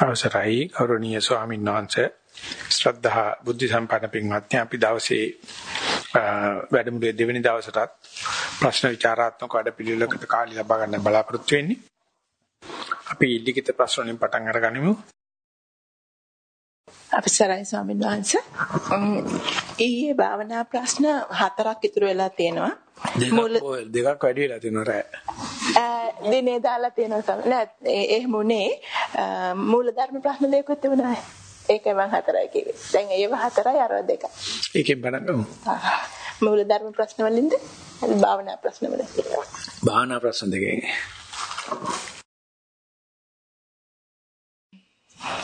අවසරයි ගෞරවනීය ස්වාමීන් වහන්සේ ශ්‍රද්ධා බුද්ධ සම්පන්න පින්වත්නි අපි දවසේ වැඩමුළුවේ දෙවෙනි දවසටත් ප්‍රශ්න විචාරාත්මක වැඩපිළිවෙලකට කාලය ලබා ගන්න බලාපොරොත්තු වෙන්නේ. අපි ලිඛිත ප්‍රශ්න වලින් පටන් අරගනිමු. අපසරයි ස්වාමීන් වහන්සේ. ඊයේ භාවනා ප්‍රශ්න හතරක් ඉතුරු වෙලා තියෙනවා. දෙකක් දෙකක් වැඩි වෙලා තියෙනවා රෑ. දිනේ දාලා තියෙනවා තමයි. නෑ එහෙම උනේ මූලධර්ම ප්‍රශ්න දෙකක් තිබුණා. ඒකයි මම හතරයි කිව්වේ. දැන් ඒව හතරයි අර දෙක. ඒකෙන් බලන්න. මූලධර්ම ප්‍රශ්න වලින්ද? භාවනා ප්‍රශ්න වලින්ද? භාවනා ප්‍රශ්න දෙකෙන්.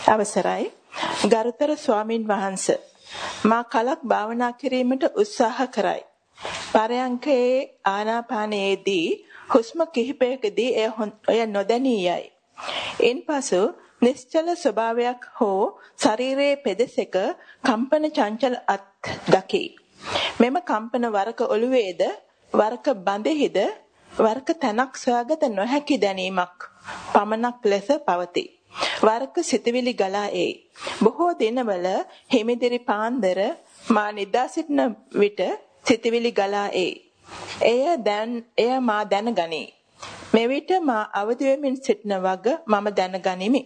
අවසරයි ගරුතර ස්වාමින් වහන්සේ මා කලක් භාවනා කිරීමට උත්සාහ කරයි. පරයන්කේ ආනාපානයේදී හුස්ම කිහිපයකදී එය නොදැනී යයි. ඉන්පසු නිශ්චල ස්වභාවයක් හෝ ශරීරයේ පෙදෙසක කම්පන චංචල අත් දකි. මෙම කම්පන වරක ඔළුවේද වරක බඳෙහිද වරක තනක් සොයාගත නොහැකි දැනීමක් පමණක් ලෙස පවතී. වරක සිතවිලි ගලා එයි. බොහෝ දිනවල හිමිදිරි පාන්දර මා නිදා සිටින විට සිතවිලි ගලා එයි. එය දැන් එය මා දැනගනි. මෙවිට මා අවදි වෙමින් සිටින වග මම දැනගනිමි.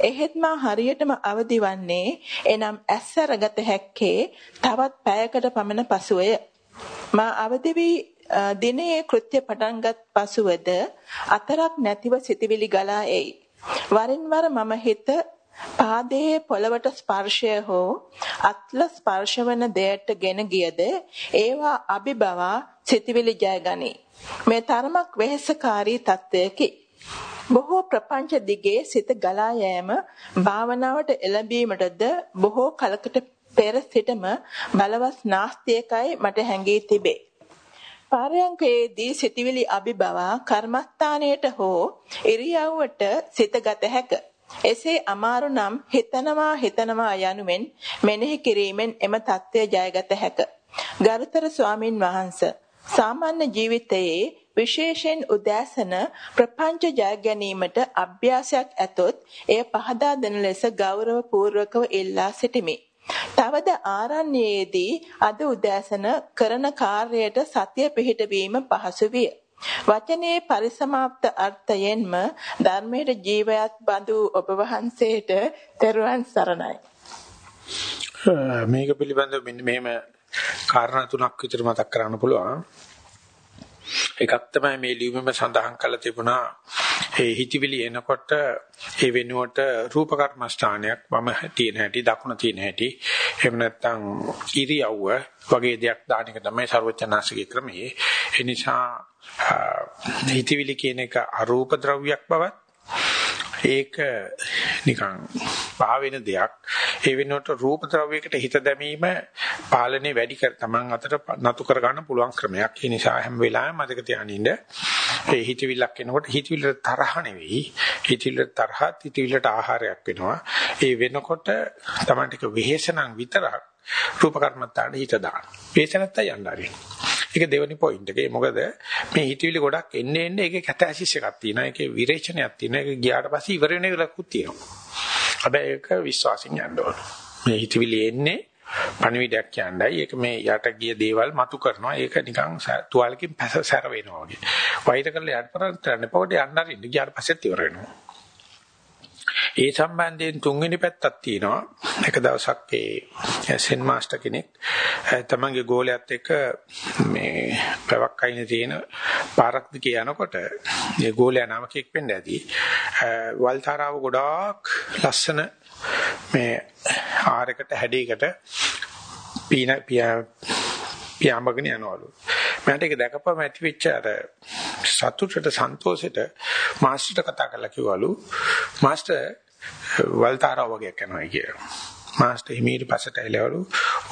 එහෙත් මා හරියටම අවදි වන්නේ එනම් ඇස්සරගත හැක්කේ තවත් පැයකට පමණ පසුවය. මා අවදි වී දිනයේ කෘත්‍ය පටන්ගත් පසුවද අතරක් නැතිව සිතවිලි ගලා එයි. වරින් වර මම හිත පාදයේ පොළවට ස්පර්ශය හෝ අත්ල ස්පර්ශවන දෙයට ගෙන ගියද ඒවා අභිබවා සිතවිලි ජයගනී. මේ තරමක් වෙහෙසකාරී තත්වයකි. බොහෝ ප්‍රපංච දිගේ සිත ගලා යෑම භාවනාවට එළඹීමටද බොහෝ කලකට පෙර සිටම බලවත් නාස්තියකයි මට හැඟී තිබේ. පාරයන්කේදී සිතවිලි අභිබවා කර්මස්ථානයට හෝ ඉරියව්වට සිත ගත හැකිය. එසේ අමාරු නම් හිතනවා හිතනවා යනුවෙන් මෙනෙහි කිරීමෙන් එම தත්ත්වය ජයගත හැක. ගරුතර ස්වාමින් වහන්සේ සාමාන්‍ය ජීවිතයේ විශේෂයෙන් උදෑසන ප්‍රපංච ජය ගැනීමට අභ්‍යාසයක් ඇතොත් එය පහදා දෙන ලෙස ගෞරව පූර්වකව ඉල්ලා සිටිමි. තවද ආරණ්‍යයේදී අද උදෑසන කරන කාර්යයට සතිය පිහිටවීම පහසු විය. වචනේ පරිසමාප්ත අර්ථයෙන්ම ධර්මයේ ජීවයත් බඳු ඔබ වහන්සේට තෙරුවන් සරණයි. මේක පිළිබඳව මෙන්න මෙහෙම කාරණා තුනක් විතර මතක් කරන්න පුළුවන්. එකක් තමයි මේ ලියුමෙම සඳහන් කරලා තිබුණා ඒ හිතවිලි එනකොට ඒ වෙනුවට රූප කර්මස්ථානයක් වම තියෙන හැටි දකුණ තියෙන හැටි එහෙම නැත්නම් ඉරියව්ව වගේ දෙයක් දාන එක තමයි ਸਰවචනාසිකේ ක්‍රමයේ ඒ නිසා හිතවිලි කියන එක අරූප ද්‍රව්‍යයක් බවත් ඒක නිකන් පාවෙන දෙයක්. ඒ වෙනුවට රූප ද්‍රව්‍යයකට හිත දැමීම පාලනේ වැඩි කර තමන් අතට නතු කර ගන්න පුළුවන් ක්‍රමයක්. ඒ නිසා හැම වෙලාවෙම මතක තියානින්න ඒ හිතවිල්ලක් එනකොට හිතවිල්ලට තරහ නෙවෙයි. හිතවිල්ලට තරහත් හිතවිල්ලට ආහාරයක් වෙනවා. ඒ වෙනකොට තමන්ට වෙහෙසනම් විතරක් රූප කර්මත්තාට හිත දාන්න. වේසනත්ත යන්න ආරින්න. ඒක දෙවෙනි පොයින්ට් එකේ. මොකද මේ හිතවිලි ගොඩක් එන්නේ එන්නේ ඒකේ කැතැසිස් එකක් තියෙනවා. ඒකේ විරේචනයක් තියෙනවා. ඒක ගියාට පස්සේ ඉවර වෙන එකලකුත් තියෙනවා. හැබැයි ඒක විශ්වාසින් යන්න ඕන. මේ හිතවිලි එන්නේ පණිවිඩයක් කියන්නයි. ඒක මේ යට ගිය දේවල් මතු කරනවා. ඒක නිකන් තුවාලකින් පැස සැර වෙනවා වගේ. වෛර කරලා යට කරන්න යන්න පොඩි යන්න අරින්න ගියාට පස්සෙත් ඉවර වෙනවා. ඒ සම්බන්ධයෙන් තුන්වෙනි පැත්තක් තියෙනවා. එක දවසක් ඒ සෙන් මාස්ටර් කෙනෙක් තමන්ගේ ගෝලයාත් එක්ක මේ පැවක් අයිනේ තියෙන පාරක් දිගේ යනකොට ඒ ගෝලයා නමකෙක් වෙන්න ඇති. වල්තරාව ගොඩාක් ලස්සන මේ ආරයකට හැඩයකට පීන පියාඹගෙන යනවලු. මට ඒක දැකපුවම ඇති වෙච්ච අර සතුටට සන්තෝෂෙට මාස්ටර්ට කතා කරලා කිව්වලු මාස්ටර් වල්තාරා වගේ කරනවා කියලා. මාස්ටර් හිමීට පස්සට ඇවිලවලු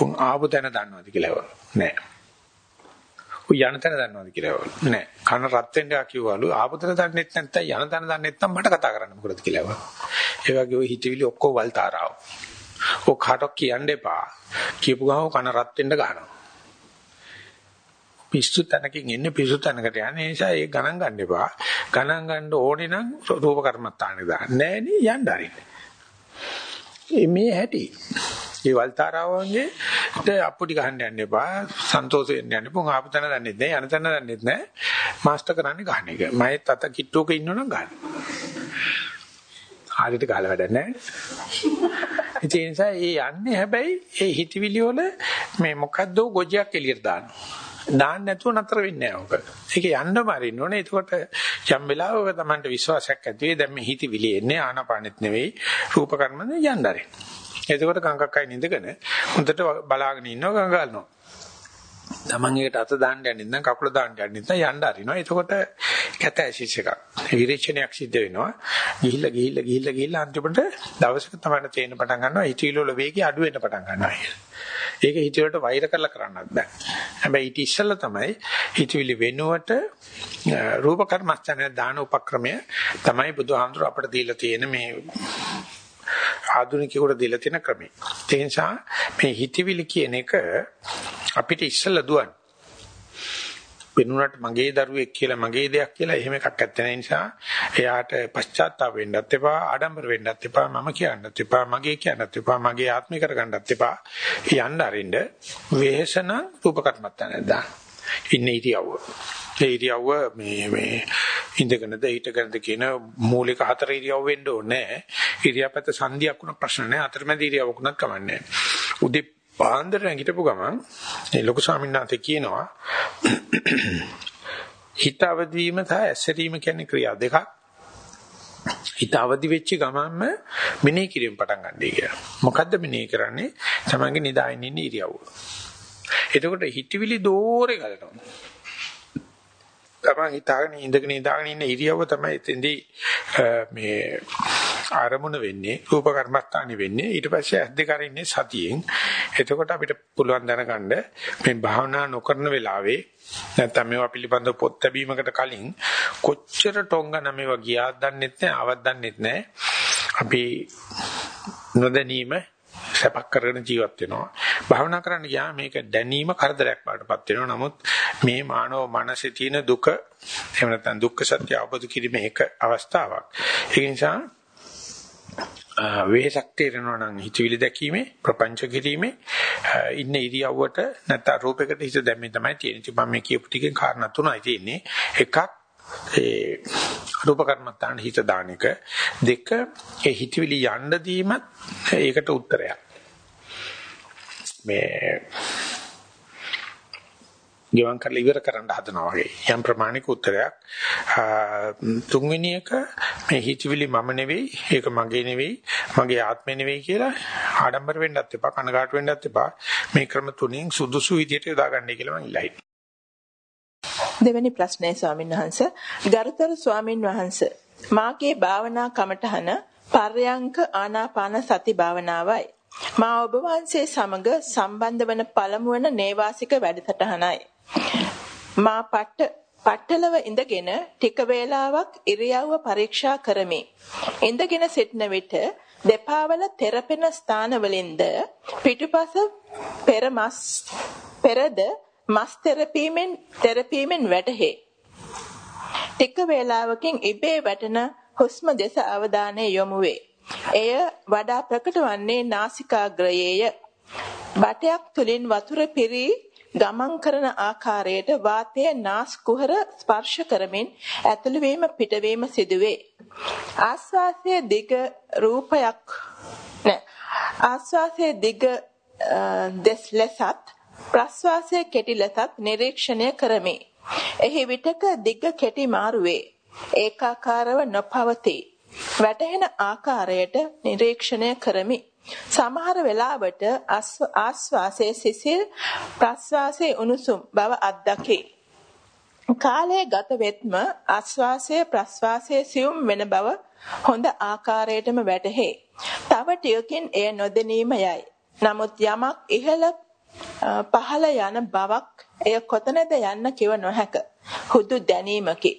උන් ආපු තැන දන්නවද කියලා නෑ. උ යන තැන දන්නවද කියලා නෑ. කන රත් වෙන්න කිව්වලු ආපු තැන දන්නෙත් නැත්නම් යන තැන දන්නෙත් නැත්නම් මට කතා කරන්න මොකද කියලා. ඒ වගේ ওই හිතවිලි ඔක්කොම වල්තාරාව. ඔක් කාටවත් කියන්න එපා. කියපු ගමන් කන රත් වෙන්න ගන්නවා. පිස්සු තැනකින් එන්නේ පිස්සු තැනකට යන්නේ නිසා ඒක ගණන් ගන්න එපා. ගණන් ගන්න ඕනේ නම් රූප කර්මත්තානේ දාන්න. නෑ නේ යන්න ආරින්න. මේ හැටි. ඒ වල්තාරාවන්ගේ අප්පුටි ගහන්න යන්න එපා. සන්තෝෂ වෙන්න යන්න එපා. ආපු තැන දන්නේ නැහැ. යන තැන දන්නේ නැහැ. මාස්ටර් කරන්නේ ගහන එක. මයෙත් අත කිට්ටුවක ඉන්නවනම් ගන්න. ආදිට ගහලා වැඩක් නැහැ. ඒ නිසා ඒ යන්නේ හැබැයි ඒ හිතවිලි වල මේ මොකද්ද ගොජයක් එළියට දානවා. දාන්න නැතුව නතර වෙන්නේ නැහැ ඔක. ඒක යන්නම අරින්න ඕනේ. එතකොට යම් වෙලාවක Tamanට විශ්වාසයක් ඇති වෙයි. දැන් මේ හිතවිලි එන්නේ ආනාපානෙත් නෙවෙයි රූප කර්මද යන්න අරින්න. එතකොට කංකක් අයින් ඉඳගෙන හොඳට බලාගෙන ඉන්නවා ගංගාලනවා. Taman එකට අත දාන්න යන්නේ නැත්නම් කකුල දාන්න යන්නේ නැත්නම් යන්න අරිනවා. එතකොට කැතැසිස් එකක්. විරේචනයක් සිද්ධ වෙනවා. ගිහිල්ලා ගිහිල්ලා ගිහිල්ලා ගිහිල්ලා අන්තිමට දවසක තමයි තේරෙන පටන් ගන්නවා. හිතවිලි වල වේගය අඩු වෙන්න පටන් ගන්නවා ඒක හිතවිලි වලට වෛර කරලා කරන්නත් බෑ. හැබැයි ඊට ඉස්සෙල්ලා තමයි හිතවිලි වෙනුවට රූප කර්මස්ථානය දාන උපක්‍රමය තමයි බුදුහාමුදුර අපට දීලා තියෙන මේ ආධුනිකයෙකුට දීලා තියෙන ක්‍රමය. ඒ නිසා මේ හිතවිලි කියන එක අපිට ඉස්සෙල්ලා දුවන්නේ. වෙනුනට මගේ දරුවෙක් කියලා මගේ දෙයක් කියලා එහෙම එකක් නැත්තේ නිසා එයාට පශ්චාත්තාප වෙන්නත් එපා ආඩම්බර වෙන්නත් එපා මම කියන්නත් එපා මගේ කියන්නත් එපා මගේ ආත්මය කරගන්නත් එපා යන්න අරින්න වෙහසන රූප කර්මත්තන දාන්න ඉන්නේ ඉතියව ඒ ඉරියව්ව මේ මේ ඉඳගෙනද හිටගෙනද කියන මූලික හතර ඉරියව් වෙන්න ඕනේ. ඉරියාපත සංධියක් වුණ ප්‍රශ්න නැහැ. අතරමැද ඉරියව්වක උනත් කමන්නේ. උදේ පාන්දර නැගිටපු ගමන් ඒ ලොකු ස්වාමීන් වහන්සේ කියනවා හිත අවදි වීම සහ ඇස්සරීම කියන්නේ ක්‍රියා දෙකක්. හිත අවදි වෙච්ච ගමන්ම මෙනෙහි කිරීම පටන් ගන්නයි කියලා. මොකද්ද මෙනෙහි කරන්නේ? තමන්ගේ නිදාගෙන ඉන්න ඉරියව්ව. එතකොට හිතවිලි දෝරේ ගලනවා. තමන් හිතාගෙන ඉඳගෙන ඉඳාගෙන ඉන්න ඉරියව්ව තමයි එතෙන්දී මේ ආරමුණ වෙන්නේ රූප කර්මස්ථානි වෙන්නේ. ඊට පස්සේ ඇස් දෙක අරින්නේ සතියෙන්. එතකොට අපිට පුළුවන් දැනගන්න මේ භාවනා නොකරන වෙලාවේ නැත්නම් මේවා පිළිබඳව පොත් ලැබීමකට කලින් කොච්චර ටොංගන මේවා ගියාද දන්නෙත් නැහැ ආවත් දන්නෙත් නැහැ. අපි නොදැනීම සැපක් කරගෙන ජීවත් වෙනවා. භාවනා කරන්න ගියාම මේක දැනීම කරදරයක් වඩටපත් වෙනවා. නමුත් මේ මානව මනසේ තියෙන දුක එහෙම නැත්නම් දුක්ඛ සත්‍ය අවබෝධ කිරීමේ එක අවස්ථාවක්. ඒ නිසා වෙහසක් තේරෙනවා නම් හිතවිලි දැකීමේ ප්‍රපංච කිරීමේ ඉන්න ඉරියව්වට නැත්නම් රූපයකට හිත දැම්මේ තමයි තියෙන්නේ. ඉතින් මම මේ කියපු ටිකෙන් කාරණා තුනයි තියෙන්නේ. එකක් ඒ රූප කර්මත්තාන හිත දාන එක. දෙක ඒ හිතවිලි යන්න දීමත් ඒකට උත්තරයක්. මේ ගිවන් කරලා ඉවර කරන්න හදනවා වගේ. යම් ප්‍රමාණික උත්තරයක්. තුන්වෙනි එක මේ හිතවිලි මම නෙවෙයි ඒක මගේ නෙවෙයි මගේ ආත්මය නෙවෙයි කියලා ආඩම්බර වෙන්නත් එපා කනගාටු වෙන්නත් එපා. මේ ක්‍රම තුنين සුදුසු විදියට යොදා ගන්නයි කියලා මම ඉල්ලයි. දෙවැනි ප්‍රශ්නය ස්වාමීන් වහන්ස ගරුතර ස්වාමින් වහන්ස මාගේ භාවනා කමඨහන පර්යංක ආනාපාන සති භාවනාවයි මා ඔබ වහන්සේ සමග සම්බන්ධ වන පළමු වන නේවාසික වැඩසටහනයි. මා පට්ට පට්ටලව ඉඳගෙන ටික වේලාවක් ඉරියව්ව පරීක්ෂා කරමි. ඉඳගෙන සිටන විට දෙපාවල තෙරපෙන ස්ථානවලින්ද පිටුපස පෙර මස් පෙරද මස් තෙරපීමෙන් තෙරපීමෙන් වැටහේ. ටික වේලාවකින් ඉබේ වැටෙන හුස්ම දෙස අවධානය යොමු වේ. එය වඩා ප්‍රකට වන්නේ නාසිකාග්‍රයේය. බටයක් තුලින් වතුර පිරී ගමන් කරන ආකාරයට වාතය නාස් කුහර ස්පර්ශ කරමින් ඇතුළු වීම පිටවීම සිදුවේ. ආස්වාසයේ දිග රූපයක් නෑ. ආස්වාසයේ දිග දෙස් ලෙසත් ප්‍රස්වාසයේ කෙටි ලෙසත් නිරීක්ෂණය කරමි. එහි විටක දිග කෙටි මාරුවේ. ඒකාකාරව නොපවතී. වැටහෙන ආකාරයට නිරීක්ෂණය කරමි. සමහර වෙලාවට ආස්වාසයේ සිසිල් ප්‍රස්වාසයේ උණුසුම් බව අත්දකේ. කාලයේ ගත වෙත්ම ආස්වාසයේ ප්‍රස්වාසයේ සියුම් වෙන බව හොඳ ආකාරයටම වැටහේ. තව ටිකකින් එය නොදැනීමයයි. නමුත් යමක් ඉහළ පහළ යන බවක් එය කොතනද යන්න කිව නොහැක. හුදු දැනීමකි.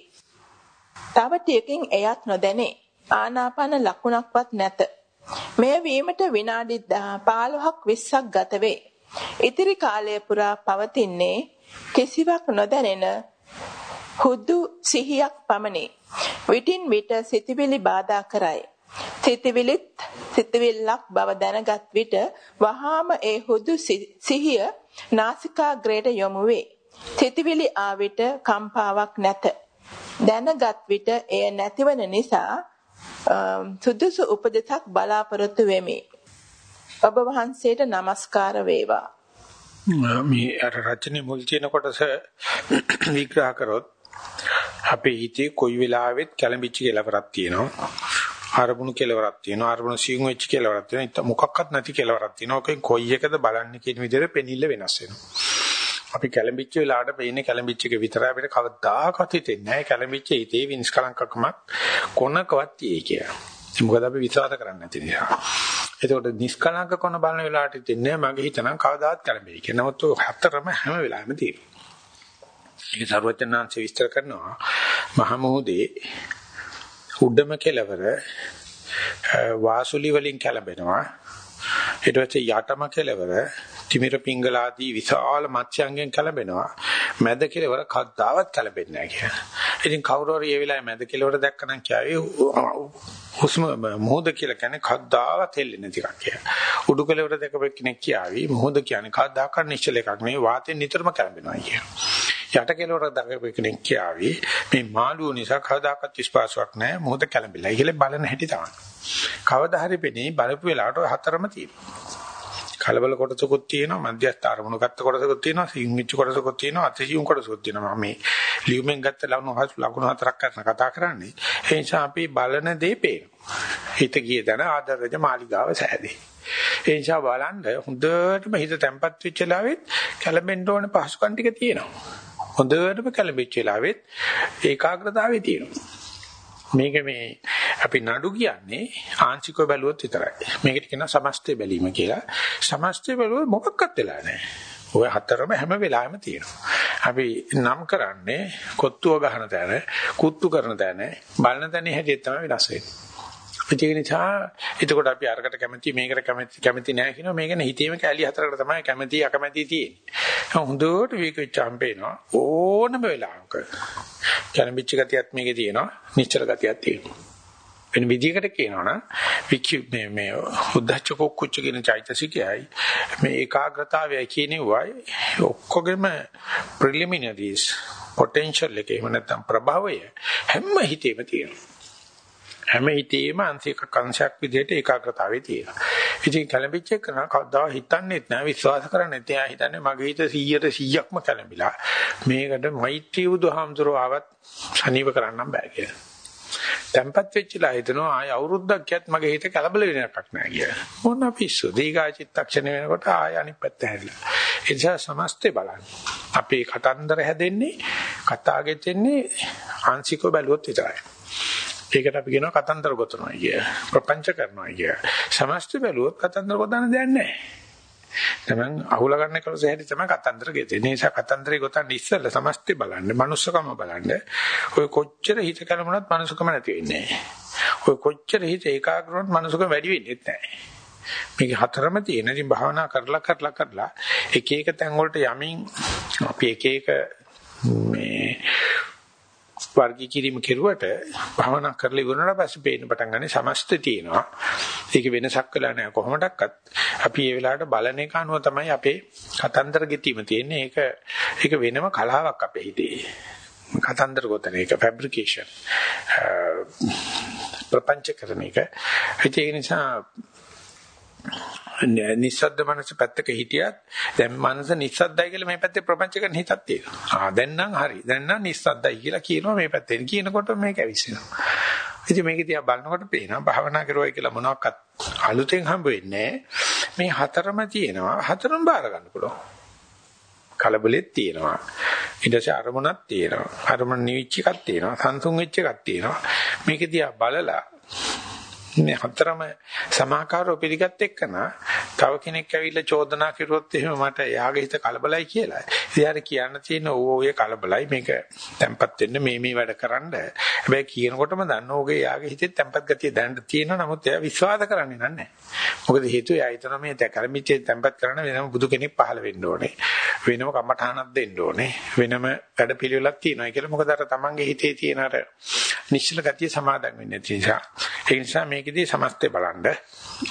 තව ටිකකින් එයත් නොදැනේ. ආනාපාන ලකුණක්වත් නැත. මෙය වීමට විනාඩි 15ක් 20ක් ගත වේ. ඉතිරි කාලය පුරා පවතින්නේ කිසිවක් නොදැනෙන හුදු සිහියක් පමණි. විටින් විට සිතවිලි බාධා කරයි. සිතවිලිත් සිතවිල්ලක් බව දැනගත් විට වහාම ඒ හුදු සිහිය නාසිකාග්‍රයට යොමු වේ. සිතවිලි ආ විට කම්පාවක් නැත. දැනගත් විට එය නැතිවන නිසා සුදුසු උපදෙසක් බලාපොරොත්තු වෙමි. ඔබ වහන්සේට নমස්කාර වේවා. මේ අර රචනයේ මුල් තියෙන කොටස විග්‍රහ කරොත් අපේ හිතේ කොයි වෙලාවෙත් කැළඹිච්ච කෙලවරක් තියෙනවා. අරමුණු කෙලවරක් තියෙනවා. අරමුණු සිං වෙච්ච කෙලවරක් තියෙනවා. මොකක්වත් නැති කෙලවරක් තියෙනවා. ඔකෙන් කොයි එකද බලන්නේ කියන විදිහට පෙනිල්ල වෙනස් වෙනවා. අපි කැළඹිච්ච වෙලාවට පේන්නේ කැළඹිච්ච එක විතරයි අපිට කවදාකවත් හිතෙන්නේ නැහැ. කැළඹිච්ච හිතේ විනිස්කලංකකමක් කොනකවත් තියෙයි කියලා. මොකද අපි විශ්වාස කරන්නේ නැති නිසා. එතකොට නිස්කලංක කොන බලන වෙලාවට හිතෙන්නේ මගේ හිත නම් කවදාවත් කැළඹෙයි කියලා. නමුත් ඔය හතරම හැම වෙලාවෙම තියෙනවා. ඒක සර්වඥාන්සේ විස්තර කරනවා මහමෝදේ උඩම කෙලවර වාසුලි වලින් කැළඹෙනවා ඊට පස්සේ යටම කෙලවර තිමිර පිංගල ආදී විශාල මත්ස්‍යයන්ගෙන් කැළඹෙනවා මැද කෙලවර කද්දාවත් කැළඹෙන්නේ නැහැ කියලා. ඉතින් කවුරු හරි මේ වෙලාවේ මැද කෙලවර දැක්කනම් කියාවේ හුස්ම මොහොත කියලා කියන්නේ කද්දාවත් හෙල්ලෙන්නේ නැති එකක් කියලා. උඩු කෙලවර දැකපු කෙනෙක් කියාවි මොහොත කියන්නේ කද්දාකත් නිශ්චල එකක් නෙවෙයි වාතයෙන් නිතරම කැළඹෙනවා කියලා. යට කෙලවර දඟපු කෙනෙක් කියාවි මේ මාළුව නිසා කවදාකවත් විශ්වාසයක් නැහැ මොහොත කැළඹිලා. ඒකල බලන හැටි තමයි. කවදා හරි පෙනේ බලපු වෙලාවට හතරම තියෙනවා. කලබල කොටසකුත් තියෙනවා මධ්‍යස්ථ අරමුණු ගත්ත කොටසකුත් තියෙනවා සිංහිච්ච කොටසකුත් තියෙනවා අතිසියුම් කොටසකුත් තියෙනවා මේ ලියුමෙන් ගත්ත ලකුණු හස් ලකුණු හතරක් කරන කතා කරන්නේ ඒ නිසා අපි බලන දේ පේනවා හිත ගිය දන ආදරජ මාලිගාව සෑදී ඒ නිසා බලන්න හොඳටම හිත තැම්පත් වෙච්ච ලාවෙත් කැළඹෙන්න ඕන පහසුකම් ටික තියෙනවා හොඳටම කැළඹෙච්ච ලාවෙත් ඒකාග්‍රතාවය තියෙනවා මේක මේ අපි නඩු කියන්නේ ආංශිකව බැලුවොත් විතරයි. මේකට කියනවා සමස්තය බැලීම කියලා. සමස්තය බැලුවොත් මොකක්වත් වෙලා නැහැ. ඔය හතරම හැම වෙලාවෙම තියෙනවා. අපි නම් කරන්නේ කොත්තුව ගහන තැන, කුත්තු කරන තැන, බලන තැන හැටියට තමයි වෙනස් වෙන්නේ. ඒක නිසා එතකොට අපි අරකට කැමති මේකට කැමති කැමති නැහැ කියනවා මේකන හිතේම කැලි හතරකට තමයි කැමති අකමැති තියෙන්නේ. හොඳට විකච්ඡාම් පේනවා ඕනම වෙලාවක. කැමැච්ච ගතියත් මේකේ තියෙනවා, නිශ්චල ගතියක් තියෙනවා. වෙන විදිහකට කියනවනම් විකි මේ මේ උද්දච්ච කුච්ච කියන චෛතසිකයයි මේ ඒකාග්‍රතාවයයි කියනෙවයි ඔක්කොගෙම ප්‍රිලිමිනරිස් පොටෙන්ෂල් එකේ නැත්නම් ප්‍රභවය හැම හිතේම තියෙනවා. හැම හිතේම අංශයක අංශයක් විදිහට ඒකාග්‍රතාවය තියෙනවා. ඉතින් කැළඹිච්ච එක නා කවදා හිතන්නේත් නැහැ විශ්වාස කරන්නේත් නැහැ. හිතන්නේ මගේ හිත 100ට 100ක්ම කැළඹිලා. මේකට මෛත්‍රී බුදුහාමුදුරුවෝ ආවත් සනීප කරන්නම් බෑ කියලා. tempat වෙච්චලා හිතනවා ආය අවුරුද්දක් යත් මගේ හිත කලබල වෙන එකක් නෑ කියලා. මොන පිස්සු. දීගා චිත්තක්ෂණ වෙනකොට ආය අනිත් පැත්ත හැරිලා. ඒ නිසා සමස්තේ බලන්න. අපේ කතන්දර හැදෙන්නේ කතා ගෙතෙන්නේ ආංශිකව බැලුවොත් විතරයි. ඒකට අපි කියනවා කතන්දර ගොතනවා කිය. ප්‍රපංච කරනවා කිය. සමස්ත බැලුවොත් කතන්දර ගොතන්න දෙයක් නැහැ. තමන් අහුල ගන්න කලස හැටි තමයි කතන්දර ගෙතේ. ඒ නිසා කතන්දරේ ගොතන්න ඉස්සෙල්ලා සමස්තය බලන්න, මනුස්සකම බලන්න. ඔය කොච්චර හිත කලමුණත් මනුස්සකම නැති වෙන්නේ ඔය කොච්චර හිත ඒකාග්‍ර වුණත් මනුස්සකම වැඩි වෙන්නේ නැහැ. මේක හතරම තියෙන. ඉතින් භාවනා කරලා කරලා කරලා එක එක තැන් වලට යමින් අපි එක එක මේ වර්ගී කිරීම කෙරුවට භාවනා කරලා ඉවරනට පස්සේ පේන්න පටන් ගන්නේ සමස්ත තියෙනවා. ඒක වෙනසක් වෙලා නැහැ කොහොමඩක්වත්. අපි මේ වෙලාවට බලන එක අනුව තමයි අපේ කතන්දර ගෙතීම තියෙන්නේ. ඒක ඒක වෙනම කලාවක් අපේ හිතේ. කතන්දර ගොතන එක ෆැබ්‍රිකේෂන්. ප්‍රපංච කරන එක. ඒ නිසා නිස්සද්ද මනස පැත්තක හිටියත් දැන් මනස නිස්සද්දයි කියලා මේ පැත්තේ ප්‍රපංච කරන හිතක් තියෙනවා. ආ දැන් නම් හරි. දැන් නම් නිස්සද්දයි කියලා කියනවා මේ පැත්තෙන්. කියනකොට මේක ඇවිස්සෙනවා. ඉතින් මේක දිහා බලනකොට පේනවා භාවනා කරුවයි කියලා මොනවාක්වත් අලුතෙන් හම්බ වෙන්නේ මේ හතරම තියෙනවා. හතරම බාර ගන්න පුළුවන්. කලබලෙත් තියෙනවා. ඊට පස්සේ අරමුණක් තියෙනවා. අරමුණ නිවිච්ච එකක් තියෙනවා. සංසුන් වෙච්ච එකක් තියෙනවා. මේක දිහා බලලා මේ හතරම සමාකාරව පිළිගත් එක්කන තව කෙනෙක් ඇවිල්ලා චෝදනා කරුවොත් එහෙම මට යාගේ හිත කලබලයි කියලා. ඉතින් කියන්න තියෙන ඕ ඔය කලබලයි මේක තැම්පත් වෙන්න මේ මේ වැඩ කරන්න. හැබැයි කියනකොටම දන්න ඕගේ යාගේ හිතේ තැම්පත් ගතිය දැනට තියෙනවා. නමුත් එයා විශ්වාස කරන්නේ නැහැ. මොකද හේතුව එයා හිතනවා මේ දැකරමිච්චේ තැම්පත් කරන්න වෙනම බුදු කෙනෙක් පහළ වෙන්න ඕනේ. වෙනම කමඨානක් දෙන්න ඕනේ. වෙනම වැඩ පිළිවෙලක් තියෙනවා කියලා. මොකද අර තමන්ගේ හිතේ තියෙන අර නිශ්චල ගතිය සමාදන් වෙන්නේ නැති නිසා. ඒ නිසා මේකෙදී සමස්තය බලන්න.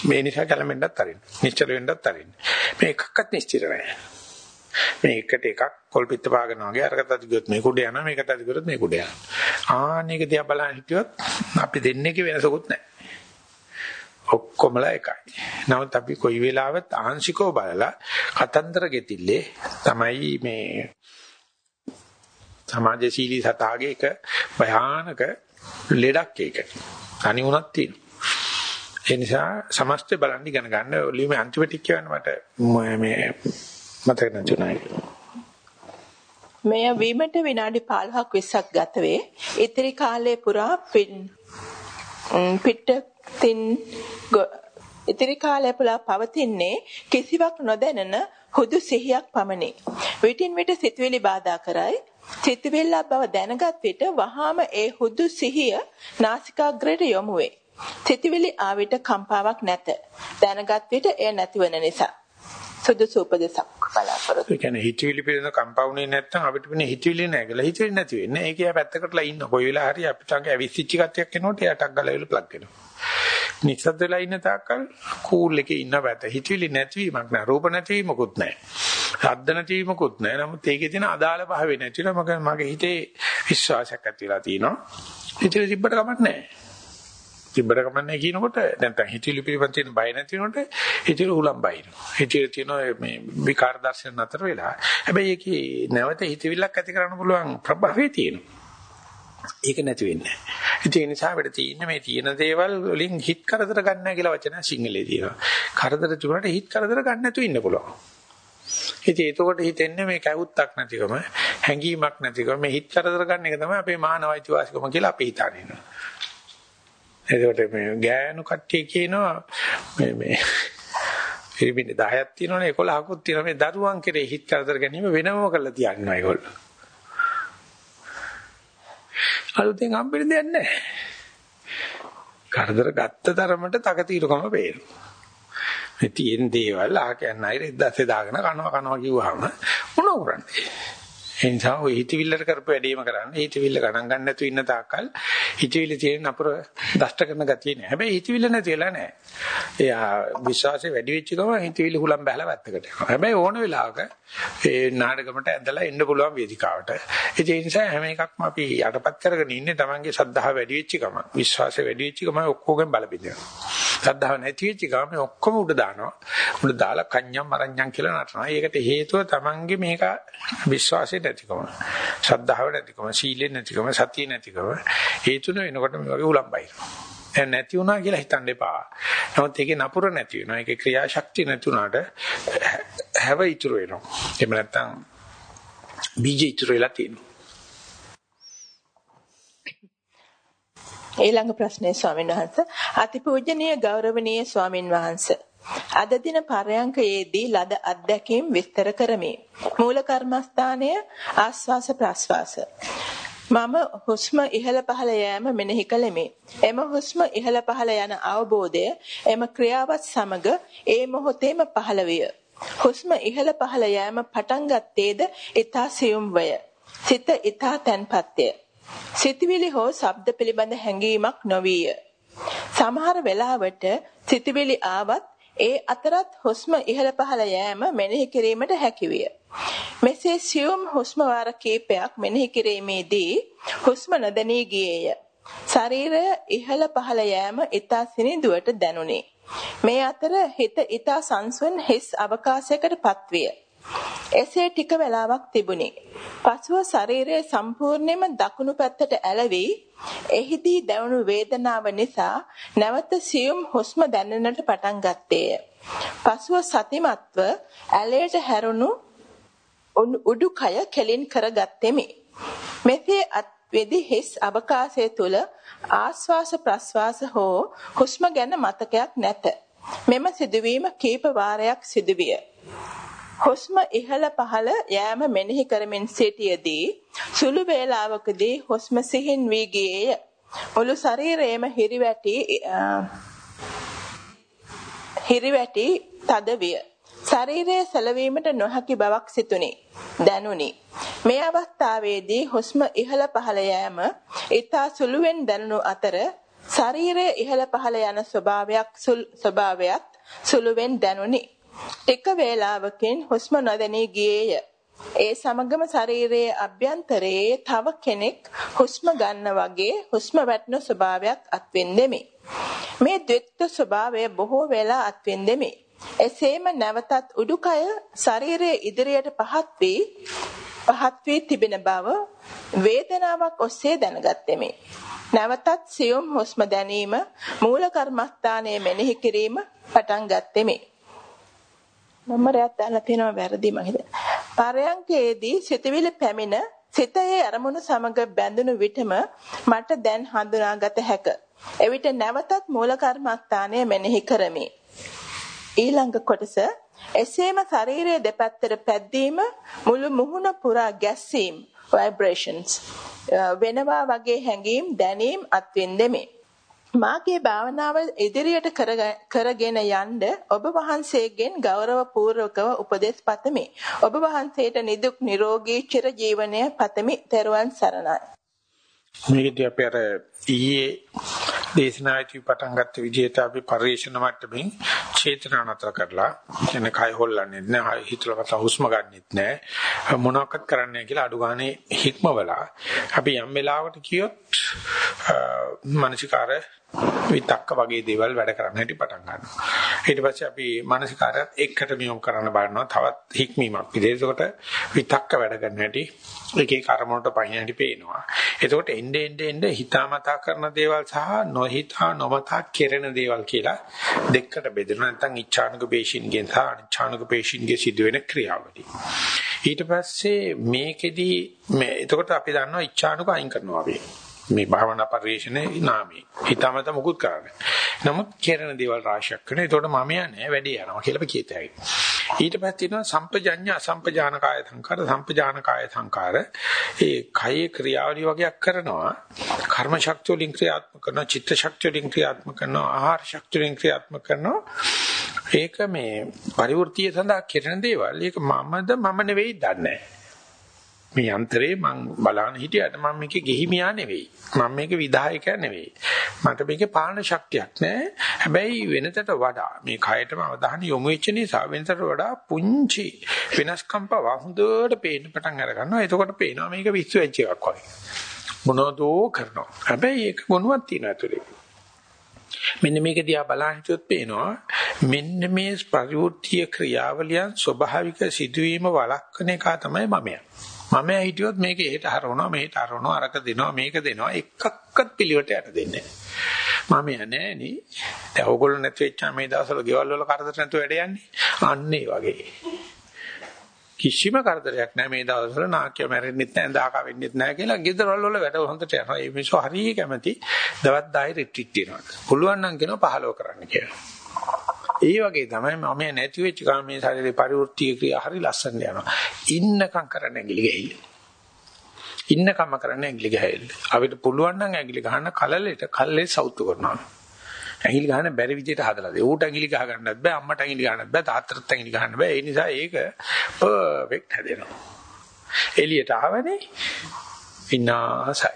මේ නිසා කලමෙන්ඩත් අරින්න. නිශ්චල වෙන්නත් අරින්න. මේ එකක්වත් නිශ්චිත නැහැ. මේ එකට එකක් කොල්පිට පාගනවා වගේ අරකට අදිගොත් මේ කුඩ යනවා මේකට අදිගොත් මේ කුඩ යනවා ආන්නේක දිහා බලන් හිටියොත් අපි දෙන්නේක වෙනසකුත් නැහැ ඔක්කොමලා එකයි. නමුත් අපි කොයි වෙලාවෙත් ආංශිකව බලලා කතන්දර ගෙතිල්ලේ තමයි මේ සමාජශීලී සතාගේ එක භයානක ලෙඩක් ඒක. තනි වුණක් තියෙනවා. ඒ නිසා සමස්තය බලන්න ඉගෙන ගන්න ඔලියුමේ ඇන්ටිබයොටික් කියවන්න මට මේ මතක නැතුණා. මෙය වීමට විනාඩි 15ක් 20ක් ගත වේ. ඉතිරි කාලය පුරා පිටතින් ඉතිරි කාලය පුරා පවතින්නේ කිසිවක් නොදැනෙන හුදු සිහියක් පමණි. විටින් විට සිතුවිලි බාධා කරයි. සිතුවිල්ලක් බව දැනගත් විට වහාම ඒ හුදු සිහිය නාසිකාග්‍රයට යොමු වේ. සිතුවිලි ආවිත කම්පාවක් නැත. දැනගත් විට එය නැතිවන නිසා. සුදුසු උපදේශක් බලාපොරොත්තු. ඒ කියන්නේ හිතවිලි පිළිබඳ කම්පවුනේ නැත්නම් අපිට වෙන්නේ හිතවිලි නැහැ කියලා. හිතවිලි නැති වෙන්නේ. ඒක යා පැත්තකටලා ඉන්න. කොයි වෙලාව හරි අපිට අංග ඇවිස්සිච්ච කතියක් එනකොට එයාටක් ගලවිල ප්ලග් වෙනවා. නිසද්ද වෙලා ඉන්න තාක්කල් කූල් එකේ ඉන්න බෑත. හිතවිලි නැතිවීමක් නෑ. රූප නැතිවීමකුත් නෑ. ශබ්ද නැතිවීමකුත් නෑ. නමුත් ඒකේ තියෙන අදාළ භාවය නැතිනම් මගේ මගේ හිතේ විශ්වාසයක් ඇති වෙලා තියෙනවා. හිතේ තිබ්බට කමක් නෑ. තිබ්බට කමන්නේ කියනකොට නැත්නම් හිතවිලි පිළිබඳ තියෙන බය නැතිනොට හිතවිලි උලම් බයින. හිතවිලි තියෙන මේ විකාර දර්ශන අතර වෙලා. හැබැයි ඒකේ නැවත හිතවිල්ලක් ඇති කරන්න පුළුවන් ප්‍රභාවය තියෙනවා. ඒක නැති වෙන්නේ නැහැ. ඒ නිසා අපිට තියෙන්නේ මේ තියෙන දේවල් වලින් හිත කරදර ගන්න නැහැ කියලා වචන සිංහලේ තියෙනවා. කරදර තිබුණාට හිත කරදර ගන්න නැතුව ඉන්න පුළුවන්. ඉතින් ඒකකොට හිතෙන්නේ මේ කැවුත්තක් නැතිකම, හැඟීමක් නැතිකම මේ හිත කරදර ගන්න එක තමයි අපේ මානවයිති වාසිකම කියලා අපි හිතන්නේ. එතකොට මේ ගෑනු කට්ටිය කියනවා මේ මේ පිරිමින් 10ක් තියෙනවනේ 11කුත් තියෙනවා මේ දරුවන් කෙරේ හිත කරදර ගැනීම වෙනම කරලා තියන්නවා ඒගොල්ලෝ. අලුතෙන් හම්බෙන්න දෙයක් නැහැ. කරදර ගත්ත තරමට තකතිරකම පේනවා. මේ තියෙන දේවල් ආ කියන්නේ අය රෙද්දස්සේ දාගෙන කනවා කනවා කිව්වහම මොනව කරන්නේ? ඒ නිසා ඔය හිතවිල්ලට කරපු වැඩේම කරන්න. හිතවිල්ල ගණන් ගන්න නැතුව ඉන්න තාක්කල් හිතවිල්ල තියෙන අපර දෂ්ට කරන ගතිය නෑ. හැබැයි හිතවිල්ල නැතිලා නෑ. එයා විශ්වාසය වැඩි වෙච්ච ගමන් හිතවිල්ල හුලම් බහලා වැත්තකට යනවා. හැබැයි ඕන වෙලාවක ඒ නාටකමට ඇදලා එන්න පුළුවන් වේදිකාවට. ඒ නිසා හැම එකක්ම අපි යටපත් කරගෙන ඉන්නේ Tamange සද්ධාව වැඩි වෙච්ච ගමන්, විශ්වාසය වැඩි වෙච්ච ගමන් ඔක්කොගෙන් බලපිටිනවා. සද්ධාව නැති වෙච්ච ගමන් ඔක්කොම උඩ දානවා. උඩ දාලා කන්‍යම් මරණ්‍යම් කියලා නටනවා. ඒකට හේතුව Tamange මේක විශ්වාසය නැතිකම. ශ්‍රද්ධාව නැතිකම, සීලෙ නැතිකම, සතිය නැතිකම. ඒ තුන වෙනකොට මේ වගේ උලම්බයි. දැන් නැති වුණා කියලා හිතන්න එපා. නමුත් ඒකේ නපුර නැති වෙනවා. ඒකේ ක්‍රියාශක්තිය නැති වුණාට හැව ඉතුරු වෙනවා. එහෙම නැත්නම් බීජ ඉතුරු වෙලා තියෙනවා. ඊළඟ ප්‍රශ්නේ ස්වාමීන් වහන්සේ අතිපූජනීය ගෞරවනීය ස්වාමින් වහන්සේ අද දින පරයන්කයේදී ලද අත්දැකීම් විස්තර කරමි. මූල කර්මස්ථානය ආස්වාස ප්‍රස්වාස. මම හුස්ම ඉහළ පහළ යෑම මෙනෙහි කළෙමි. එම හුස්ම ඉහළ පහළ යන අවබෝධය එම ක්‍රියාවත් සමග ඒ මොහොතේම පහළ විය. හුස්ම ඉහළ පහළ යෑම පටන් ගත්තේද ඊතා සියුම් වය. සිත ඊතා තැන්පත්ය. සිතවිලි හෝ ශබ්ද පිළිබඳ හැඟීමක් නොවිය. සමහර වෙලාවට සිතවිලි ආවත් ඒ අතරත් හුස්ම ඉහළ පහළ යෑම මෙනෙහි කිරීමට හැකිවිය. මෙසේ සියුම් හුස්ම වාර කීපයක් මෙනෙහි කිරීමේදී හුස්ම නොදැනී ගියේය. ශරීරය ඉහළ පහළ යෑම ඊතා සිනිඳුවට දැනුනි. මේ අතර හිත ඊතා සංසුන් හිස් අවකාශයකට පත්විය. එසේ ටික වේලාවක් තිබුණි. පසුව ශරීරය සම්පූර්ණයෙන්ම දකුණු පැත්තට ඇලවි එහිදී දැනුණු වේදනාව නිසා නැවත සියුම් හුස්ම දැනෙන්නට පටන් ගත්තේය. පසුව සතිමත්ව ඇලයට හැරුණු උඩුකය කෙලින් කරගත්තෙමි. මෙසේ අත්විදි හිස් අවකාශය තුල ආස්වාස ප්‍රස්වාස හෝ හුස්ම ගැන මතකයක් නැත. මෙම සිදුවීම කීප වාරයක් සිදුවිය. හුස්ම ඉහළ පහළ යෑම මෙනෙහි කරමින් සිටියේදී සුළු වේලාවකදී හුස්ම සිහින් වී ගියේය. මුළු ශරීරයේම හිරිවැටි හිරිවැටි තද විය. ශරීරයේ සැලවීමට නොහැකි බවක් සිතුනි. දැනුනි. මේ අවස්ථාවේදී හුස්ම ඉහළ පහළ යෑම ඊතා සුළුවෙන් දැනුණු අතර ශරීරයේ ඉහළ පහළ යන ස්වභාවයක් ස්වභාවයත් සුළුවෙන් දැනුනි. ටික වේලාවකින් හුස්ම නොදැනී ගියේය. ඒ සමගම ශරීරයේ අභ්‍යන්තරයේ තව කෙනෙක් හුස්ම ගන්න වගේ හුස්ම වැටෙන ස්වභාවයක් අත්විඳෙමි. මේ ද්විත්ව ස්වභාවය බොහෝ වෙලා අත්විඳෙමි. එසේම නැවතත් උඩුකය ශරීරයේ ඉදිරියට පහත් වී පහත් වී තිබෙන බව වේදනාවක් ඔස්සේ දැනගත්ෙමි. නැවතත් සියුම් හුස්ම දැනීම මූල කර්මස්ථානයේ මෙනෙහි කිරීම පටන් ගත්ෙමි. නම්බරයක් දාලා තියෙනවා වැරදි මම හිතන්නේ. පරයන්කේදී සිතවිලි පැමිණ සිතේ අරමුණු සමග බැඳුණු විටම මට දැන් හඳුනාගත හැක. එවිට නැවතත් මූල කර්මස්ථානය මෙනෙහි කරමි. ඊළඟ කොටස එසේම ශරීරයේ දෙපැත්තට පැද්දීම මුළු මුහුණ පුරා ගැස්සීම් vibrations වෙනවා වගේ හැඟීම් දැනීම් අත්විඳෙමි. මාගේ භාවනාව ඉදිරියට කරගෙන යන්න ඔබ වහන්සේගෙන් ගෞරවපූර්වකව උපදෙස් පතමි. ඔබ වහන්සේට නිදුක් නිරෝගී චිර ජීවනය පතමි. ත්වන් සරණයි. මේකදී අපි අර ඊයේ දේශනාදී පටන් ගත්ත විදිහට අපි පරිශන මට්ටමින් චේතනා නතර කරලා එන කය හොල්ලන්නේ නැහැ හිතලකට හුස්ම ගන්නෙත් නැහැ මොනවාක්වත් කරන්නේ කියලා අඩු ගානේ හික්මවලා අපි යම් වෙලාවකට කියොත් මානසිකාර විතක්ක වගේ දේවල් වැඩ කරන්න හැටි පටන් ගන්නවා. ඊට පස්සේ අපි මානසිකාරයත් එක්කට නියොම් කරන්න බලනවා. තවත් හික්මීමක්. ඒකකොට විතක්ක වැඩ කරන්න හැටි එක එක අරමුණට පහින හැටි පේනවා. එතකොට එnde ende ende හිතාමතා කරන දේවල් සහ නොහිතා නොමතා කෙරෙන දේවල් කියලා දෙකකට බෙදෙනවා. නැත්නම් ඉච්ඡානුක පේශින්ගෙන් සහ අනිච්ඡානුක පේශින්ගේ සිදුවෙන ක්‍රියාවලිය. ඊට පස්සේ මේකෙදි මේ එතකොට අපි දන්නවා ඉච්ඡානුක අයින් කරනවා අපි. මේ භාවනා පරිශ්‍රණේ නාමයි. හිතාමත මුකුත් කරන්නේ. නමුත් කෙරෙන දේවල් රාශියක් කරනවා. ඒතකොට මම යන්නේ වැඩි යනවා කියලා කියතයි. ඊට පස්සේ තියෙනවා සම්පජඤ්ඤ අසම්පජාන කාය සංකාර සම්පජාන කාය සංකාර. ඒ කයේ ක්‍රියාවලිය වගේක් කරනවා. කර්ම ශක්තිය වලින් ක්‍රියාත්මක කරනවා. චිත්ත ශක්තිය වලින් ක්‍රියාත්මක කරනවා. ආහාර ශක්තිය වලින් ක්‍රියාත්මක කරනවා. ඒක මේ පරිවෘත්තිය සඳහා කෙරෙන දේවල්. ඒක මමද මම නෙවෙයි දන්නේ මේ යන්ත්‍රේ මං බලන්න හිටියට මම මේකේ ගෙහිමියා නෙවෙයි. මම මේකේ විධායකයා නෙවෙයි. මට මේකේ පාලන ශක්තියක් නැහැ. හැබැයි වෙනතට වඩා මේ කයටම අවධානය යොමු වෙච්ච නිසා වෙනතට වඩා පුංචි වෙනස්කම් පව හොඳට පේන්න පටන් අර ගන්නවා. එතකොට පේනවා මේක විශ්ව වෙච්ච එකක් වගේ. මොනවදෝ කරනවා. හැබැයි ඒක මොනවත් තියන ඇතුලේ. මෙන්න මේක දිහා බලන් හිටියොත් පේනවා මෙන්න මේ පරිවෘත්තීය ක්‍රියාවලියන් ස්වභාවික සිදුවීම වළක්වන එක තමයි මමයා. මම හිටියොත් මේක එහෙට හරවනවා මෙහෙට හරවනවා අරක දෙනවා මේක දෙනවා එකක්වත් පිළිවෙට යට දෙන්නේ නැහැ. මම යන්නේ නේ. දැන් ඕගොල්ලෝ නැති වෙච්චා මේ දවස්වල ගෙවල් වල කරදර නැතුව වැඩ යන්නේ. අන්න ඒ වගේ. කිසිම කරදරයක් නැහැ මේ දවස්වල නාකිය මැරෙන්නෙත් නැහැ දාකා වෙන්නෙත් නැහැ කියලා ගෙදරවල වල වැඩ හොඳට යනවා. ඒ මිනිස්සු හරිය කැමති දවස් 10 රිට්‍රීට් තියනවා. පුළුවන් නම් කියනවා 15 කරන්න කියලා. ඒ වගේ තමයි මම නැති වෙච්ච ගමන් මේ ශරීරේ පරිවෘත්ති ක්‍රියා හරි ලස්සන යනවා. ඉන්නකම් කරන්න ඇඟිලි ගහilla. ඉන්නකම කරන්න ඇඟිලි ගහilla. අපිට පුළුවන් නම් ඇඟිලි ගහන්න කලලෙට කල්ලේ සවුතු කරනවා. ඇඟිලි ගහන්න බැරි විදිහට හදලා දෙයි. ඌට ඇඟිලි ගහ ගන්නත් බෑ, අම්මට ඇඟිලි ගහන්නත් බෑ, තාත්තට ඇඟිලි ගහන්න බෑ. ඒ නිසා ඒක පර්ෆෙක්ට් හැදෙනවා. එළියට ආවනේ විනාසයි.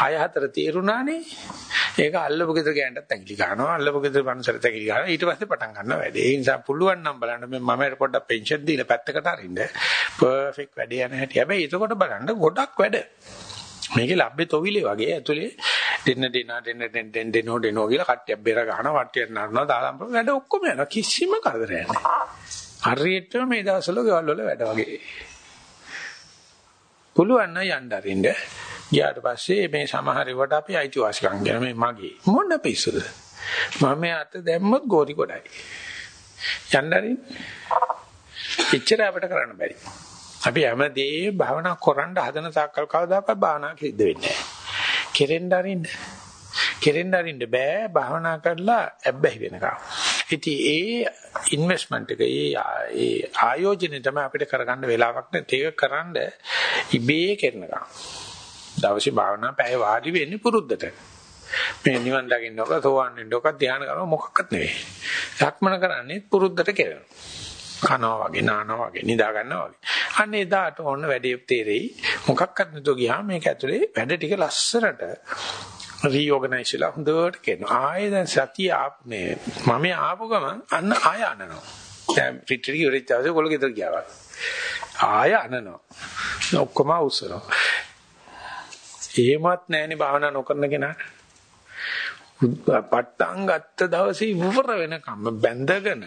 හය හතර තීරුණානේ. ඒක අල්ලපු ගෙදර ගෑනටත් ඇඟිලි ගන්නවා අල්ලපු ගෙදර මනුස්සරට ඇඟිලි ගන්නවා. ඊට පස්සේ පටන් ගන්නවා වැඩේ. ඒ නිසා පුළුවන් නම් බලන්න මේ මම පොඩ්ඩක් පෙන්ෂන් දීලා පැත්තකට අරින්න. පර්ෆෙක්ට් වැඩේ යන හැටි. හැබැයි එතකොට බලන්න ගොඩක් වැඩ. මේකේ ලැබ්බේ තොවිලේ වගේ ඇතුලේ දෙන්න දෙන්න දෙන්න දෙන්න දෙන්න දෙනෝ දෙනෝ කියලා කට්ටියක් බෙර ගන්නවා වට්ටියක් නරනවා දාලා වැඩ ඔක්කොම යනවා. කිසිම කරදරයක් නැහැ. හරියටම මේ දවස්වල ගෙවල් වල වැඩ වගේ. පුළුවන් නම් යන්න අරින්න. ගියාට පස්සේ මේ සමහර ඒවාට අපි අයිතිවාසිකම් කියන මේ මගේ මොන පිස්සුද? මම අත දැම්මොත් ගෝරි කොටයි යන්නරින් එච්චර අපිට කරන්න බැරි. අපි හැමදේ භාවනා කරන්න හදන තාක්කල් කවදාකවත් භාවනා සිද්ධ වෙන්නේ නැහැ. කෙරෙන්න අරින්න. කෙරෙන්න අරින්න බෑ. භාවනා කරලා ඇබ්බැහි වෙනකම්. ඉතින් ඒ ඉන්වෙස්ට්මන්ට් එක ඒ ඒ ආයෝජනය තමයි අපිට කරගන්න වෙලාවක් නැති ඒක කරන්න ඉබේ කරනකම්. දවසේ භාවනා පැය වාඩි වෙන්නේ පුරුද්දට. මේ නිවන් දකින්නක සෝවන් වෙන්නක ධ්‍යාන කරන මොකක්වත් නෙවෙයි. සක්මන කරන්නේ පුරුද්දට කෙරෙනවා. කනවා වගේ නානවා වගේ නිදා ගන්නවා වගේ. අන්න එදාට ඕන වැඩේ තේරෙයි. මොකක්වත් නැතුව ගියාම මේක ඇතුලේ වැඩ ටික ලස්සරට රීօගනයිස් වෙලා හොඳට කරනවා. ආයෙ දැන් සතිය ආප් මේ මම ආපු ගමන් අන්න ආය අනනවා. දැන් රිට්‍රීට් ඉවරයි තවසේ කොල්ල ගෙදර ගියා වගේ. ආය අනනවා. ඔක්කොම උසනවා. එහෙමත් නැහෙනේ භාවනා නොකරන කෙනාට. පට්ටම් ගත්ත දවසේ ඉවර වෙනකම් බැඳගෙන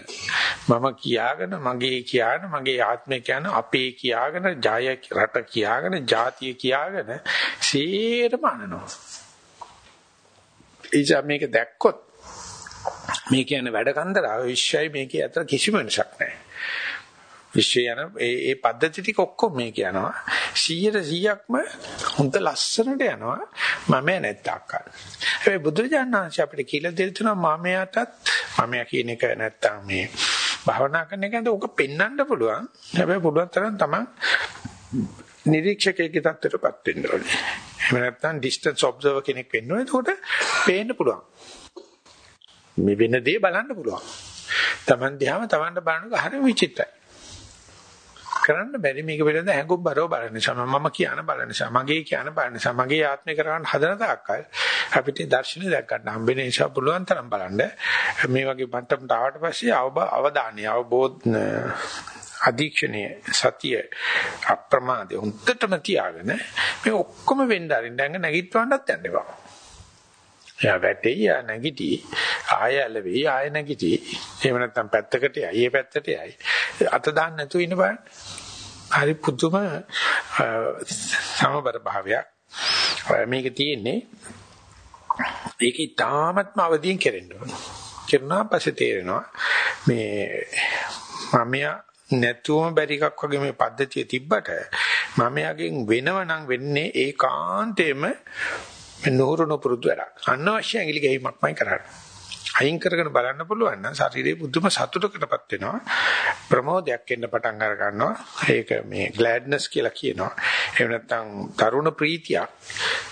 මම කියාගෙන මගේ කියාගෙන මගේ ආත්මය කියන අපේ කියාගෙන ජය රට කියාගෙන ජාතිය කියාගෙන සීරම අනනවා. එයිසා මේක දැක්කොත් මේ කියන්නේ වැඩ කන්දරාව විශ්වයි මේකේ අතර කිසිම වෙනසක් නැහැ. විශ්වය යන ඒ ඒ පද්ධති ටික ඔක්කොම මේ කියනවා 100ට 100ක්ම හොඳ ලස්සනට යනවා මම නැත්තක්කල්. හැබැයි බුදුරජාණන් වහන්සේ අපිට කියලා දෙන්න තුනවා මමයාටත් මමයා කියන එක නැත්තම් මේ භාවනා කරන එකෙන්ද ඕක පෙන්වන්න පුළුවන්. හැබැයි පුළුවන් තරම් තමන් නිරීක්ෂකයෙක්ගේ තත්ත්වයටපත් වෙන්න ඕනේ. එහෙම නැත්නම් ඩිස්ටන්ස් ඔබ්සර්වර් කෙනෙක් වෙන්න ඕනේ. එතකොට පේන්න පුළුවන්. මේ වෙන දේ බලන්න පුළුවන්. Taman දිහාම Tamanට බලනකොට හරිය විචිත්‍රයි. කරන්න බැරි මේක පිළිබඳ හැඟුම් බරව බලන නිසා මම කියන බලන නිසා මගේ කියන බලන නිසා මගේ ආත්මේ කරගන්න හදන තාක්කල් අපිට දර්ශනය දැක් ගන්න හම්බෙන නිසා පුළුවන් තරම් බලන්න මේ වගේ මට්ටමට ආවට පස්සේ අවධානය අවබෝධ අධීක්ෂණය සතිය අප්‍රමාදේ හොඳටම තියාගෙන මේ ඔක්කොම වෙන්න අරින්න දැන් නැගිටවන්නත් යන්න එපා. එයා වැටේ යා නැගිටි. ආය ඇලවි ආය නැගිටි. එහෙම නැත්නම් පැත්තකට යයි ඒ පැත්තට යයි. අත දාන්න නැතුව ඉන්න බලන්න. හරි පුදුම සමබර භාවයක්. මේක තියෙන්නේ. ඒක ඊටාත්ම අවදීන් කෙරෙන්න ඕන. කරනවා පස්සේ තේරෙනවා මේ මමයා නැතුවම බැරි එකක් වගේ මේ පද්ධතිය තිබ්බට මම යගෙන් වෙනව නම් වෙන්නේ ඒකාන්තයෙන්ම නూరు නොපුරුදු වැඩක්. අනවශ්‍ය ඇඟිලි ගැහිමක්මයි කරන්නේ. අයින් කරගෙන බලන්න පුළුවන් නම් ශරීරයේ පුදුම සතුටකටපත් වෙනවා. ප්‍රමෝදයක් එන්න පටන් අර ගන්නවා. ඒක මේ ග්ලැඩ්නස් කියලා කියනවා. එහෙම නැත්නම් තරුණ ප්‍රීතියක්.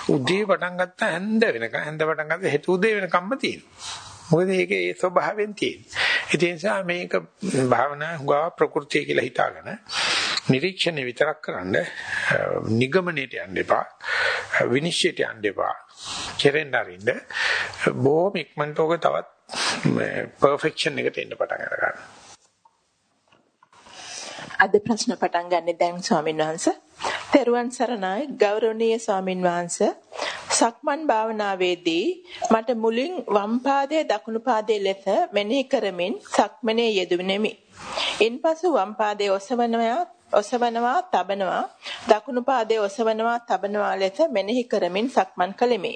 උදේ පටන් ගත්ත හැන්ද වෙනකන් හැන්ද පටන් ගත්ත හෙට උදේ වෙනකම්ම තියෙනවා. මොකද ඒකේ ඒ ස්වභාවයෙන් තියෙන. ඒ නිසා මේක භාවනා හුඟා ප්‍රകൃතිය කියලා හිතාගෙන නිරීක්ෂණය විතරක් කරන්න නිගමනයට යන්න එපා. විනිශ්චයට යන්න එපා. කෙරෙන්න අරින්න බොහොම ඉක්මනට ඔක තවත් පර්ෆෙක්ෂන් එකට එන්න පටන් ගන්නවා. අද ප්‍රශ්න පටන් ගන්න දැන් ස්වාමින් වහන්සේ. තෙරුවන් සරණයි ගෞරවනීය ස්වාමින් වහන්සේ. සක්මන් භාවනාවේදී මට මුලින් වම් පාදයේ දකුණු පාදයේ ලෙස මෙනෙහි කරමින් සක්මනේ යෙදුණෙමි. ඉන්පසු වම් පාදයේ ඔසවනවා ඔසවනවා තබනවා දකුණු පාදයේ ඔසවනවා තබනවා ලෙස මෙනෙහි කරමින් සක්මන් කළෙමි.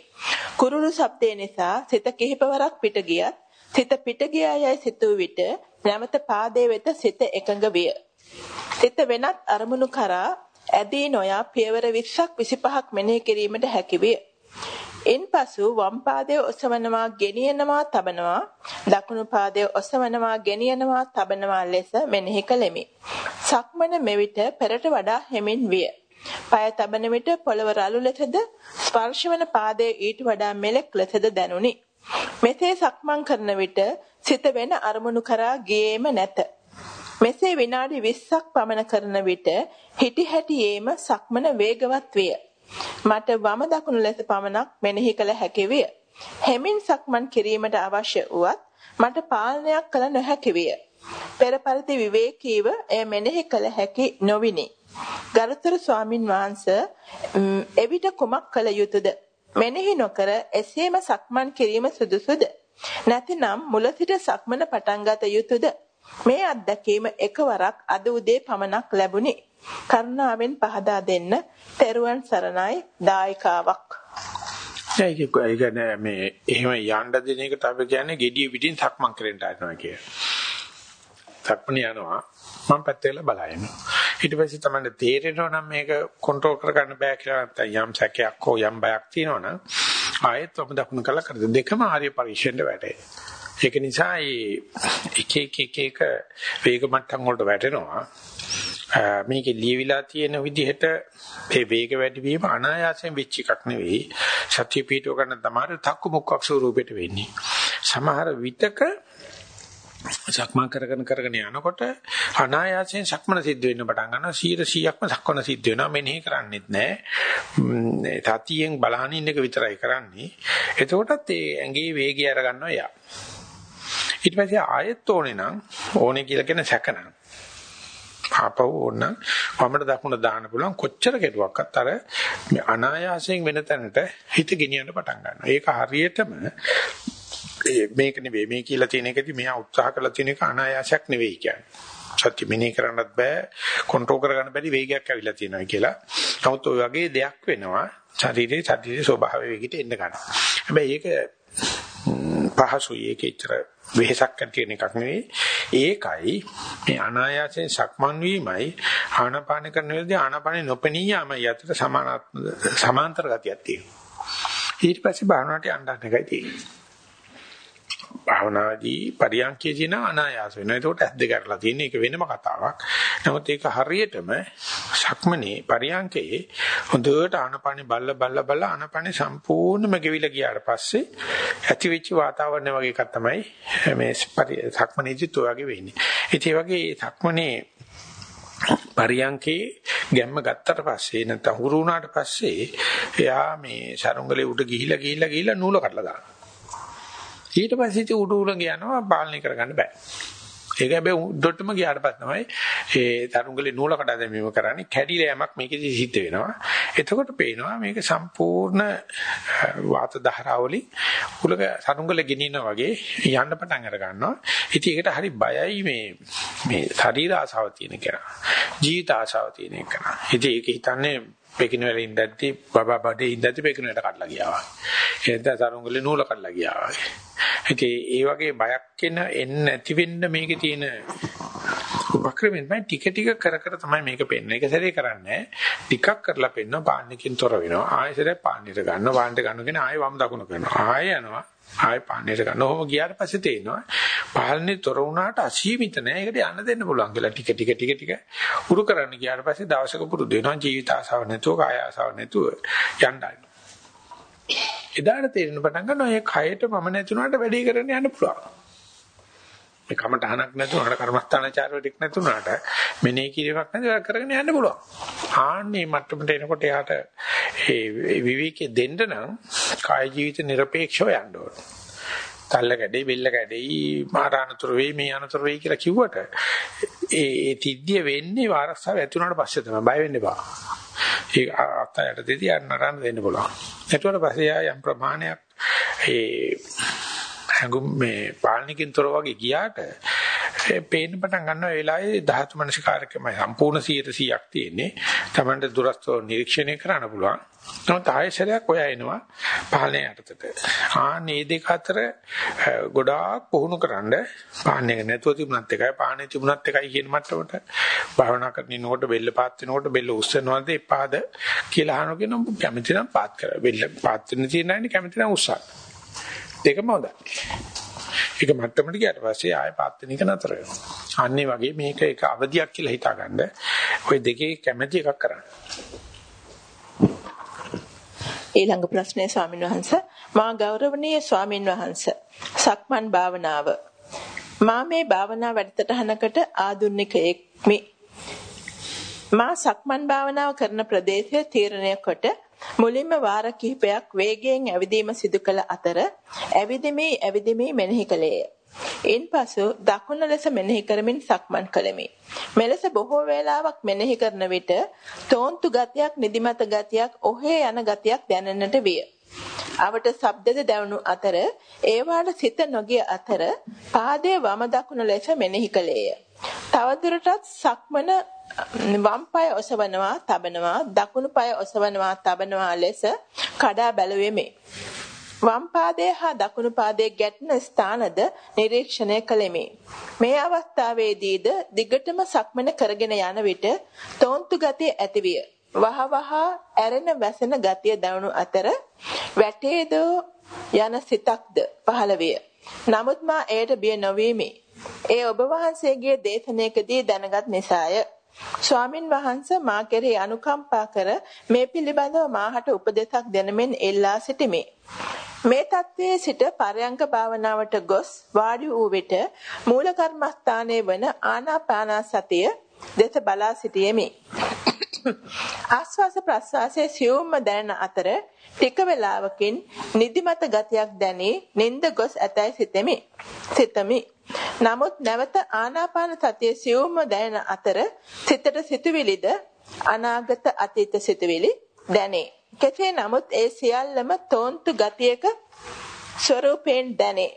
කුරුළු ශබ්දේ නිසා සිත කිහිපවරක් පිට ගියත් සිත පිට ගියා යයි සිතූ විට නැවත පාදයේ වෙත සිත එකඟ විය. සිත වෙනත් අරමුණු කරා ඇදී නොයා පියවර 20ක් 25ක් මෙනෙහි කිරීමට හැකි විය. ඉන්පසු වම් පාදයේ ඔසවනවා ගෙනියනවා තබනවා දකුණු පාදයේ ඔසවනවා ගෙනියනවා තබනවා ලෙස මෙනෙහි කළෙමි. සක්මන මෙවිට පෙරට වඩා හෙමින් විය. পায় තබන විට පොළව රළු ලෙසද ස්පර්ශවන පාදයේ ඊට වඩා මෙලෙක් ලෙසද දැනුනි. මෙසේ සක්මන් කරන විට සිත වෙන අරමුණු කරා ගියේම නැත. මෙසේ විනාඩි 20ක් පමණ කරන විට හිටි හැටියේම සක්මන වේගවත් විය. මට වම දකුණු ලෙස පමණක් මෙනෙහි කළ හැකි විය. හැමින් සක්මන් කිරීමට අවශ්‍ය වුවත් මට පාලනයක් කළ නොහැකි විය. පෙර පරිදි විවේකීව එය මෙනෙහි කළ හැකි නොවිනි. ගරුතර ස්වාමින් වහන්සේ එවිට කුමක් කළ යුතුද? මෙනෙහි නොකර එසේම සක්මන් කිරීම සුදුසුද? නැතිනම් මුල සිට සක්මන පටන් ගත යුතුයද? මේ අත්දැකීම එකවරක් අද උදේ පමණක් ලැබුණි. කරුණාවෙන් පහදා දෙන්න තෙරුවන් සරණයි දායකාවක්. ඒක ඒක නෑ මේ එහෙම යන්න දෙන එකට අපි කියන්නේ gediye පිටින් සක්මන් කරෙන්ට ආනවා කිය. සක්මන් යනවා මම පැත්තෙල බලায়න. ඊට පස්සේ තමයි තේරෙනවා නම් මේක කන්ට්‍රෝල් කරගන්න බෑ කියලා නැත්නම් යම් සැකයක් හෝ යම් බයක් තියෙනවා නම් ආයෙත් ඔබ දකුණු කළා කරද දෙකම ආර්ය පරිශ්‍රයට වැටේ. ඒක නිසා මේ එක එක එක එක වේග මට්ටම් වලට වැටෙනවා. මේකේ ලියවිලා තියෙන විදිහට මේ වේග වැඩි වීම අනායාසයෙන් වෙච්ච එකක් නෙවෙයි. සත්‍ය පීඨව ගන්න තමයි තක්කු මුක්කක් ස්වරූපෙට වෙන්නේ. සමහර විතක සක්මන් කරගෙන කරගෙන යනකොට අනායාසයෙන් සක්මන සිද්ධ වෙන්න පටන් ගන්නවා. 100%ක්ම සක්මන සිද්ධ වෙනවා. මෙනෙහි කරන්නෙත් නැහැ තතියෙන් බලහන් ඉන්න එක විතරයි කරන්නේ. එතකොටත් ඒ ඇඟේ වේගය අර ගන්නවා යා. ඊට පස්සේ ආයෙත් ඕනේ නම් ඕනේ කියලා කියන සැකනම් ආපහු ඕන වමට දකුණ දාන්න පුළුවන් කොච්චර කෙරුවක්වත් අර අනායාසයෙන් වෙන තැනට හිත ගෙනියන්න පටන් ගන්නවා ඒක හරියටම මේක නෙවෙයි මේ කියලා තියෙන එකදී මෙයා උත්සාහ කරලා තියෙන එක අනායාසයක් නෙවෙයි කියන්නේ. සත්‍ය මිනේ කරන්නත් බෑ කන්ට්‍රෝල් කරගන්න බැරි වේගයක් ඇවිල්ලා තියෙනවා කියලා. නමුත් ওই වගේ දෙයක් වෙනවා ශරීරයේ ශරීරයේ ස්වභාවය වේගයට එන්න ගන්නවා. හැබැයි ඒක පහසුයි ඒක ඇත්තට වෙහසක් ඇති එකක් නෙවෙයි. ඒකයි මේ අනායාසයෙන් සක්මන් වීමයි ආනාපාන කරන වෙලාවේදී ආනාපානෙ නොපෙනී යාම යතට සමාන්තර ගතියක් තියෙනවා. ඊට පස්සේ භාවනාවට යන්න එකයි තියෙන්නේ. භාවනාදී පරියන්කේ දින අනායාස වෙනවා. ඒකට ඇස් දෙක අරලා තියෙන එක වෙනම කතාවක්. නමුත් ඒක හරියටම සක්මනේ පරියන්කේ හොඳට ආනපනෙ බල්ල බල්ල බල්ල ආනපනෙ සම්පූර්ණයෙන්ම ගෙවිලා ගියාට පස්සේ ඇති වෙච්ච වාතාවරණය වගේ එකක් තමයි මේ සක්මනේදිත් ඔය වගේ වෙන්නේ. ඉතින් ඒ වගේ සක්මනේ පරියන්කේ ගැම්ම ගත්තට පස්සේ නැත්නම් හුරු වුණාට පස්සේ එයා මේ සරුංගලේ උඩ ගිහිලා ගිහිලා ගිහිලා නූල කඩලා දානවා. ඊට පස්සේ ඉතින් උඩ උලඟ යනවා පාලනය කරගන්න බෑ. ඒක හැබැයි උඩටම ගියාට පස්සේ තමයි ඒ තරුංගලේ නූල කඩා දැමීම කරන්නේ කැඩිලා යමක් මේකෙදි සිද්ධ වෙනවා. එතකොට පේනවා මේක සම්පූර්ණ වාත ධාරාවලින් උලක තරුංගලේ ගෙනිනා වගේ යන්න පටන් අර ගන්නවා. ඉතින් ඒකට හරි බයයි මේ මේ ශරීර ආසාව තියෙන කෙනා. ජීවිත ආසාව තියෙන කෙනා. ඉතින් ඒක හිතන්නේ පෙකින වල ඉඳද්දි බබා බඩේ ඉඳද්දි පෙකින වලට කඩලා ගියා වගේ. එහෙනම් සරුංගලේ නූල කඩලා ගියා වගේ. ඉතින් ඒ වගේ බයක් එන එන්නේ නැති වෙන්න මේකේ තියෙන උපක්‍රමෙන් මම ටික ටික කර කර තමයි මේක පෙන්වන්නේ. ඒක සැරේ කරන්නේ ටිකක් කරලා පෙන්වනවා පාන්නකින් තොර වෙනවා. ආයෙසරේ පාන්නේට ගන්නවා. පාන්නට ගන්නගෙන ආයෙ වම් දකුණ කරනවා. ආයෙ යනවා. ආයෙ පාන්නේට ගන්නවා. ඔහොම ගියාට පස්සේ තේනවා පාලනේ තොර වුණාට අසීමිත නෑ. ඒකට යන්න දෙන්න පුළුවන් කියලා ටික ටික ටික ටික උරු කරන්න ගියාට පස්සේ දවසක පුරුදු වෙනවා. ජීවිත ආසාව නැතුව, කාය ආසාව නැතුව යන්නයි. එදාට තේරෙන පටන් ගන්නවා මේ කයට මම නැතුණාට වැඩේ කරන්න යන්න පුළුවන්. මේ කමටහනක් නැතුව අර කර්මස්ථානචාරවලට නැතුණාට මෙනේ කිරීමක් නැතුව කරගෙන යන්න පුළුවන්. ආන්නේ මට්ටමට එනකොට යාට ඒ විවිකේ දෙන්න නම් කාය ජීවිත নিরপেক্ষව යන්න ඕනේ. තල්ල කැඩේ බෙල්ල කැඩේ මා රානතුරු වෙයි මේ අනතුරු වෙයි කියලා කිව්වට ඒ ඒ තිද්දිය වෙන්නේ ආරක්ෂාව ඇති වුණාට පස්සේ තමයි බය වෙන්න එපා. ඒ අතයට දෙදී අන්නරන් දෙන්න පුළුවන්. ඒට පස්සේ යම් ප්‍රමාණයක් ඒ හැඟුම් මේ පාලනිකින් තොර වගේ ගියාට ඒ පේන්න පටන් ගන්නවා ඒ වෙලාවේ ධාතු මනසිකාරකමයි සම්පූර්ණ 100%ක් තියෙන්නේ. Tamanට දුරස්තව නිරීක්ෂණය කරන්න පුළුවන්. නමුත් ආයෙසරයක් ඔය එනවා පාලනය යටතට. ආනේ දෙක අතර ගොඩාක් පුහුණු කරන්න පාන්නේ නැතුව තිබුණත් එකයි පාන්නේ තිබුණත් එකයි කියන මට්ටමට භාවනා කරනකොට බෙල්ල පාත් වෙනකොට බෙල්ල උස්සනවාද එපාද කියලා අහනගෙන කැමති නම් පාත් කරා. බෙල්ල පාත් වෙන තියෙන නැන්නේ කැමති නම් උස්සන්න. දෙකම හොඳයි. ඒක මට්ටමට ගියාට පස්සේ ආයෙ පාත් වෙන එක නතර වෙනවා. අන්නේ වගේ මේක එක අවධියක් කියලා හිතාගන්න. ওই දෙකේ කැමැති එකක් කරන්න. ඊළඟ ප්‍රශ්නය ස්වාමින් වහන්සේ මා ගෞරවනීය ස්වාමින් වහන්සේ සක්මන් භාවනාව මා මේ භාවනා වැඩසටහනකට ආදුනිකයෙක්මි මා සක්මන් භාවනාව කරන ප්‍රදේශය තීරණය කොට මුලින්ම වාර කිහිපයක් වේගයෙන් ඇවිදීම සිදු කළ අතර ඇවිදිමේ ඇවිදිමේ මෙනෙහි කළේය ඉන්පසු දකුණ ලෙස මෙනෙහි කරමින් සක්මන් කළෙමි. මෙලෙස බොහෝ වේලාවක් මෙනෙහි කරන විට තෝන්තු ගතියක් නිදිමත ගතියක් ඔහේ යන ගතියක් දැනෙන්නට විය. අවට ශබ්දද දැවුණු අතර ඒවාට සිත නොගිය අතර පාදයේ වම දකුණ ලෙස මෙනෙහි කළේය. තවදුරටත් සක්මන වම් පාය ඔසවනවා, තබනවා, දකුණු පාය ඔසවනවා, තබනවා ලෙස කඩා බැලුවෙමි. වම් පාදයේ හා දකුණු පාදයේ ගැටෙන ස්ථානද නිරීක්ෂණය කළෙමි. මේ අවස්ථාවේදීද දිගටම සක්මන කරගෙන යන විට තෝන්තු ගතිය ඇතිවිය. වහ වහ ඇරෙන වැසෙන ගතිය දැනුණු අතර වැටේද යන සිතක්ද පහළ විය. නමුත් මා එයට බිය නොවීමි. ඒ ඔබ වහන්සේගේ දේශනාවකදී දැනගත් නිසාය. ස්වාමින් වහන්සේ මා කෙරෙහි අනුකම්පා කර මේ පිළිබඳව මාහට උපදෙසක් දෙනමින් එල්ලා සිටිමි. මේ தත්වයේ සිට පරයන්ක භාවනාවට ගොස් වාඩි වූ විට මූල කර්මස්ථානයේ වන ආනාපාන සතිය දෙස බලා සිටියෙමි. ආස්වාස ප්‍රස්වාසයේ සියුම්ම දැනෙන අතර ටික වේලාවකින් නිදිමත ගතියක් දැනී නිින්ද ගොස් ඇතැයි සිතෙමි. සිතමි. නමුත් නැවත ආනාපාන සතිය සියුම්ම දැනෙන අතර සිතට සිතුවිලිද අනාගත අතීත සිතුවිලි දැනේ. කෙසේ නමුත් ඒ සියල්ලම තෝන්තු ගතියක ස්වરૂපයෙන් දැනේ.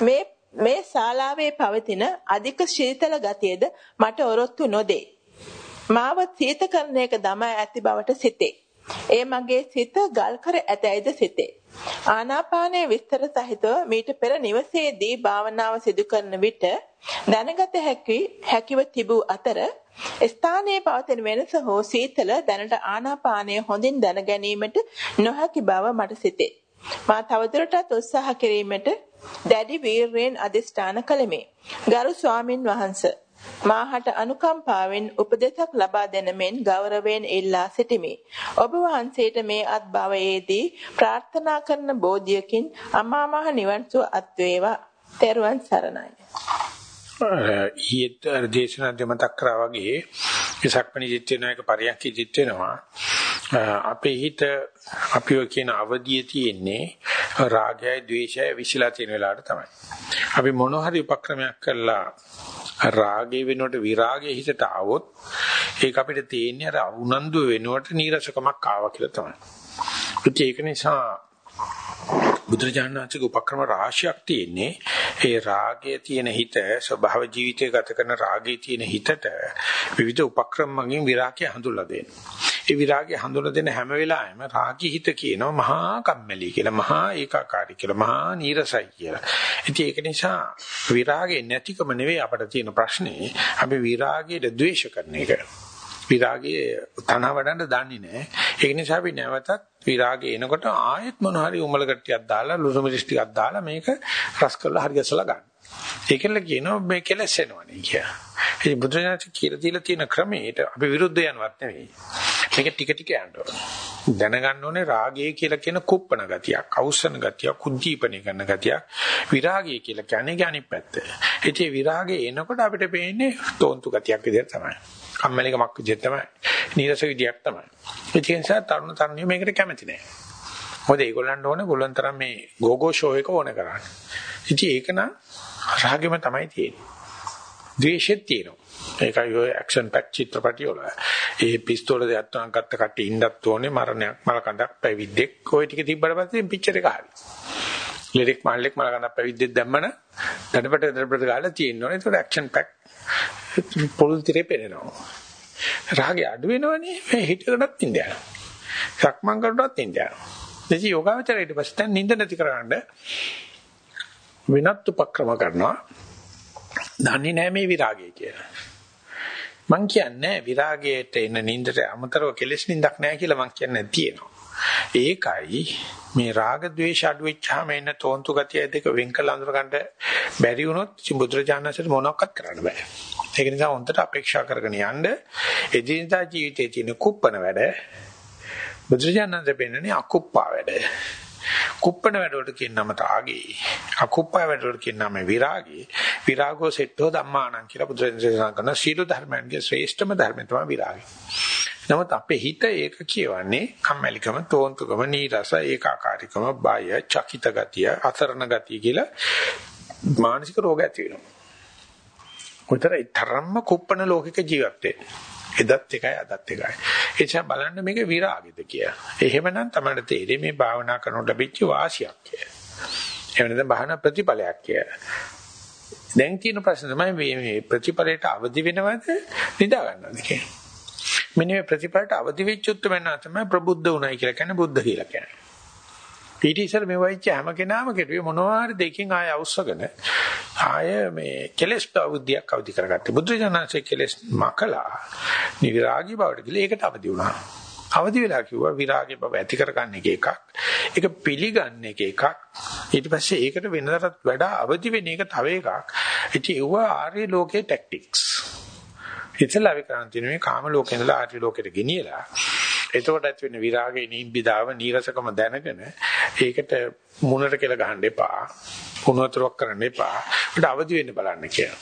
මේ මේ ශාලාවේ පවතින අධික ශීතල ගතියද මට ඔරොත්තු නොදේ. මාව සීතකරණයක දමා ඇති බවට සිතේ. ඒ මගේ සිත ගල් කර ඇතැයිද සිතේ. ආනාපානයේ විස්තර සහිතව මීට පෙර නිවසේදී භාවනාව සිදු කරන විට දැනගත හැකි හැකිව තිබූ අතර ස්ථානයේ පවතින වෙනස හෝ සීතල දැනට ආනාපානය හොඳින් දැන ගැනීමට නොහැකි බව මට සිතේ. මා තවදුරටත් උත්සාහ කිරීමට දැඩි වීරයෙන් අදිෂ්ඨාන කළෙමි. ගරු ස්වාමින් වහන්සේ මාහට අනුකම්පාවෙන් උපදෙසක් ලබා දෙන මෙන් ගෞරවයෙන් ඉල්ලා සිටිමි. ඔබ වහන්සේට මේ අත්භවයේදී ප්‍රාර්ථනා කරන බෝධියකින් අමා මහ නිවන් සුව අත් වේවා. තෙරුවන් සරණයි. ඊට දේශනා දෙමතක් කරා වගේ ඉසක්පණි ජීත් වෙන එක පරියන්ක ජීත් වෙනවා. අපේ හිත අපිව කියන අවදියේ තියෙන්නේ රාගයයි ද්වේෂයයි විශ්ලා තියෙන වෙලාවට තමයි. අපි මොන හරි උපක්‍රමයක් කරලා රාගේ වෙනුවට විරාගයේ හිතට આવොත් ඒක අපිට තේන්නේ අර උනන්දු වෙනුවට නීරසකමක් ආවා කියලා තමයි. ඒක නිසා බුදුරජාණන්සේගේ උපක්‍රම රාශියක් තියෙන්නේ ඒ රාගයේ තියෙන හිත ස්වභාව ජීවිතය ගත කරන රාගයේ තියෙන හිතට විවිධ උපක්‍රම මගින් විරාගය හඳුල්ලා දෙනවා. ඒ විරාගය හඳුල්ලා දෙන හැම වෙලාවෙම රාගී හිත කියනවා මහා කම්මැලි කියලා මහා ඒකාකාරී කියලා මහා නීරසයි කියලා. ඉතින් ඒක නිසා විරාගේ නැතිකම නෙවෙයි අපට තියෙන ප්‍රශ්නේ අපි විරාගයට ද්වේෂ කරන එක. විරාගයේ තන වඩන්න දන්නේ නැහැ. ඒ නිසා අපි නැවතත් විරාගය එනකොට ආයෙත් මොන හරි උමල කට්ටියක් දාලා ලුසු මිරිස් ටිකක් දාලා මේක රස කරලා හරි ගැසලා ගන්න. ඒකෙන්ල කියනවා මේ කෙලස් එනවනේ කිය. ඉතින් බුදුරජාණන් කියලා දීලා තියෙන ක්‍රමයට අපි විරුද්ධ යනවත් නෙවෙයි. මේක ටික ටික යන්න දැනගන්න ඕනේ රාගය කියලා කියන කුප්පන ගතියක්, අවුස්සන ගතියක්, කුද්ධීපණය කරන ගතියක්. විරාගය කියලා කියන්නේ අනිත් පැත්ත. ඉතින් විරාගය එනකොට අපිට පේන්නේ තෝන්තු ගතියක් විදිහට තමයි. කම්මැලිකමක් විදිහට තමයි. නීරස විදියක් තමයි. ඒ නිසා තරුණ තරුණිය මේකට කැමති නෑ. මොකද ඒගොල්ලන්ට ඕනේ ගොල්ලන් තරම් මේ ගෝගෝ ෂෝ එක ඕනේ කරන්නේ. ඉතින් ඒක නම් රාගෙම තමයි තියෙන්නේ. ද්වේෂෙත් තියෙනවා. ඒකයි ඔය ඇක්ෂන් පැක් චිත්‍රපටි වල. ඒ පිස්තෝල දෙයක් තුනක් ගත්ත කට්ටිය ඉන්නත් ඕනේ මරණයක් මලකඳක් පැවිද්දෙක් ඔය ටික තිබ්බට පස්සේ පික්චර් එක හරි. ලිරික් මාල්ලෙක් මලකඳක් පැවිද්දෙක් දැම්මන දඩපට දඩපට ගාලා තියෙන්න ඕනේ. ඒකට ඇක්ෂන් පැක් පොල් තිරේ පෙන්නනවා. රාගය අඩු වෙනවනේ මේ හිතකටත් ඉන්න යනවා. සක්මන් කරනකොටත් ඉන්න යනවා. එදි යෝගාවචරය ඊට පස්සේ දැන් නිින්ද නැති කරගන්න වෙනත් උපක්‍රම කරනවා. දන්නේ නැහැ මේ විරාගය කියලා. මං කියන්නේ විරාගයට එන නිින්දට අමතරව කෙලෙස් නිින්දක් නැහැ කියලා මං කියන්නේ තියෙනවා. ඒකයි මේ රාග ద్వේෂ අඩු වෙච්චාම එන තෝන්තු ගතිය දෙක වෙන් කළ අඳුර ගන්න බැරි වුණොත් බුදුරජාණන්සේට මොනවක්වත් කරන්න බෑ. ඒක නිසා හොන්දට අපේක්ෂා කරගෙන යන්න එදිනදා ජීවිතයේ තියෙන කුප්පන වැඩ බුදුරජාණන්සේ පෙන්නන්නේ අකුප්පා වැඩ. කුප්පන වැඩවලට කියන නම තාගේ. අකුප්පා වැඩවලට කියන නම විරාගේ. විරාගෝ සෙට්ටෝ ධම්මානං කියලා බුදුරජාණන් කරන සීල ධර්මයන්ගේ ශ්‍රේෂ්ඨම ධර්මය තමයි විරාගය. නමුත් අපේ හිත ඒක කියවන්නේ කම්මැලිකම, තෝන්තුකම, නීරස, ඒකාකාරීකම, බය, චකිත ගතිය, අතරණ ගතිය කියලා මානසික රෝග ඇති වෙනවා. කොතරම් තරම්ම කුප්පන ලෝකික ජීවත් එදත් එකයි අදත් එකයි. ඒ නිසා බලන්න මේක විරාගෙද කියලා. එහෙමනම් තමයි තේරෙන්නේ මේ භාවනා කරනකොට ලැබිච්ච වාසියක් කියලා. එහෙම නැත්නම් භාවනා ප්‍රතිඵලයක් කියලා. දැන් තියෙන ප්‍රශ්න තමයි මේ ප්‍රතිඵලයට අවදි වෙනවද නිදා ගන්නවද කියන්නේ. මෙන්න මේ ප්‍රතිඵලයට අවදි වෙච්ච උත්තරම තමයි ප්‍රබුද්ධ උනායි කියලා කියන්නේ බුද්ධ කියලා කියන්නේ. ඊට ඉස්සර මේ වෙච්ච හැම කෙනාම කෙරුවේ මොනවා හරි දෙකකින් ආය අවශ්‍යගෙන ආය මේ කෙලස් බෞද්ධියක් අවදි කරගත්තේ. බුදුරජාණන්සේ කෙලස් මකලා නිවිරාගී බවට ගිහලා ඒකට අවදි වුණා. අවදි වෙලා කිව්වා විරාගය බව ඇති කරගන්න එක එකක්. ඒක පිළිගන්න එක එකක්. ඊට පස්සේ ඒකට වෙනදටත් වඩා අවදි වෙන එක තව එකක්. ඉතින් ඒව ආර්ය ලෝකේ ටැක්ටික්ස්. ඉතලා විකරන්තිනේ කාම ලෝකේ ඉඳලා ආර්ය ලෝකෙට ගෙනියලා එතකොට ඇති වෙන විරාගේ නිබ්බිදාව නීරසකම දැනගෙන ඒකට මුණට කියලා ගහන්න එපා. පුනතරක් කරන්න එපා. ඒකට අවදි වෙන්න බලන්න කියලා.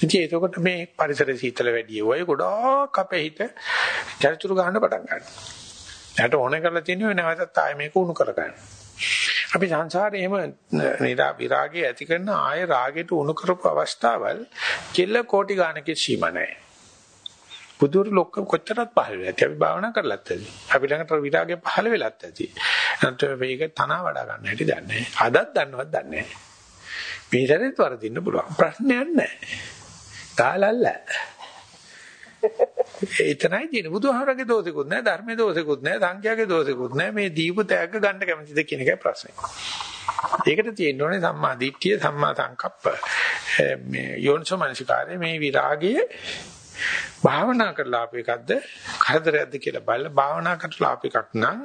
ඉතින් එතකොට මේ පරිසර සීතල වැඩි වෙයි ගොඩාක් අපේ හිත චරිචුරු ගන්න පටන් ගන්නවා. එයාට ඕන කරලා තියෙන්නේ නැවතත් ආයෙ මේක උණු කර ගන්න. අපි සංසාරේ එහෙම නිරා විරාගය ඇති කරන ආයෙ රාගයට උණු කරපු අවස්ථාවල් කෙල්ල කෝටි ගානකේ සීමා නැහැ. බුදුරු ලොක්ක කොච්චරත් පහළ වෙලා ඇති. අපි භාවනා කරලත් ඇති. අපි ළඟට විරාගය පහළ වෙලත් ඇති. නැත්නම් මේක තනවා වඩා ගන්න හැටි දන්නේ නැහැ. අදත් දන්නවත් දන්නේ නැහැ. මේ සැරේත් වරදින්න පුළුවන්. ප්‍රශ්නයක් නැහැ. තාලල්ල. එතනයි තියෙන බුදුහාරගේ දෝෂිකුත් නැහැ ධර්මයේ දෝෂිකුත් නැහැ සංඛ්‍යාවේ දෝෂිකුත් නැහැ මේ දීපු තෑග්ග ගන්න කැමතිද කියන එකයි ප්‍රශ්නේ. ඒකට තියෙන්න ඕනේ සම්මා දිට්ඨිය සම්මා සංකප්ප මේ යෝනිසෝ මනසිකාරය මේ විරාගය භාවනා කරලා ආපු එකක්ද කරදරයක්ද කියලා බලලා භාවනා කරලා ආපු එකක් නම්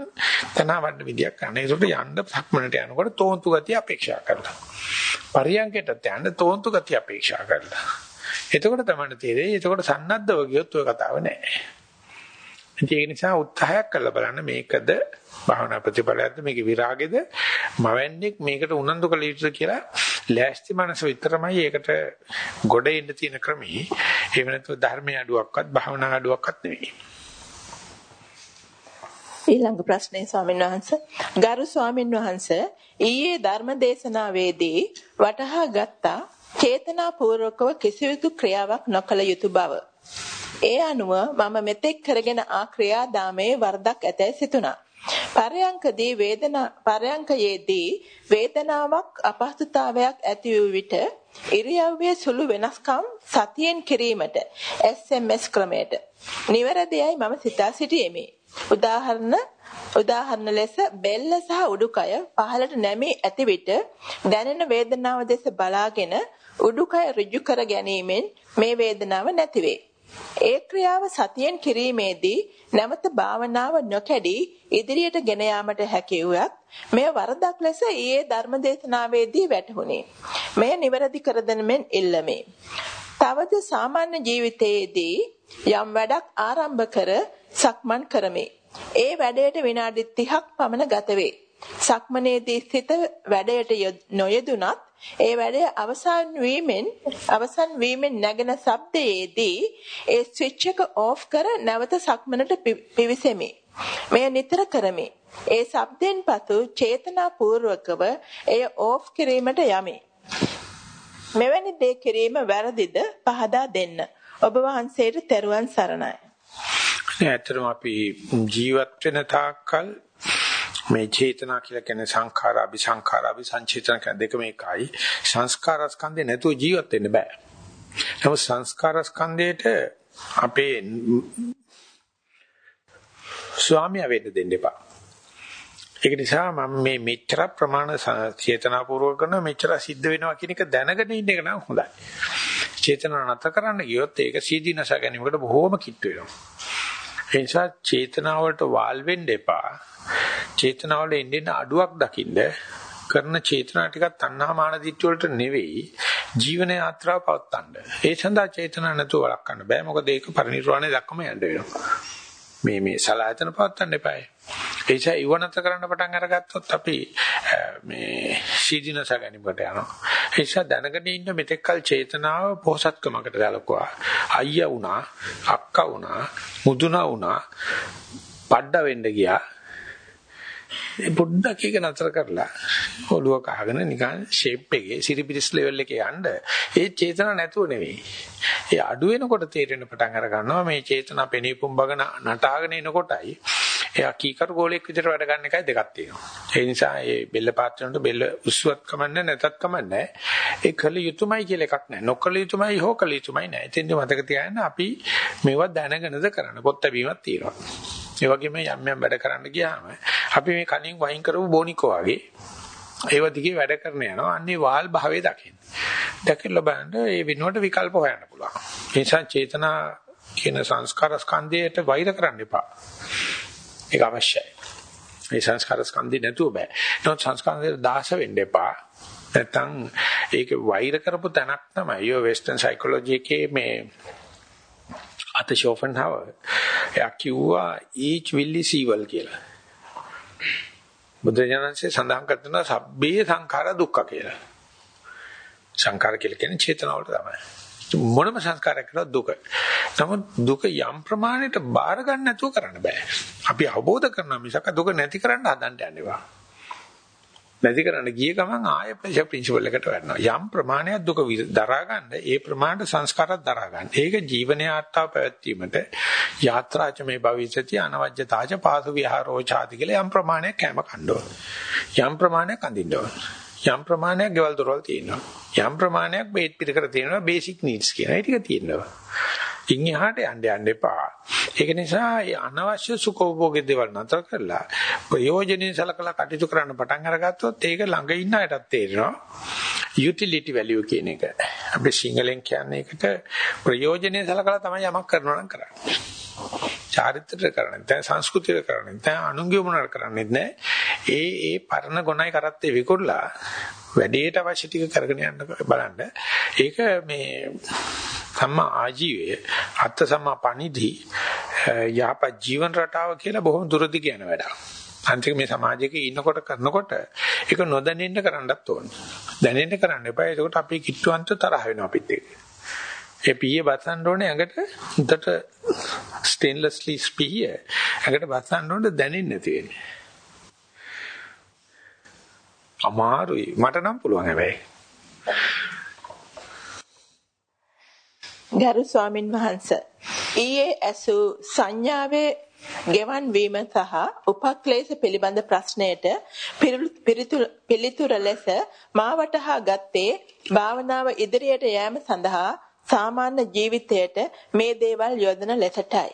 තන වඩ විදියක් ගන්න. ඒකට යන්න සක්මනට යනකොට තෝන්තු ගතිය අපේක්ෂා කරලා. පරියන්කයට යන්න තෝන්තු ගතිය අපේක්ෂා කරලා. එතකොට තමයි තේරෙන්නේ. එතකොට සන්නද්ධව ගියොත් ඔය කතාව නෑ. ඒක නිසා උත්සාහයක් කරලා බලන්න මේකද භාවනා ප්‍රතිඵලයක්ද මේක විරාගෙද මවන්නේක් මේකට උනන්දු කළ යුතුද කියලා ලෑස්ති මනස විතරමයි ඒකට ගොඩ එන්න තියෙන ක්‍රමී එහෙම නැත්නම් ධර්මයේ අඩුවක්වත් භාවනා අඩුවක්වත් නෙවෙයි ඊළඟ ප්‍රශ්නේ ස්වාමීන් වහන්ස ගරු ස්වාමීන් වහන්ස ඊයේ ධර්ම දේශනාවේදී වටහා ගත්තා චේතනාපූර්වකව කිසිවිතු ක්‍රියාවක් නොකළ යුතු බව. ඒ අනුව මම මෙතෙක් කරගෙන ආ ක්‍රියාදාමයේ වරදක් ඇතැයි සිතුණා. පරයන්කදී වේදනා පරයන්කයේදී වේදනාවක් අපහසුතාවයක් ඇති වූ විට ඉරියව්වේ සුළු වෙනස්කම් සතියෙන් කිරීමට SMS ක්‍රමයට නිවැරදියයි මම සිතා සිටියෙමි. උදාහරණ උදාහරණ ලෙස බෙල්ල සහ උඩුකය පහළට නැමී ඇති විට දැනෙන වේදනාව දෙස බලාගෙන උඩුකය ඍජු කර ගැනීමෙන් මේ වේදනාව නැතිවේ. ඒ ක්‍රියාව සතියෙන් කිරීමේදී නැවත භාවනාව නොකැඩී ඉදිරියට ගෙන යාමට හැකි වුවත් මෙය වරදක් ලෙස ඊයේ ධර්මදේශනාවේදී වැටහුණි. මෙය නිවැරදි කර දෙනෙමින් ඉල්ලමි. තවද සාමාන්‍ය ජීවිතයේදී යම් වැඩක් ආරම්භ කර සක්මන් කරමි. ඒ වැඩයට විනාඩි 30ක් පමණ ගත වේ. සක්මනේදී සිත වැඩයට නොයෙදුනත් ඒ වැඩය අවසන් වීමෙන් අවසන් වීමෙන් නැගෙන ශබ්දයේදී ඒ ස්විච් එක ඕෆ් කර නැවත සක්මනට පිවිසෙමි. මෙය නිතර කරමි. ඒ ශබ්දෙන් පසු චේතනාපූර්වකව එය ඕෆ් කිරීමට යමි. මෙවැනි දේ කිරීම වැරදිද පහදා දෙන්න. ඔබ වහන්සේට තෙරුවන් සරණයි. ඇත්තටම අපි ජීවත් වෙන තාක්කල් මේ චේතනා කියලා කියන්නේ සංඛාර අபிසංඛාර අபிසංචේතන කියන දෙකම එකයි. සංස්කාර ස්කන්ධේ නැතුව ජීවත් වෙන්න බෑ. නමුත් සංස්කාර ස්කන්ධේට අපේ ස්වාමියා වෙන්න දෙන්න එපා. ඒක නිසා මම මේ මෙච්චර ප්‍රමාණ චේතනාපූර්වක කරන මෙච්චර සිද්ධ වෙනවා කියන එක දැනගෙන ඉන්න එක නම් හොඳයි. චේතනා නැතර කරන්න ගියොත් ඒක සීදීනස ගැනීමකට බොහෝම කිට්ටු වෙනවා. ඒ නිසා චේතනාවලට වාල් වෙන්න එපා. චේතනාවල ඉන්න අඩුවක් දකින්න කරන චේතනා ටිකක් තණ්හා මාන දිට්ඨිය වලට නෙවෙයි ජීවන යාත්‍රාව පවත්වන්න. ඒ සඳහා චේතනා නැතුව වළක්වන්න බෑ. මොකද ඒක පරිණිරවාණය දක්වම යන්න වෙනවා. මේ මේ සලායතන පවත්වන්න එපායි. ඒ නිසා ඉවනත කරන්න පටන් අරගත්තොත් අපි මේ සීදීනස ගැනීමකට යනවා. ඒ නිසා දැනගෙන ඉන්න මෙතෙක්කල් චේතනාව පොහසත්කමකට දාලකුවා. අයියා වුණා, අක්කා වුණා, මුදුනා වුණා, පඩඩ වෙන්න ගියා. ඒ පොඩ්ඩක් එක නතර කරලා ඔළුව කහගෙන නිකන් ෂේප් එකේ සිරිපිරිස් ලෙවල් එකේ යන්න ඒ චේතන නැතුව නෙවෙයි. ඒ අඩු වෙනකොට තේරෙන පටන් අර ගන්නවා මේ චේතනා පෙනීපුම් බගන නටාගෙන එනකොටයි එයා කීකරු ගෝලයක් විදිහට වැඩ ගන්න එකයි දෙකක් තියෙනවා. ඒ නිසා මේ බෙල්ල පාත්‍රනට බෙල්ල උස්සුවත් කමන්නේ නැතත් කමන්නේ. ඒ කළ යුතුයමයි කියලා එකක් නැහැ. නොකළ යුතුයමයි හෝ කළ යුතුයමයි නැහැ. එතෙන්ද මතක තියාගන්න අපි මේවා දැනගෙනද කරන්න. පොත් ලැබීමක් තියෙනවා. ඒ වගේම යම් යම් වැඩ කරන්න ගියාම අපි මේ කණින් වයින් කරපු බොනිකෝ වගේ ඒව දිගේ වැඩ කරන යනවා. අන්නේ වාල් භාවයේ දකින්න. දැකලා බලන්න ඒ වෙනුවට විකල්ප හොයන්න පුළුවන්. ඒ නිසා චේතනා කියන සංස්කාර ස්කන්ධයට වෛර කරන්න එපා. ඒක අවශ්‍යයි. මේ සංස්කාර ස්කන්ධي නැතුව බෑ. නමුත් සංස්කාරයට දාස වෙන්න එපා. නැත්තම් ඒක වෛර කරපු තැනක් තමයි. යෝ වෙස්ටර්න් සයිකොලොජි එකේ මේ අත ෂෝෆන්හවර් එයා කිව්වා each will is evil කියලා. බුදුරජාණන්සේ සඳහන් කරනවා සබ්බේ සංඛාර දුක්ඛ කියලා. සංඛාර කියලා කියන්නේ චේතනාවල තමයි. මොනම සංස්කාරයක් කරලා දුක. නමුත් දුක යම් ප්‍රමාණයට බාර ගන්න නැතුව කරන්න බෑ. අපි අවබෝධ කරනවා මිසක දුක නැති කරන්න හදන්න යන්න එපා. නැති කරන්න ගිය ගමන් ආය ප්‍රෙෂර් ප්‍රින්සිපල් එකට වැටෙනවා. යම් ප්‍රමාණයක් දුක දරා ගන්න ඒ ප්‍රමාණයට සංස්කාරات දරා ගන්න. ඒක ජීවනයේ ආත්තාව පැවැත්වීමට යාත්‍රාච මේ භවිෂති අනවජ්‍යතාච පාසු විහාරෝ ඡාති කියලා යම් ප්‍රමාණයක් කැම කණ්ඩෝ. යම් ප්‍රමාණයක් අඳින්න ඕන. යම් ප්‍රමාණයක් ගෙවල් දොරවල් තියෙනවා. යම් ප්‍රමාණයක් බේත් පිටකර තියෙනවා බේසික් නීඩ්ස් කියන. ඒ ටික තියෙනවා. ඉන් එහාට යන්න යන්න එපා. ඒක නිසා මේ අනවශ්‍ය සුඛෝභෝගී දේවල් නතර කරලා ප්‍රයෝජනෙයි සලකලා කටයුතු කරන්න පටන් අරගත්තොත් ඒක ළඟ ඉන්න අයටත් තේරෙනවා. යුටිලිටි වැලියු කියන එක. අපි සිංහලෙන් කියන්නේ ඒකට ප්‍රයෝජනෙයි සලකලා තමයි යමක් කරනවා නම් කරන්නේ. චාරිත්‍ර කරන්නේ නැහැ සංස්කෘතිය කරන්නේ නැහැ අනුන්ගේ මොනවාර කරන්නේ නැහැ. ඒ ඒ පරණ ගොනයි කරත්තේ විකුරලා වැඩේට අවශ්‍ය ටික කරගෙන යන්න බලන්න. ඒක මේ සම්මා ආජීවය අත්ත සම්මා පණිදි යහපත් ජීවන රටාව කියලා බොහොම දුරදි කියන වැඩක්. අන්තික මේ සමාජයක ඉන්නකොට කරනකොට ඒක නොදැනෙන්න කරන්නත් ඕනේ. දැනෙන්න කරන්න එපා. ඒකට අපි කිට්ටුවන්ත තරහ වෙනවා අපිත් එක්ක. ඒ පීයේ බස්සන්න ඕනේ ඇඟට උඩට ස්ටේන්ලස්ලි ස්පීය. ඇඟට බස්සන්න ඕනේ දැනෙන්නේ නැති වෙන්නේ. අමාරුයි. මට නම් පුළුවන් හැබැයි. ගරු ස්වාමින් වහන්සේ ඊයේ ඇසු සංඥාවේ ගෙවන් වීම සහ උපක්ලේශ පිළිබඳ ප්‍රශ්නයට පිළිතුර ලෙස මා වටහා ගත්තේ භාවනාව ඉදිරියට යෑම සඳහා සාමාන්‍ය ජීවිතයට මේ දේවල් යොදන ලෙසටයි.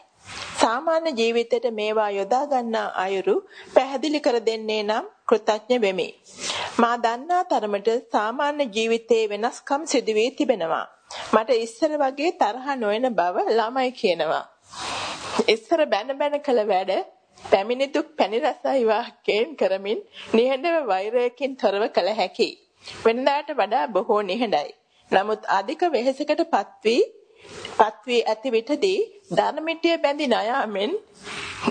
සාමාන්‍ය ජීවිතයට මේවා යොදා ගන්නා අයුරු පැහැදිලි කර දෙන්නේ නම් කෘතඥ වෙමි. මා දන්නා තරමට සාමාන්‍ය ජීවිතයේ වෙනස්කම් සිදු වී තිබෙනවා. මට ඉස්සර වගේ තරහ නොයන බව ළමයි කියනවා. ඉස්සර බැන බැන කළ වැඩ පැමිණි දුක් පැණි රසයි වාක්‍යයෙන් කරමින් නිහඬව වෛරයකින් තොරව කළ හැකි. වෙනදාට වඩා බොහෝ නිහඬයි. නමුත් අධික වෙහෙසකට පත්වී පත්වී ඇති විටදී ධර්මිටිය බැඳි ණයාමෙන්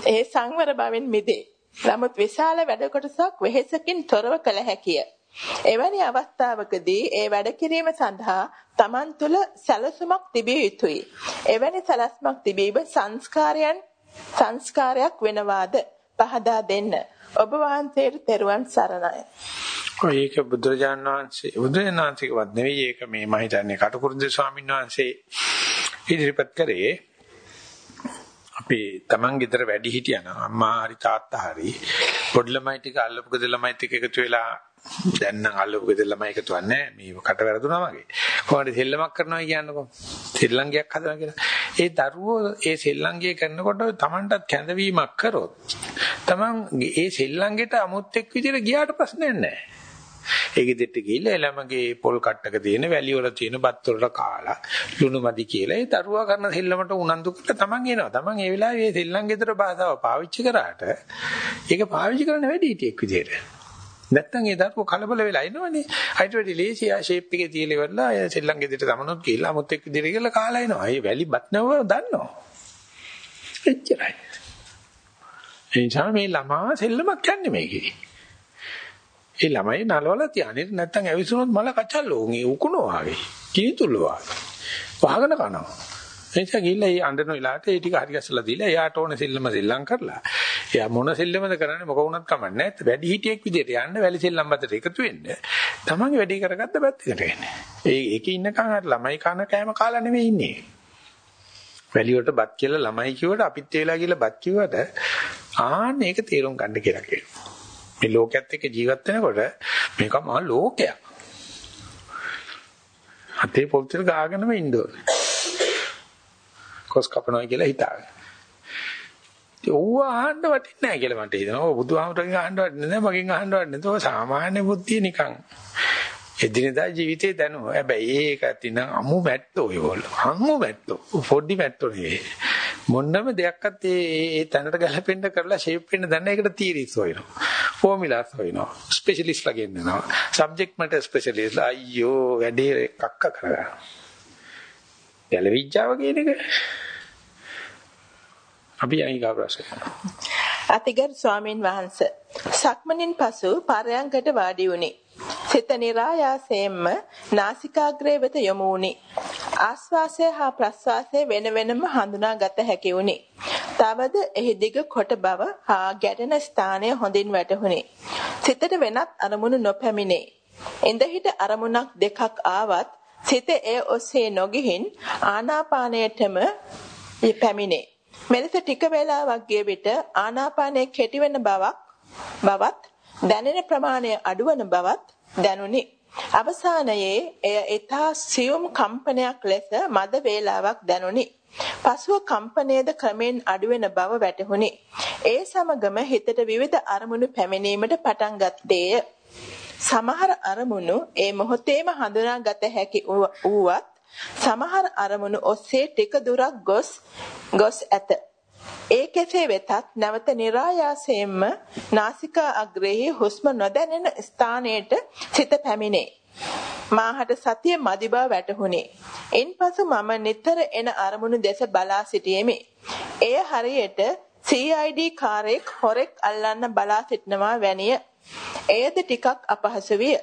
ඒ සංවර බවෙන් මිදේ. නමුත් විශාල වැඩ කොටසක් වෙහෙසකින් තොරව කළ හැකිය. එවැනි අවස්ථාවකදී ඒ වැඩ කිරීම සඳහා Taman තුල සැලසුමක් තිබිය යුතුයි. එවැනි සැලැස්මක් තිබීම සංස්කාරයන් සංස්කාරයක් වෙනවාද පහදා දෙන්න. ඔබ වහන්සේට තෙරුවන් සරණයි. ඔය ඒක බුදුරජාණන් වහන්සේ බුදුරජාණන් වහන්සේකවත් නෙවෙයි ඒක මේ මම හිතන්නේ කටුකුරුන්ද ස්වාමීන් වහන්සේ ඉදිරිපත් කරේ අපේ Taman ගෙදර වැඩි හිටියනම් අම්මා හරි තාත්තා හරි පොඩි ළමයි ටික අල්ලපු ගෙදර ළමයි ටික එකතු වෙලා දැන් නම් අල්ලපු ගෙදර ළමයි එකතු වන්නේ මේ කට වැරදුනා වගේ. කොහොමද සෙල්ලමක් කරනවා කියන්නකෝ සෙල්ලංගයක් හදනවා කියලා. ඒ දරුවෝ ඒ සෙල්ලංගය කරනකොට Tamanටත් කැඳවීමක් කරොත් Taman ඒ සෙල්ලංගෙට අමුත් එක් විදිහට ගියාට ප්‍රශ්නයක් නැහැ. ඒ ගෙදරට ගිහිල්ලා එළමගේ පොල් කට්ටක තියෙන වැලි වල තියෙන බත් වලට කාලා ලුණු මදි කියලා ඒ දරුවා කරන සෙල්ලමට උනන්දු කරලා තමන් එනවා. තමන් ඒ වෙලාවේ මේ සෙල්ලම් ගෙදර භාෂාව පාවිච්චි කරාට ඒක පාවිච්චි කරන්න වැඩි හිටියෙක් විදියට. නැත්තම් ඒ දරුවෝ කලබල වෙලා ඉනවනේ. අයිට වැඩි ලේසි ආ ෂේප් එකේ තියලා ඉවරලා ඒ සෙල්ලම් ගෙදරට තමනුත් ගිහිල්ලා අමුත් එක්ක ඉදිරිය ගිහලා කාලා එනවා. ඒ වැලි බත් නැව දන්නවා. එච්චරයි. එනිසා මේ ළමා සෙල්ලමක් යන්නේ මේකේ. ඒ ළමයි නලවලා තියන්නේ නැත්තම් ඇවිස්සුනොත් මල කචල්ලෝ උන් උකුණෝ ආවේ. කිනිතුල්ලෝ ආවේ. වහගෙන කනවා. එනිසා ගිහිල්ලා ඒ අඬන වෙලාවට ඒ ටික හරි ගැස්සලා දීලා එයාට ඕන සෙල්ලම සෙල්ලම් කරලා. එයා මොන සෙල්ලමද කරන්නේ මොක වුණත් කමන්නේ නැහැ. වැඩි හිටියෙක් විදිහට යන්න වැලි සෙල්ලම් මතට එකතු වෙන්න. තමන්ගේ වැඩි කරගත්ත පැත්තකට එන්න. ඒ ඒකේ ඉන්නකන් අර ළමයි කන කෑම කාලා නෙවෙයි ඉන්නේ. වැලි වලට බත් කියලා ළමයි කිව්වට අපිත් ඒ වෙලාව කියලා බත් කිව්වට ආන්න ඒක තේරුම් ගන්න කියලා කියනවා. මේ ලෝකයේත් එක්ක ජීවත් වෙනකොට මේක මහා ලෝකයක්. අතේ පොල්තර ගාගෙනම ඉන්න ඕනේ. කොස් කපනවා කියලා හිතාගෙන. ඔව්ව අහන්න වටින්නේ නැහැ කියලා මට හිතෙනවා. ඔව් බුදුහාමරගෙන් අහන්න වටින්නේ නැහැ මගෙන් අහන්න වටින්නේ. ඒක සාමාන්‍ය බුද්ධිය නිකන්. එදිනදා ජීවිතේ දැනුම. හැබැයි ඒක ඇතිනම් අමු මැට්ටෝ ඒගොල්ලෝ. අමු මැට්ටෝ. පොඩි මැට්ටෝ නෙවෙයි. මොන්නම දෙයක්වත් ඒ ඒ තැනට ගැලපෙන්න කරලා ෂේප් වෙන්න දැන ඒකට තීරිස් හොයනවා. ෆෝමියුලාස් හොයනවා. ස්පෙෂලිස්ට්ලා ගෙන්නනවා. සබ්ජෙක්ට් මට ස්පෙෂලිස්ට් අයියෝ වැඩේ කක්ක කරගන්න. ගැලවිච්චාව කියන එක අපි අයිගා ප්‍රශ්න. අතිගරු ස්වාමින් වහන්සේ සක්මණින් පසු පරයන්කට වාඩි වුනි. සිත નિરાයාසයෙන්ම නාසිකාග්‍රේ වෙත යොමු වුනි. ආස්වාසය හා ප්‍රස්වාසය වෙන වෙනම හඳුනාගත හැකි වුනි. තවද එහි දිග කොට බව හා ගැටෙන ස්ථානය හොඳින් වැටහුණි. සිතට වෙනත් අරමුණු නොපැමිණේ. ඉඳහිට අරමුණක් දෙකක් ආවත් සිත එය ඔස්සේ නොගිහින් ආනාපානයටම පැමිණේ. මෙලෙස ටික වේලාවක් ගිය විට ආනාපානයේ කෙටි වෙන බවක් බවත් දැනෙන ප්‍රමාණය අඩුවන බවත් දැනුනි. අවසානයේ එය ඊතා සියුම් කම්පනයක් ලෙස මද වේලාවක් දැනුනි. පසුව කම්පනයේද ක්‍රමෙන් අඩුවෙන බව වැටහුණි. ඒ සමගම හිතට විවිධ අරමුණු පැමිණීමට පටන් ගත්තේය. සමහර අරමුණු ඒ මොහොතේම හඳුනාගත හැකි වුවත් සමහර අරමුණු ඔස්සේ ටික දුරක් ගොස් ගොස් ඇත. ඒ කෙසේ වෙතත් නැවත નિરાයාසයෙන්ම නාසිකා අග්‍රයේ හුස්ම නොදැනෙන ස්ථානයට සිත පැමිණේ. මාහට සතිය මදි බව වැටහුණි. ඉන්පසු මම නිතර එන අරමුණු දෙස බලා සිටියෙමි. එය හරියට CID කාරෙක් හොරෙක් අල්ලන්න බලා සිටනවා වැනිය. එයද ටිකක් අපහසු විය.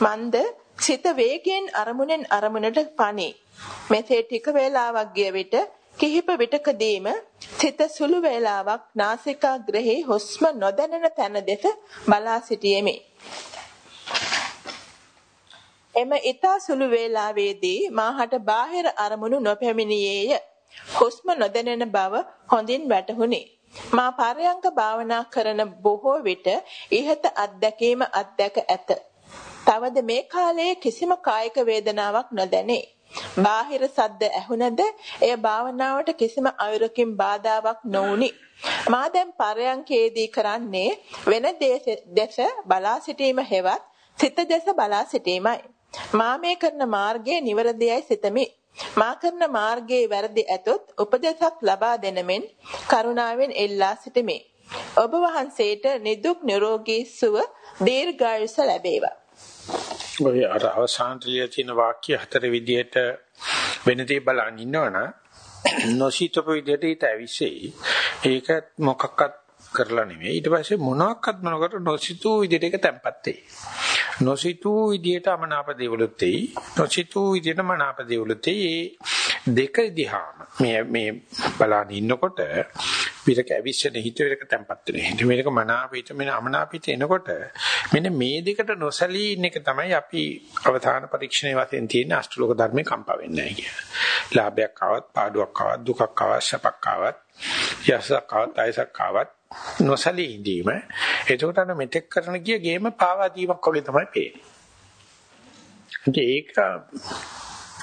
මන්ද සිත වේගයෙන් අරමුණෙන් අරමුණට පනී. මෙසේ ටික වේලාවක් ගිය විට කිහිප විටකදීම සිත සුළු වේලාවක් නාසිකාග්‍රෙහි හුස්ම නොදැනෙන තැන දෙස බලා සිටියෙමි. එම ඊතා සුළු වේලාවේදී මාහට බාහිර අරමුණු නොපැමිණියේය. හුස්ම නොදැනෙන බව හොඳින් වැටහුණි. මා පරයන්ක භාවනා කරන බොහෝ විට ඉහත අත්දැකීම අත්දැක ඇත. තවද මේ කාලයේ කිසිම කායික වේදනාවක් නොදැනේ. බාහිර සද්ද ඇහුණද එය භාවනාවට කිසිම අයුරකින් බාධාවක් නොවුනි. මා දැන් පරයන්කේදී කරන්නේ වෙන දේශ බලා සිටීම හෙවත් සිත දෙස බලා සිටීමයි. මා මේ කරන මාර්ගයේ නිවැරදියයි සිතමි. මා කරන මාර්ගයේ වැරදි ඇතොත් උපදේශක් ලබා දෙනමෙන් කරුණාවෙන් එල්ලා සිටිමි. ඔබ වහන්සේට නිදුක් නිරෝගී සුව දීර්ඝායුෂ ලැබේවා. ඔය අර අවසානයේ තියෙන වාක්‍ය හතර විදිහට වෙනදී බලන් ඉන්නවනම් නොසිතපු විදිහට ඊට ඇවිස්සෙයි. ඒක මොකක්වත් කරලා නෙමෙයි. ඊට පස්සේ මොනවාක්වත් මොනකට නොසිතූ විදිහට ඒක තැම්පත් වෙයි. නොසිතූ විදිහට අමනාප දේවලුත් එයි. නොසිතූ විදිහට මනාප දේවලුත් එයි. දෙක දිහාම මේ මේ බලන ඉන්නකොට විරක ඇවිස්සෙන හිත විරක තැම්පත් වෙන හිත මේක මනාපිත මෙන්න අමනාපිත එනකොට මෙන්න මේ දෙකට නොසලී ඉන්න එක තමයි අපි අවධාන පරීක්ෂණයේ වශයෙන් තියෙන අෂ්ටලෝක ධර්මේ කම්පා වෙන්නේ නැහැ කියන. ලාභයක් ආවත් පාඩුවක් ආවත් දුකක් ආවත් සැපක් ආවත් යසක් ආවත් අයසක් ආවත් නොසලී ඉඳීම එතකොට අර මෙතෙක් කරන ගිය ගේම පාවා දීමක් වගේ තමයි පේන්නේ. ඒක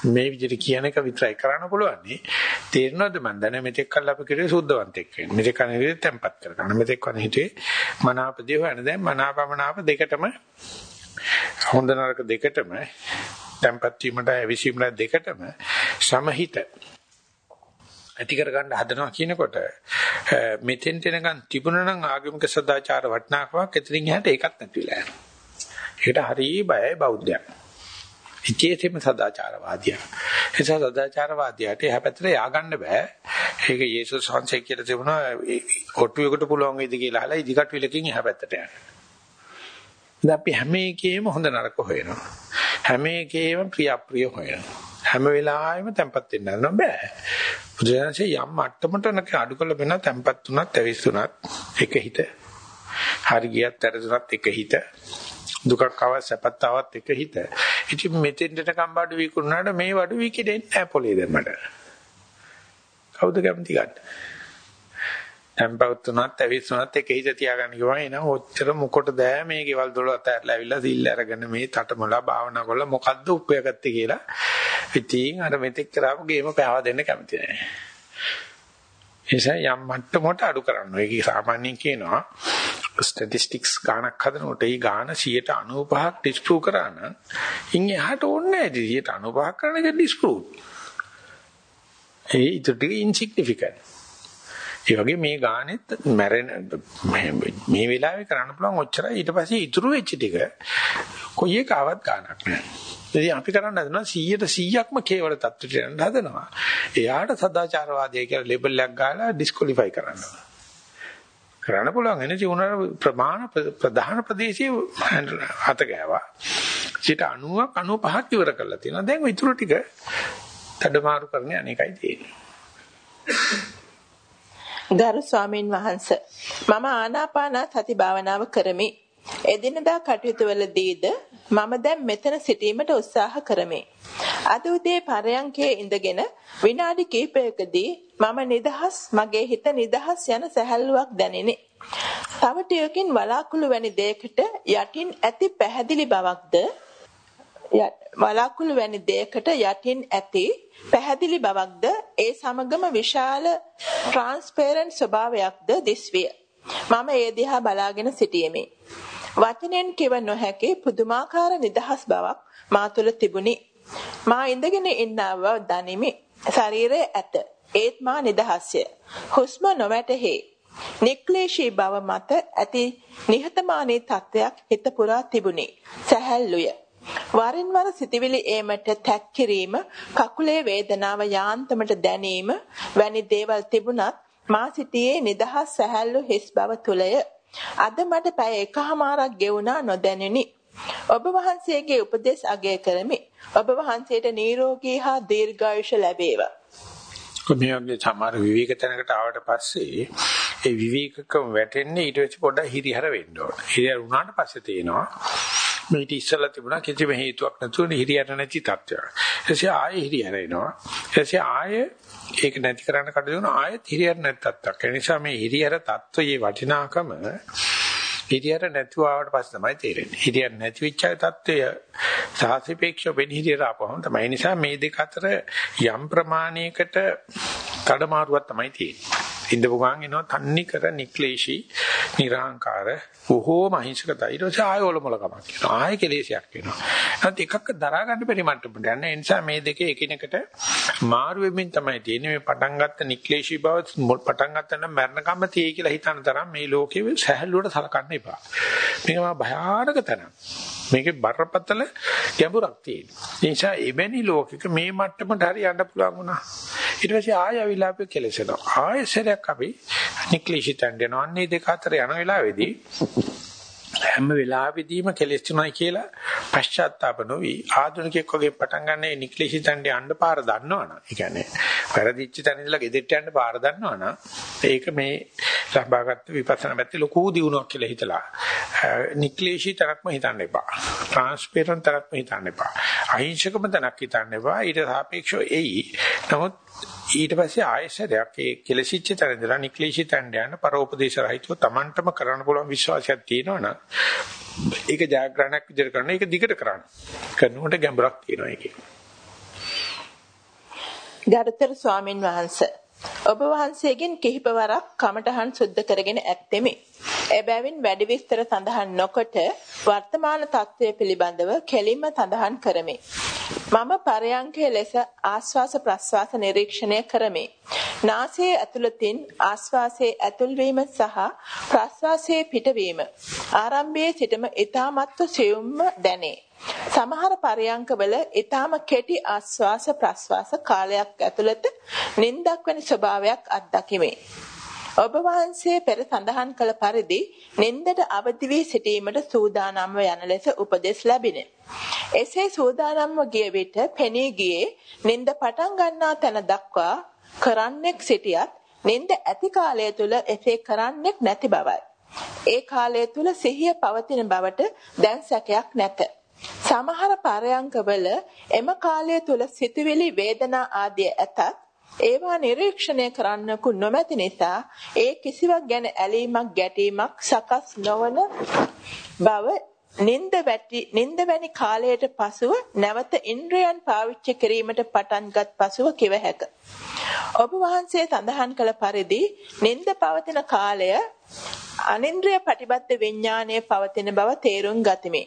මේ විදිහට කියන එක විතරයි කරන්න පුළුවන්. තේරෙනවද මන් දැන මෙතෙක් කල් අපි කිරුවේ සුද්ධවන්තෙක් වෙන්න. මෙතෙක් කන විදිහට tempat කරගන්න. මෙතෙක් කන හිතුවේ මනාපදී හොයන දැන් මනාපමනාප දෙකටම හොඳ නරක දෙකටම tempat වීමට ඇවිසීමට දෙකටම සමහිත ඇති කරගන්න හදනවා කියනකොට මෙතෙන් තැනකන් තිබුණා නම් ආගමික සදාචාර වටිනාකමක් එතනින් එහාට ඒකත් නැති වෙලා යනවා. ඒකට හරිය බයයි බෞද්ධයන්. ඉතිේතෙම සදාචාරවාදියා. ඒ සදාචාරවාදියාට එහා පැත්තට ය아가න්න බෑ. ඒක යේසුස් වහන්සේ කියලා තිබුණා ඔට්ටුවකට පුළුවන් වේද කියලා අහලා ඉදිකට විලකින් එහා පැත්තට යන්න. දැන් අපි හැම එකේම හොඳ නරක හොයනවා. හැම එකේම ප්‍රිය අප්‍රිය හොයනවා. හැම වෙලාවෙම tempat වෙන්න නෑ බෑ. බුදුරජාණන්සේ යම් මට්ටමකට නක අඩු කළ වෙන tempat තුනක් ඇවිස්සුනත් එක හිත. හරි ගියත් ඇරදුනත් එක හිත. දුකක් ආවත් සැපත් ආවත් එක හිත. ඉතින් මෙතෙන්ට කම්බාඩු විකුණුනාට මේ වඩු විකිදෙන්නේ නැහැ පොලේ දැම්මට. කවුද කැමති ගන්න? ටෙම්පවුත් උනත් ඇවිස්සුනත් එක හිත තියාගන්න කිව්වා එනවා ඔච්චර මොකටද මේ ගෙවල් දොර අතහැරලා ඇවිල්ලා සිල් අරගෙන මේ තටමලා භාවනා කරලා මොකද්ද උපයගත්තේ කියලා. ඉතින් අර මෙතෙක් කරාපු ගේම පෑව දෙන්න කැමති නැහැ. එසේ යම් මට්ටමකට අඩු කරන්න. ඒක සාමාන්‍යයෙන් කියනවා ස්ටැටිස්ටික්ස් ගානක් හදනකොට ඒ ගාන 95ක් ඩිස්ප්‍රූව් කරා නම් ඉන් එහාට ඕනේ නැහැ 95ක් කරන එක ඩිස්ප්‍රූව්. ඒ ඊට ටික ඉන්සිග්නිෆිකන්ට්. ඒ වගේ මේ ගානෙත් මැරෙන මේ වෙලාවේ කරන්න පුළුවන් ඔච්චරයි ඊට පස්සේ ඉතුරු වෙච්ච ටික කොයි එකවත් ගානක් නෑ. ඉතින් අපි කරන්න හදනවා 100ට 100ක්ම කේවල தත්ත්වයට යන්න හදනවා. එයාට සදාචාරවාදී කියලා ලේබල් එකක් ගාලා ඩිස්කොලිෆයි කරනවා. කරන්න පුළුවන් එනර්ජි උනර ප්‍රමාණ ප්‍රධාන ප්‍රදේශයේ හත ගෑවා. සිට 90ක් 95ක් ඉවර කරලා තියෙනවා. දැන් ඉතුරු ටික මාරු කරන්නේ අනේකයි තියෙන්නේ. ගරු ස්වාමින් වහන්සේ මම ආනාපාන සති භාවනාව කරමි. එදිනදා කටයුතු වලදීද මම දැන් මෙතන සිටීමට උත්සාහ කරමි. අද උදේ පරයන්කේ ඉඳගෙන විනාඩි කිහිපයකදී මම නිදහස් මගේ හිත නිදහස් යන සැහැල්ලුවක් දැනිනි. තව ටියකින් වලාකුළු වැනි දෙයකට යටින් ඇති පැහැදිලි බවක්ද වලාකුළු වැනි දෙයකට යටින් ඇති පැහැදිලි බවක්ද ඒ සමගම විශාල ට්‍රාන්ස්පරන්ට් ස්වභාවයක්ද දිස්විය. මම ඒ දිහා බලාගෙන සිටියෙමි. වචනෙන් කිව නොහැකි පුදුමාකාර නිදහස් බවක් මා තුළ තිබුණි. මා ඉඳගෙන ඉන්නා බව දනිමි. ශරීරය ඇත. ඒත් මා නිදහස්ය. හුස්ම නොවැටහි. නික්ලේශී බව මත ඇති නිහතමානී තත්වයක් හිත පුරා තිබුණි. සැහැල්ලුය. වරින් වර සිතවිලි ඒමට තැක් කිරීම, කකුලේ වේදනාව යාන්තමට දැනීම වැනි දේවල් තිබුණත් මා සිටියේ නිදහස් සැහැල්ලු හිස් බව තුලය. අද මට පැය එකහමාරක් ගෙවුණා නොදැනුනි. ඔබ වහන්සේගේ උපදෙස් අගය කරමි. ඔබ වහන්සේට නිරෝගී හා දීර්ඝායුෂ ලැබේවා. මේ වගේ සමහර විවේක තැනකට ආවට පස්සේ ඒ විවේකකම වැටෙන්නේ ඊට පස්සේ පොඩ්ඩක් හිරිහැර වෙන්න ඕන. හිරිහැර වුණාට පස්සේ තේනවා මේ ඊට ඉස්සලා තිබුණා කිසිම හේතුවක් නැතුව හිරිහැර නැති තත්ත්වයක්. ඊටසේ ආයෙ හිරිහැර එනවා. ඊටසේ ආයෙ ඒක නැති කරන්න කටයුතු කරන ආයෙත් හිරිහැර නැති තත්ත්වයක්. ඒ නිසා මේ හිරිහැර තත්ත්වයේ වටිනාකම හිරියර නැතුව ආවට පස්සේ තමයි තේරෙන්නේ. හිරියර නැති වෙච්ච තත්ත්වය සාසිපේක්ෂව වෙන හිරියර ආපහම තමයි. නිසා මේ දෙක අතර යම් ප්‍රමාණයකට කඩමාරුවක් තමයි තියෙන්නේ. ඉඳපු ගමන් එනවා තන්නි කර නික්ලේශී නිර්හංකාර බොහෝම අහිංසකයි ඊට පස්සේ ආය ඔලොමල කමක් කියනවා ආය කෙලේශයක් වෙනවා නැත්නම් එකක් දරා ගන්න බැරි මට්ටමට යන ඒ නිසා මේ දෙකේ එකිනෙකට මාරු වෙමින් තමයි තියෙන්නේ. මේ පටන් ගත්ත නික්ලේශී බව පටන් ගත්ත නම් මරණකම්ම තියෙයි කියලා හිතන තරම් මේ ලෝකේ සහැල්ලුවට සලකන්න එපා. මේක මා භයානක තැනක්. මේකේ බරපතල ගැඹුරක් තියෙනවා. ඒ නිසා එවැනි ලෝකෙක මේ මට්ටමට හරි යන්න පුළුවන් වුණා. ඊට පස්සේ ආය අවිලාපය කෙලෙසනවා. ආයෙසරයක් අපි නික්ලිෂිතන් යනවා අන්නේ දෙක අතර යන වෙලාවේදී හැම වෙලාවෙදීම කෙලෙස් තුනයි කියලා පශ්චාත්තාප නොවි ආධුනිකයෙක් වගේ පටන් ගන්න ඒ නික්ලිෂිතන්ට යන්න පාර දන්නවනම් ඒ කියන්නේ වැරදිච්ච තැන ඉඳලා ගෙදෙට්ට යන්න පාර දන්නවනම් ඒක මේ ලබාගත් විපස්සනා පැත්තේ ලොකු දියුණුවක් කියලා හිතලා නික්ලිෂී තරක්ම හිතන්න එපා. ට්‍රාන්ස්පරන්ට් තරක්ම හිතන්න එපා. අහිංසකම තනක් හිතන්න එපා. ඊට සාපේක්ෂව එයි. නමුත් ඊට පස්සේ ආයෙසරයක් ඒ කෙලසිච්ච තැන ඉඳලා නික්ලිෂී තැනට යන පරෝපදේශ රහිතව Tamanටම කරන්න පුළුවන් විශ්වාසයක් තියෙනවනම් ඒක ජයග්‍රහණයක් විදිහට කරන එක දිගට කරන්න. කරනකොට ගැඹුරක් තියෙනවා ඒකේ. ගරුතර ස්වාමින් වහන්සේ ඔබ වහන්සේගෙන් කිහිපවරක් කමඨහන් සුද්ධ කරගෙන ඇත්තෙමි. එබැවින් වැඩි විස්තර සඳහන් නොකොට වර්තමාන තත්ත්වය පිළිබඳව කෙලින්ම සඳහන් කරමි. මම පරයන්කේ ලෙස ආස්වාස ප්‍රස්වාස නිරීක්ෂණය කරමි. නාසයේ ඇතුළතින් ආස්වාසයේ ඇතුල්වීම සහ ප්‍රස්වාසයේ පිටවීම ආරම්භයේ සිටම ඊ타මත්ව සියුම්ම දැනේ. සමහර පරයන්කවල ඊටාම කෙටි ආස්වාස ප්‍රස්වාස කාලයක් ඇතුළත නිින්දක් වැනි ස්වභාවයක් අත්දකිමි. ඔබ වහන්සේ පෙර සඳහන් කළ පරිදි නින්දට අවදි වී සිටීමට සූදානම්ව යන ලෙස උපදෙස් ලැබිනේ. එසේ සූදානම්ව ගිය විට පෙනී ගියේ නින්ද පටන් ගන්නා තැන දක්වා කරන්නෙක් සිටියත් නින්ද ඇති කාලය තුල එසේ කරන්නෙක් නැති බවයි. ඒ කාලය තුල සිහිය පවතින බවට දැන් සැකයක් නැත. සමහර පරයන්කවල එම කාලය තුල සිතුවිලි වේදනා ආදී ඇතත් ඒවා නිරීක්ෂණය කරන්නකු නොමැති නිසා ඒ කිසිවක් ගැන ඇලීමක් ගැටීමක් සකස් නොවන බව නින්ද වැටි නින්ද වැනි කාලයට පසුව නැවත ඉන්ද්‍රයන් පාවිච්චි කිරීමට පටන්ගත් පසුව කිව හැක. ඔබ වහන්සේ සඳහන් කළ පරිදි නින්ද පවතින කාලය අනින්ද්‍රිය ප්‍රතිබද්ධ විඥානයේ පවතින බව තේරුම් ගතිමි.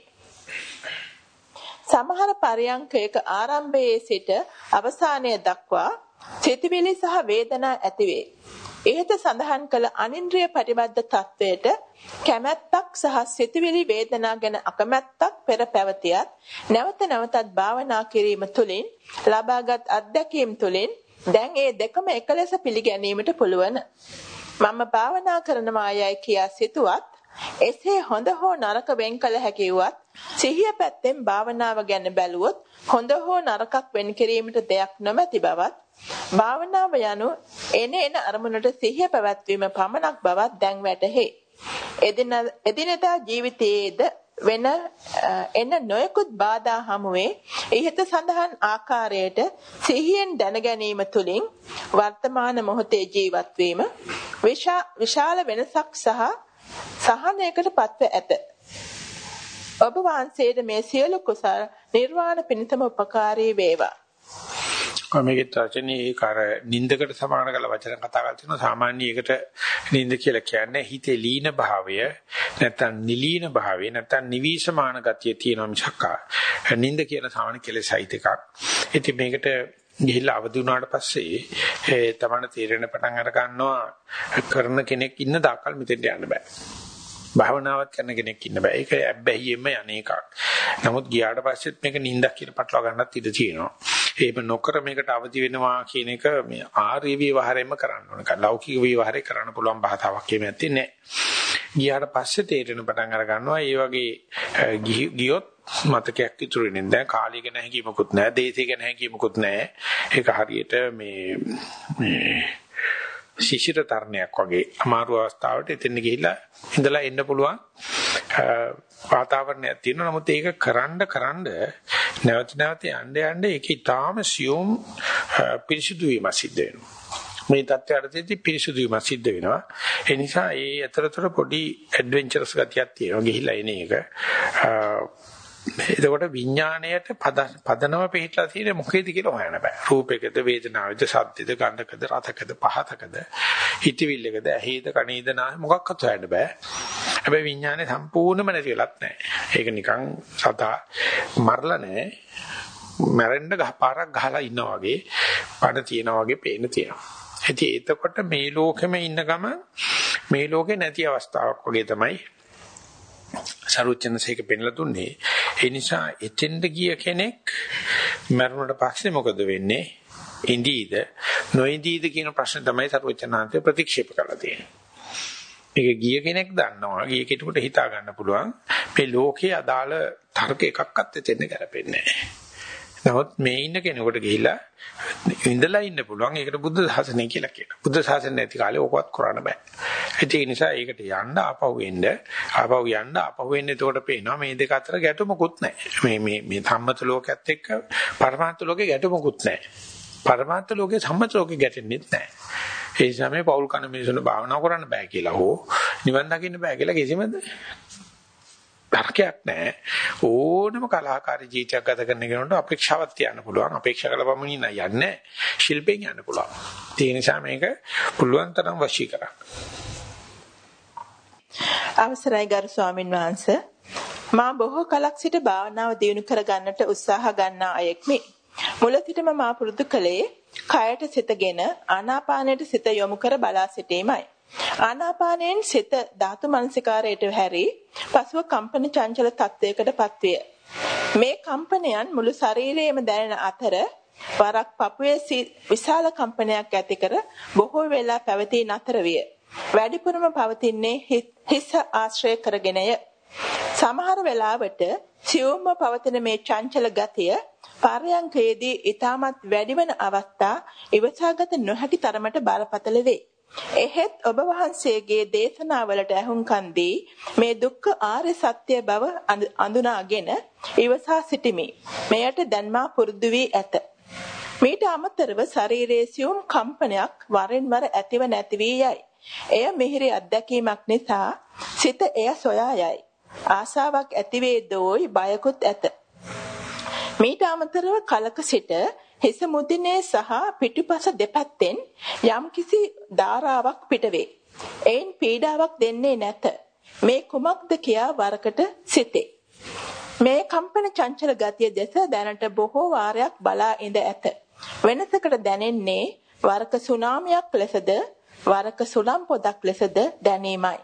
සමහර පරයන්කයක ආරම්භයේ සිට අවසානය දක්වා සිතවිලි සහ වේදනා ඇතිවේ. ඉහත සඳහන් කළ අනින්ද්‍රිය පරිබද්ධ තත්වයට කැමැත්තක් සහ සිතුවිලි වේදනා ගැන අකමැත්තක් පෙර පැවතියත් නැවත නැවතත් භාවනා කිරීම තුළින් ලබාගත් අත්දැකීම් තුළින් දැන් ඒ දෙකම එකලෙස පිළිගැනීමට පුළුවන්. මම භාවනා කරනවා යයි කියා සිතුවත් එසේ හොඳ හෝ නරක වෙන් කළ හැකි වුවත් සිහිය පැත්තෙන් භාවනාව ගැන බැලුවොත් හොඳ හෝ නරකක් වෙන් කිරීමට දෙයක් නොමැති බවත් භාවනාව යනු එන එන අරමුණට සිහිය පැවැත්වීම පමණක් බවත් දැන් වැටහේ. එදිනෙදා ජීවිතයේද වෙන එන නොයෙකුත් බාධා හමුවේ ඉහත සඳහන් ආකාරයට සිහියෙන් දැන ගැනීම තුළින් වර්තමාන මොහොතේ ජීවත් වීම විශාල වෙනසක් සහ සහනයකට පත්ව ඇත. ඔබ වහන්සේට මේ සියලු කුසල නිර්වාණ පිණිතම උපකාරී වේවා. මේකේ තරචනේ කර නින්දකට සමාන කළ වචන කතා කරලා තියෙනවා සාමාන්‍ය එකට නින්ද කියලා කියන්නේ හිතේ ලීන භාවය නැත්නම් නිලීන භාවය නැත්නම් නිවිසමාන ගතිය තියෙනවා මිසක් නින්ද කියන සාමාන්‍ය කෙලෙසයිත් එකක්. ඉතින් මේකට ගිහිල්ලා අවදි වුණාට පස්සේ ඒ තමන තීරණ පටන් අර ගන්නවා කරන කෙනෙක් ඉන්න දාකල් මෙතෙන්ට යන්න බෑ. භාවනාවක් කරන කෙනෙක් ඉන්න බෑ. ඒක ඇබ්බැහියෙම යන්නේකක්. නමුත් ගියාට පස්සෙත් මේක නිින්දක් කියලා පටලවා ගන්නත් ඉඩ තියෙනවා. එහෙම නොකර මේකට අවදි වෙනවා කියන එක මේ ආර්ය විවහාරයෙන්ම කරන්න ඕන. ලෞකික විවහාරේ කරන්න පුළුවන් භාෂාවක් එහෙම නැත්තේ නෑ. ගියාට පස්සේ තේරෙන පටන් අර ගන්නවා. ඒ වගේ ගියොත් මතකයක් ඉතුරු වෙන්නේ නැහැ. කාලය ගැන හැඟීමකුත් නැහැ. දේශය ගැන හැඟීමකුත් නැහැ. ඒක හරියට මේ මේ ශිෂිර තරණයක් වගේ අමාරු අවස්ථාවට එතෙන් ගිහිල්ලා ඉඳලා එන්න පුළුවන් වාතාවරණයක් තියෙනවා. නමුත් ඒක කරන්න කරන්න නැවත නැවත යන්න යන්න ඒක ඊටාම සියුම් පිරිසිදු වීම සිද්ධ වෙනවා. මේ தත්ත්වයටදී පිරිසිදු වීම සිද්ධ වෙනවා. ඒ නිසා ඒ අතරතර පොඩි ඇඩ්වෙන්චරස් ගතියක් තියෙනවා. ගිහිල්ලා එන එක. එතකොට විඥාණයට පදනම පිටලා තියෙන්නේ මොකේද කියලා හොයන්න බෑ. රූපයකද, වේදනාවකද, සද්දද, ගන්ධකද, රසකද, පහතකද, හිතවිල්ලකද, ඇහිද, කනේද නාහ මොකක්වත් හොයන්න බෑ. හැබැයි විඥානේ සම්පූර්ණයෙන්ම නැතිලත් නෑ. ඒක නිකන් සතා මරලා නෑ. මැරෙන්න ගහපාරක් ගහලා ඉන්නා වගේ පණ තියනා වගේ පේන තියෙනවා. ඉතින් එතකොට මේ ලෝකෙම ඉන්න ගම මේ ලෝකේ නැති අවස්ථාවක් වගේ තමයි සරුවචනසේක පෙන්ලා දුන්නේ. ඒ නිසා එතෙන්ද ගිය කෙනෙක් මරුණට පස්සේ මොකද වෙන්නේ? ඉඳීද නොඉඳීද කියන ප්‍රශ්න තමයි සරුවචනාන්තය ප්‍රතික්ෂේප කරලා තියෙන්නේ. මේක ගිය කෙනෙක් දන්නවා. ගිය කෙනෙකුට හිතා ගන්න පුළුවන් මේ ලෝකයේ අදාළ තර්ක එකක්වත් එතෙන්ද ගැලපෙන්නේ නැහැ. නමුත් මේ ඉන්න කෙනෙකුට ගිහිල්ලා ඉඳලා ඉන්න පුළුවන්. ඒකට බුද්ධ ශාසනය කියලා කියනවා. බුද්ධ ශාසනය නැති කාලේ ඕකවත් කරන්න බෑ. ඒ නිසා ඒකට යන්න ආපහු එන්න ආපහු යන්න ආපහු එන්න එතකොට පේනවා මේ දෙක අතර ගැටුමකුත් නැහැ. මේ මේ මේ සම්මත ලෝකයක් එක්ක පරමාර්ථ ලෝකේ ගැටුමකුත් නැහැ. පරමාර්ථ ලෝකේ සම්මත ලෝකේ ගැටෙන්නේ නැහැ. ඒ නිසා මේ පෞල් කන මිනිසුන් භාවනා කරන්න බෑ කියලා හෝ නිවන් දකින්න බෑ කියලා කිසිම තර්කයක් නැහැ. ඕනම කලාකාරී ජීවිතයක් ගත කරන කෙනෙකුට අපේක්ෂාවක් තියන්න පුළුවන්. අපේක්ෂා කළ පමණින් යන්නේ ශිල්පෙන් යන්න පුළුවන්. ඒ නිසා මේක පුළුවන් තරම් වශී කරන්න. අවසරයි ගරු ස්වාමින් වහන්සේ මා බොහෝ කලක් සිට භාවනාව දියුණු කර ගන්නට උත්සාහ ගන්නා අයෙක්මි. මුල සිටම මා පුරුදු කළේ කයට සිතගෙන ආනාපානයට සිත යොමු කර බලා සිටීමයි. ආනාපානයෙන් සිත ධාතු මනසිකාරයට හැරී පසුව කම්පන චංචල තත්වයකටපත් විය. මේ කම්පනයන් මුළු ශරීරයේම දැනෙන අතර වරක් පපුවේ විශාල කම්පනයක් ඇති කර බොහෝ වෙලා පැවතී නතර විය. වැඩිපුරම පවතින්නේ හිස ආශ්‍රය කරගෙනය. සමහර වෙලාවට සියුම්ව පවතින මේ චංචල ගතිය පර්යංකයේදී ඊටමත් වැඩිවන අවස්ථා ඉවසාගත නොහැකි තරමට බරපතල වේ. එහෙත් ඔබ වහන්සේගේ දේශනාවලට ඇහුම්කන් දී මේ දුක්ඛ ආර්ය සත්‍ය බව අඳුනාගෙන ඉවසා සිටිමි. මෙයට දැන් මා පුරුදු වී ඇත. මීට අමතරව ශරීරයේ සියුම් කම්පනයක් වරින් වර ඇතිව නැති වී යයි. එය මිහිරි අත්දැකීමක් නිසා සිත එය සොයා යයි. ආසාවක් ඇති වේදෝයි බයකුත් ඇත. මීට අමතරව කලක සිට හිස මුදිනේ සහ පිටුපස දෙපැත්තෙන් යම්කිසි ධාරාවක් පිටවේ. එයින් පීඩාවක් දෙන්නේ නැත. මේ කුමක්ද කියා වරකට සිතේ. මේ කම්පන චංචල ගතිය දෙස දැනට බොහෝ වාරයක් බලා ඉඳ ඇත. වෙනසකට දැනෙන්නේ වරක සුනාමියක් ලෙසද වරක සුළම් පොදක් ලෙසද දැනීමයි.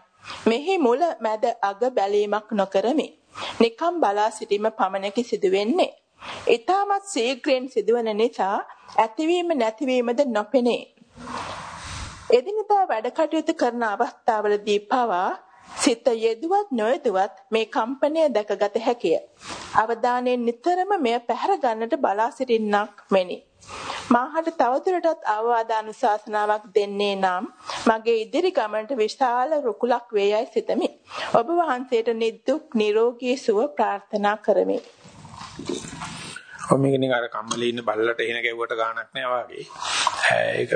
මෙහි මුල මැද අග බැලීමක් නොකරමි. නිකම් බලා සිටීම පමණකි සිදුවෙන්නේ. ඊටමත් ශීඝ්‍රයෙන් සිදුවන නිසා ඇතිවීම නැතිවීමද නොපෙනේ. එදිනදා වැඩ කටයුතු කරන අවස්ථාවලදී පවා සිත යෙදුවත් නොයෙදුවත් මේ කම්පනය දැකගත හැකිය. අවධානයෙන් නිතරම මෙය පැහැර ගන්නට බලා සිටින්නක් මෙනි. මාහට තවදුරටත් අවවාද අනුශාසනාවක් දෙන්නේ නම් මගේ ඉදිරි ගමනට විශාල රුකුලක් වේයයි සිතමි. ඔබ වහන්සේට නිදුක් නිරෝගී සුව ප්‍රාර්ථනා කරමි. ඔ මේක නිකන් අර කම්මලේ ඉන්න බල්ලට එන ගැව්වට ගාණක් නෑ වාගේ. ඒක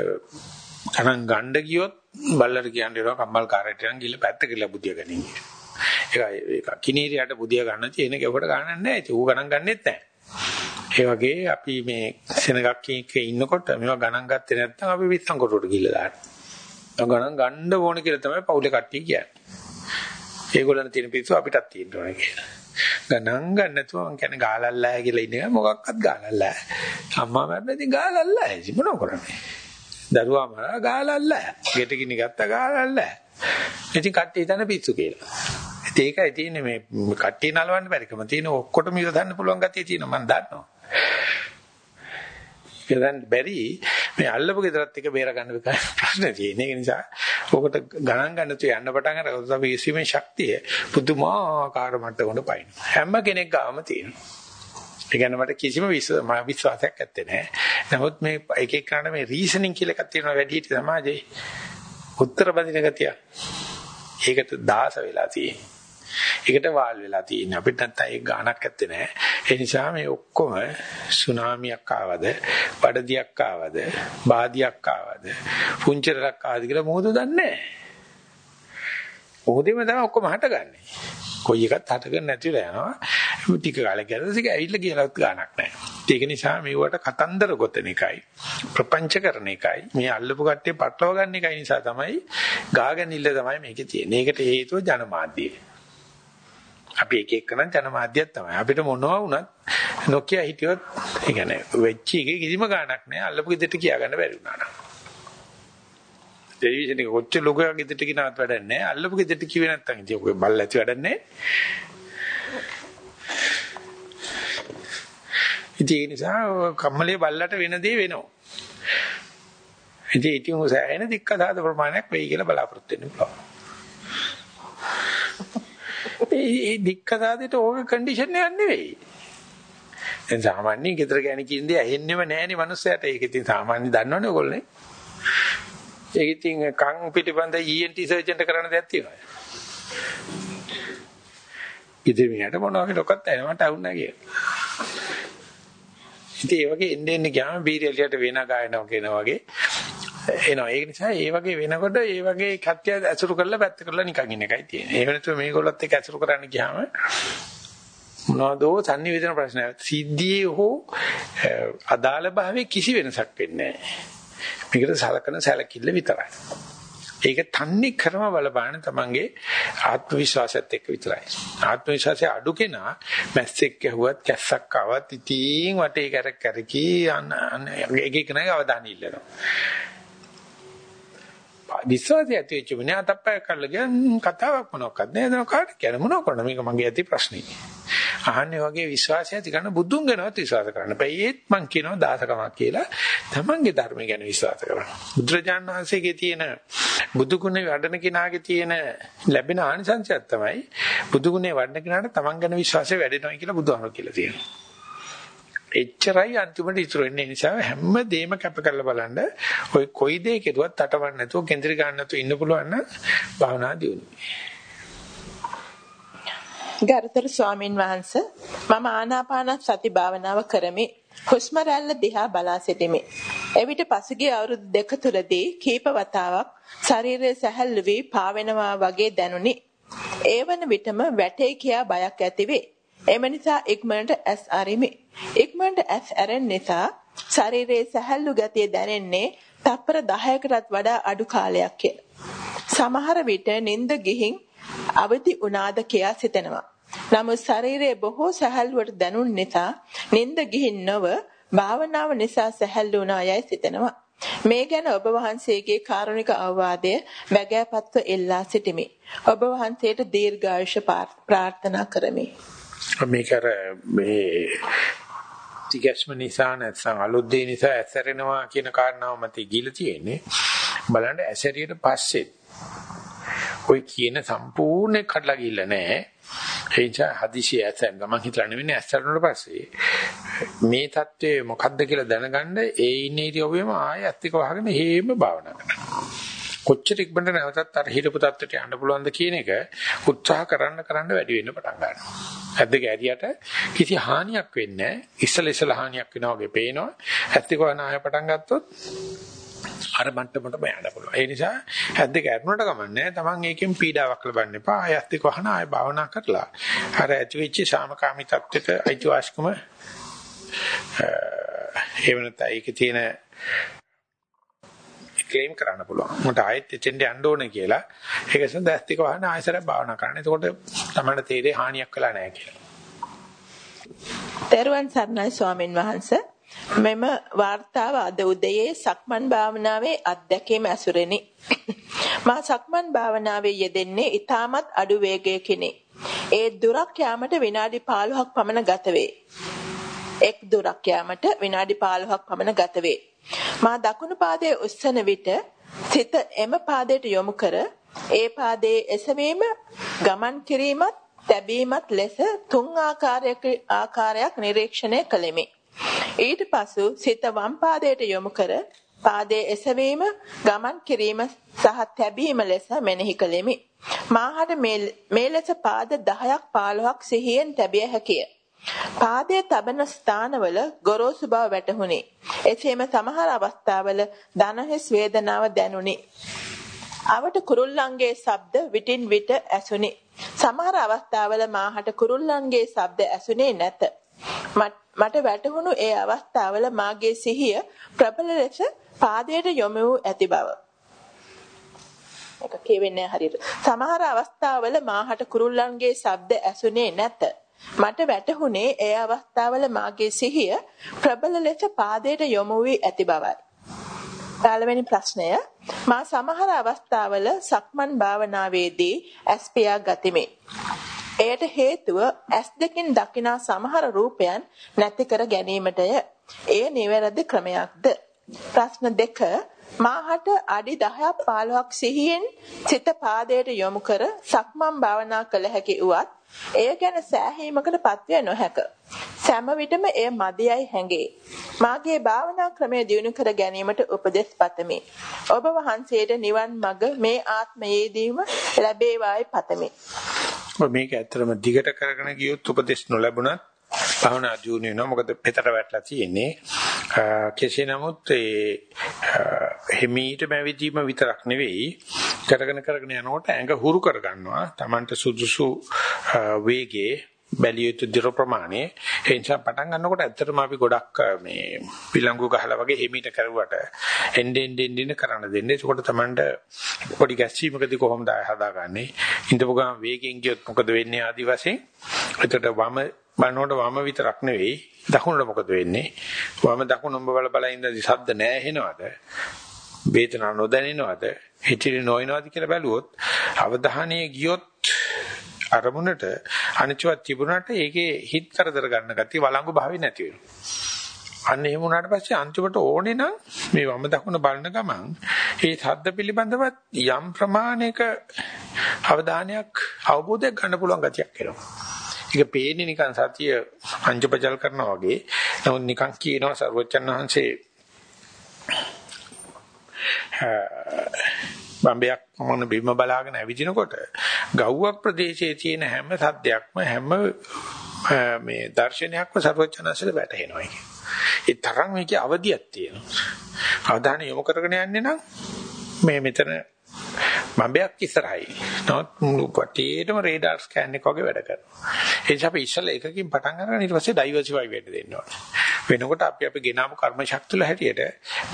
ගණන් ගන්න ගියොත් බල්ලට කියන්නේ ඒවා කම්මල් කාරයට යන ගිල පැත්ත කියලා බුදිය ගනින්. ඒක ඒක කිනීරියට බුදිය ගන්න තියෙන ගැව්වට ගාණක් නෑ. ඒක ඌ ගණන් ගන්නෙත් නෑ. ඒ වගේ අපි මේ සෙනගක් ඉන්නකොට මේවා ගණන් ගත්තේ නැත්නම් අපි විස්සම් කොටුවට ගිහලා දානවා. ගණන් ගන්න ඕන කියලා තමයි පවුලේ කට්ටිය කියන්නේ. ඒගොල්ලන් තියෙන පිස්සු අපිටත් තියෙන්න ඕන කියලා. ගණන් ගන්න නැතුව මං කියන්නේ ගාලල්ලා කියලා ඉන්න එක මොකක්වත් ගාලල්ලා. අම්මා මරන්න ඉතින් ගාලල්ලා ඉතින් මොනව කරන්නේ? දරුවා මරා ගාලල්ලා. ගෙට ගිනි ගත්ත ගාලල්ලා. ඉතින් කට්ටිය හිතන පිස්සු කියලා. ඉතින් ඒකයි තියෙන්නේ මේ කට්ටිය නලවන්න බැරිකම තියෙන ඔක්කොටම ඉවසන්න පුළුවන් ගතිය තියෙනවා මම දන්නවා. ඉතින් බැරි මේ අල්ලපු ගෙදරත් එක බේර ගන්න ප්‍රශ්නේ තියෙන. ඒක නිසා ඔකට ගණන් ගන්න තු යන්න පටන් අරගත්තොත් අපි ඉස්ීමේ ශක්තිය පුදුමාකාර මට්ටමකට පයින්. හැම කෙනෙක් ගාම තියෙනවා. ඒ කියන්නේ මට කිසිම විශ්වාසයක් නැත්තේ නෑ. නමුත් මේ එක එක කරන මේ රීසනින් කියලා එකක් තියෙනවා වැඩි හිටි සමාජයේ. උත්තර බඳින ගතිය. ඒකට දාස වෙලා තියෙන්නේ. ඒකට වාල් වෙලා තියෙන්නේ. අපිට නැත්තම් ඒක ගාණක් ඇත්තේ නැහැ. ඒ නිසා මේ ඔක්කොම සුනාමියක් ආවද, බඩදියක් ආවද, බාදියක් ආවද, පුංචරයක් ආවද කියලා මොකද දන්නේ නැහැ. මොහොතේම තමයි ඔක්කොම හටගන්නේ. කොයි එකත් හටගන්න නැතිලා යනවා. ටික කාලයක් යනකොට ඒක ඇවිල්ලා කියලාත් ගාණක් නැහැ. ඒක නිසා මේවට කතන්දර ගොතන එකයි ප්‍රපංච කරන එකයි මේ අල්ලපු කට්ටිය පටලව ගන්න එකයි නිසා තමයි ගාගනිල්ල තමයි මේකේ තියෙන්නේ. ඒකට හේතුව ජනමාධ්‍යය. අපි එක එක නම් ජනමාධ්‍යයක් තමයි. අපිට මොනවා වුණත් Nokia හිටියොත් ඒ කියන්නේ වෙච්ච එකේ කිසිම ගාණක් නැහැ. අල්ලපු ගෙදරට කියා ගන්න බැරි වුණා නම්. ටෙලිවිෂන් එක කොච්චර ලොකුයක් ගෙදරට කිනාත් වැඩක් නැහැ. අල්ලපු ගෙදරට කිව්වේ නැත්තම් ඉතින් ඔය බල්ල ඇති වැඩක් නැහැ. ඉතින් ඒ නිසා කම්මලේ බල්ලට වෙන දේ වෙනවා. ඉතින් ඉතින් ඔය සෑහෙන දික්කදාද ප්‍රමාණයක් වෙයි කියලා බලාපොරොත්තු වෙන්න පුළුවන්. ඒ දික්කසාදේට ඕක කන්ඩිෂන් එකක් නෙවෙයි. දැන් සාමාන්‍ය ගෙදර ගෑණි කියන දේ ඇහෙන්නෙම නැහැනේ මනුස්සයාට. ඒක ඉතින් සාමාන්‍ය දන්නවනේ ඔයගොල්ලෝ. ඒක ඉතින් කන් පිටිබඳ ENT සර්ජන්ට කරන්න දෙයක් තියෙනවා. ඉතින් මෙයාට මොනවා වෙලොකත් ඇහෙනවා මට අවුල් නැහැ ඉතින් ඒ වගේ එන්නේ එන්නේ ගියාම බීරියලියට වෙන ගායනවා කියන වගේ එනවා. ඒක නිසා ඒ වගේ වෙනකොට ඒ වගේ කට්ටිය ඇසුරු කරලා පැත්ත කරලා නිකන් ඉන්න එකයි තියෙන්නේ. එහෙම නැත්නම් මේගොල්ලොත් එක්ක ඇසුරු කරන්න ගියාම මොනවාදෝ sannivedana ප්‍රශ්නයක්. සිද්ධියේ හෝ අදාළ භාවයේ කිසි වෙනසක් වෙන්නේ නැහැ. මේකට සලකන සැලකිල්ල විතරයි. ඒක තන්නේ කරම බලපාන තමන්ගේ ආත්ම විශ්වාසයත් එක්ක විතරයි. ආත්ම විශ්වාසය අඩු කෙනා මැස්සෙක් ඇහුවත් කැස්සක් ආවත් ඉතින් වටේ කැරක් කැරකී එක එක කෙනාගේ අවධානය ඉල්ලනවා. විශ්වාසය ඇති වෙච්ච මිනිහ අතප්පය කරලා ගියන් කතාවක් මොනවක්වත් නෑ නේද කාට කියන මොනව කරන මේක මගේ ඇති ප්‍රශ්නේ. අහන්නේ වගේ විශ්වාසය ඇති කරන බුදුන් ගැනවත් විශ්වාස කරන්න බෑ. ඒත් මං කියනවා දාසකමක් කියලා තමන්ගේ ධර්මය ගැන විශ්වාස කරන්න. බුදුරජාණන් වහන්සේගේ තියෙන බුදු ගුණේ වඩන කෙනාගේ තියෙන ලැබෙන ආනිසංසයක් තමයි බුදු ගුණේ වඩන කෙනාට තමන් ගැන විශ්වාසය වැඩෙනවා කියලා බුදුහාමුදුරුවෝ කියලා තියෙනවා. එච්චරයි අන්තිමට ඉතුරු වෙන්නේ නිසා හැම දෙයක්ම කැප කරලා බලන්න ඔය කොයි දේ කෙරුවත් අටවන්න නැතුව කේන්ද්‍රි ගන්න නැතුව ඉන්න පුළුවන් නම් භාවනා දියුණුවයි. ගරුතර ස්වාමින් වහන්සේ මම ආනාපාන සති භාවනාව කරමි. හුස්ම රැල්ල දිහා බලා සිටිමි. එවිට පසුගිය අවුරුදු දෙක තුලදී කීප වතාවක් ශරීරය සැහැල්ලු වී පාවෙනවා වගේ දැනුනි. ඒවන විටම වැටේ කියා බයක් ඇතිවේ. එම නිසා ඉක්මනට ඇස් අරිමි. ඉක්මනට ඇස් ඇරෙන නිසා ශරීරයේ සැහැල්ලු ගතිය දැනෙන්නේ තප්පර 10කටත් වඩා අඩු කාලයක්ය. සමහර විට නිින්ද ගිහින් අවදි උනාද කියා සිතෙනවා. නමුත් ශරීරයේ බොහෝ සැහැල්ලුවට දැනුන නිසා නිින්ද ගිහින් නොව භාවනාව නිසා සැහැල්ලු වුණා යයි සිතෙනවා. මේ ගැන ඔබ වහන්සේගේ කාරුණික අවවාදය වැගෑපත්ව එල්ලා සිටිමි. ඔබ වහන්සේට දීර්ඝායුෂ ප්‍රාර්ථනා කරමි. මේක අර මේ තිගැස්ම නිසා නැත්නම් අලුත් දේ නිසා ඇසරෙනවා කියන කාරණාව මත ගිල තියෙන්නේ. බලන්න ඇසරියට පස්සේ ඔය කියන සම්පූර්ණ කඩලා ගිල්ල නැහැ. ඒ නිසා හදිසිය ඇස ගමන් හිතලා නෙවෙයි ඇස්සරනට පස්සේ මේ தත්ත්වය මොකද්ද කියලා දැනගන්න ඒ ඉන්නේ ඉරියව්වෙම ආයෙ ඇත්තික වහගෙන හේම භාවනා කරනවා. කොච්චර ඉක්මනට නැවතත් අර හිරපු தත්ත්වයට යන්න පුළුවන්ද කියන එක උත්සාහ කරන්න කරන්න වැඩි වෙන්න පටන් ගන්නවා. ඇද්දක ඇරියට කිසි හානියක් වෙන්නේ නැහැ. ඉස්සල ඉස්සල හානියක් වෙනවා වගේ පේනවා. ඇත්තික වහන ආයෙ පටන් ගත්තොත් අර මට්ටමට බයන්න පුළුවන්. ඒ නිසා ඇද්ද කැරුණට කමන්නේ තමන් ඒකෙන් පීඩාවක් ලබන්න එපා. ආය ඇත්ත කොහන ආය භාවනා කරලා අර ඇතිවෙච්ච සාමකාමී தත්වෙට අයිතිවාසිකම එහෙම නැත්නම් ඒකේ තියෙන ක්ලේම් කරන්න පුළුවන්. මට ආයෙත් එතෙන්ට යන්න ඕනේ කියලා. ඒක නිසා දැස් ටික වහන ආයෙසරක් භාවනා කරන්න. එතකොට තමයි තේරේ හානියක් වෙලා නැහැ කියලා. තෙරුවන් සරණයි ස්වාමින් වහන්සේ. මෙම වார்த்தාව අද උදයේ සක්මන් භාවනාවේ අත්දැකීම ඇසුරෙනි. මා සක්මන් භාවනාවේ යෙදෙන්නේ ඊටමත් අඩු වේගයකිනි. ඒ දුරක් යාමට විනාඩි 15ක් පමණ ගත වේ. එක් දුරක් යාමට විනාඩි 15ක් පමණ ගත වේ. මා දකුණු පාදයේ උස්සන විට සිත එම පාදයට යොමු කර ඒ පාදයේ එසවීම ගමන් කිරීමත් තැබීමත් ලෙස තුන් ආකාරයක ආකාරයක් නිරීක්ෂණය කළෙමි. ඊට පසු සිත වම් පාදයට යොමු කර පාදයේ එසවීම ගමන් කිරීම සහ තැබීම ලෙස මෙනෙහි කළෙමි. මාහට මේ ලෙස පාද 10ක් 15ක් සිහියෙන් තැබිය හැකිය. පාදයේ තබන ස්ථානවල ගොරෝසු බව වැටහුණි. එසේම සමහර අවස්ථාවල දනහිස් වේදනාව දැනුනි. අවට කුරුල්ලන්ගේ ශබ්ද විටින් විට ඇසුනි. සමහර අවස්ථාවල මාහට කුරුල්ලන්ගේ ශබ්ද ඇසුනේ නැත. මට වැටහුණු ඒ අවස්ථාවල මාගේ සිහිය ප්‍රබල ලෙස පාදයට යොමු වූ ඇති බව. ඒක කියවෙන්නේ හරියට. සමහර අවස්ථාවල මාහට කුරුල්ලන්ගේ ශබ්ද ඇසුනේ නැත. මට වැටහුණේ ඒ අවස්ථාවල මාගේ සිහිය ප්‍රබල ලෙස පාදයට යොමු වී ඇති බවයි. පළවෙනි ප්‍රශ්නය මා සමහර අවස්ථාවල සක්මන් භාවනාවේදී ඇස්පියා ගතිමි. එයට හේතුව ඇස් දෙකින් දකිනා සමහර රූපයන් නැති කර ගැනීමටය. එය නිවැරදි ක්‍රමයක්ද? ප්‍රශ්න දෙක මාහට අඩි 10ක් 15ක් සිහියෙන් සිත පාදයට යොමු කර සක්මන් භාවනා කළ හැකි උවත් එය ගැන සෑහීමකට පත්විය නොහැක. සෑම විටම එය මදියයි හැඟේ. මාගේ භාවනා ක්‍රමය දියුණු කර ගැනීමට උපදෙස් පතමි. ඔබ වහන්සේට නිවන් මඟ මේ ආත්මයේදීම ලැබේවායි පතමි. මේක ඇත්තටම දිගට කරගෙන ගියොත් උපදෙස් නොලැබුණත් භාවනා ජීුණේ නෝ මොකද පෙතට වැටලා තියෙන්නේ. කෙසේ නමුත් ඒ හිමීට බැවිදීම විතරක් නෙවෙයි. කරගෙන කරගෙන යනකොට ඇඟ හුරු කර ගන්නවා Tamanට සුදුසු වේගයේ බැලිය යුතු දිර ප්‍රමාණය. ඒ නිසා පටන් ගන්නකොට ඇත්තටම අපි ගොඩක් මේ පිලංගු ගහලා වගේ හිමීට කරුවට එන්නේ එන්නේ එන්නේ කරන්න දෙන්නේ. ඒකට Tamanට පොඩි ගැස්සීමකදී කොහොමද හදාගන්නේ? ඉඳපු ගමන් වේගෙන් ගියොත් මොකද වෙන්නේ ආදි වශයෙන්? එතකොට වම බලනකොට වම විතරක් නෙවෙයි දකුණට මොකද වෙන්නේ වම දකුණ ඔබ බල බල ඉඳි ශබ්ද නැහැ එනවද වේදනාව නොදැනෙනවද හිතිරි නොයනවද කියලා බැලුවොත් අවධානයේ ගියොත් අරමුණට අනිච්චවත් තිබුණාට ඒකේ හිත කරදර ගන්න ගැතිය වළංගු භාවය නැති වෙනවා. අන්න එහෙම වුණාට පස්සේ අන්තිමට ඕනේ නම් මේ වම දකුණ බලන ගමන් ඒ ශබ්ද පිළිබඳව යම් ප්‍රමාණයක අවධානයක් අවබෝධයක් ගන්න පුළුවන් ගතියක් එනවා. ඒක පේන්නේ නිකන් සතිය අංජපජල් කරනවා වගේ. නමුත් නිකන් කියනවා සර්වචන් වහන්සේ බම්බයක් මොන බිම බලාගෙන ඇවිදිනකොට ගව්වක් ප්‍රදේශයේ තියෙන හැම සද්දයක්ම හැම මේ දර්ශනයක්ම සර්වචනසල වැටහෙනවා ඒක. ඒ තරම් මේකේ අවදියක් තියෙනවා. අවධානය යොමු කරගෙන යන්නේ නම් මේ මෙතන බම්බයක් ඉස්සරහයි. නමුත් මුළු කොටියේම රේඩාර් ස්කෑන් එක වගේ වැඩ කරනවා. ඒ නිසා අපි ඉස්සෙල්ලා එකකින් පටන් අරගෙන ඊට පස්සේ ඩයිවර්සිෆයි වෙන්න දෙන්න ඕනේ. වෙනකොට අපි අපි ගෙනාවු කර්ම ශක්තිය හැටියට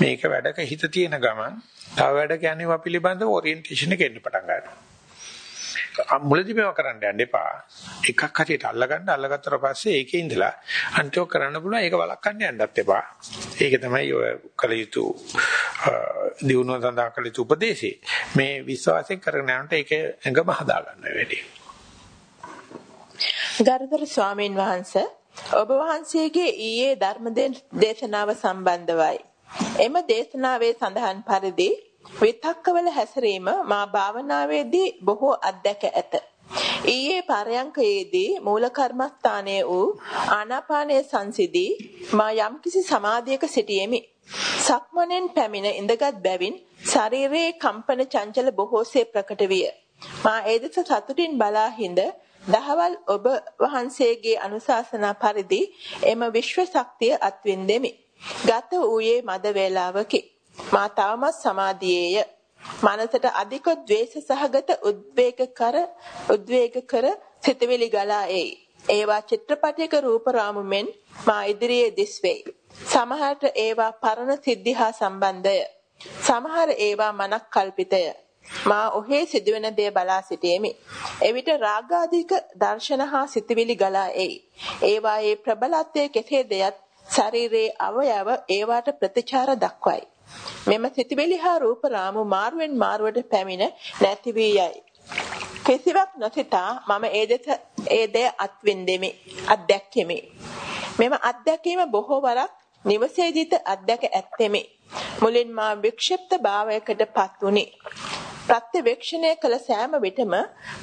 මේක වැඩක හිත තියෙන ගමන් තව වැඩ කියන්නේ පිළිබඳව ඔරියන්ටේෂන් එක එන්න පටන් ගන්නවා. මුලදී මේවා කරන්න යන්න එපා. එකක් හරියට අල්ලගන්න අල්ලගත්තට පස්සේ ඒකේ ඉඳලා අන්තිම කරන්න පුළුවන් ඒක වළක්වන්න යන්නත් එපා. ඒක තමයි ඔය කල යුතු දිනුව සඳහා කළ යුතු උපදේශය. මේ විශ්වාසයෙන් කරගෙන යනකොට ඒක ඇඟම හදා ගන්න වැඩි. ගරුතර ස්වාමීන් වහන්සේ ඔබ වහන්සේගේ ඊයේ ධර්ම දේශනාව සම්බන්ධවයි. එම දේශනාවේ සඳහන් පරිදි විතක්කවල හැසිරීම මා භාවනාවේදී බොහෝ අත්දැක ඇත. ඊයේ පරයන්කයේදී මූල කර්මස්ථානයේ වූ ආනාපානයේ සංසිදී මා යම්කිසි සමාධියක සිටියෙමි. සක්මණෙන් පැමිණ ඉඳගත් බැවින් ශරීරයේ කම්පන චංචල බොහෝසේ ප්‍රකට විය. මා ඒ දෙස සතුටින් බලා හිඳ දහවල් ඔබ වහන්සේගේ අනුශාසනා පරිදි එම විශ්ව ශක්තිය අත්විඳෙමි. ගත වූයේ මද වේලාවකි. මා තවමත් සමාධියේය. මනසට අධික ද්වේෂ සහගත උද්වේග කර උද්වේග කර සිතවිලි ගලා එයි. ඒවා චිත්‍රපටයක රූප රාමු මෙන් මා ඉදිරියේ දිස්වේ. සමහරට ඒවා පරණ සිද්ධි හා සම්බන්ධය. සමහර ඒවා මනක් කල්පිතය. මා ඔහේ සිදුවෙන දේ බලා සිටීමි. එවිට රාගාධික දර්ශන හා සිතවිලි ගලා එයි. ඒවායේ ප්‍රබලත්වයේ කෙසේ දෙයත් ශරීරයේ අවයව ඒවාට ප්‍රතිචාර දක්වයි. මෙම සිතවිලි හා රූප රාමු මාරුවෙන් මාරුවට පැමිණ නැති වී යයි. කිසිවක් නොසිතා මම ඒ දෙස ඒ දෙය අත්විඳෙමි අත්දැක්කෙමි. මෙම අත්දැකීම බොහෝ වරක් නිවසේදීත අත්දැක ඇත්තෙමි. මුලින් මා වික්ෂිප්ත භාවයකටපත් වුනි. ප්‍රත්‍යවේක්ෂණය කළ සෑම විටම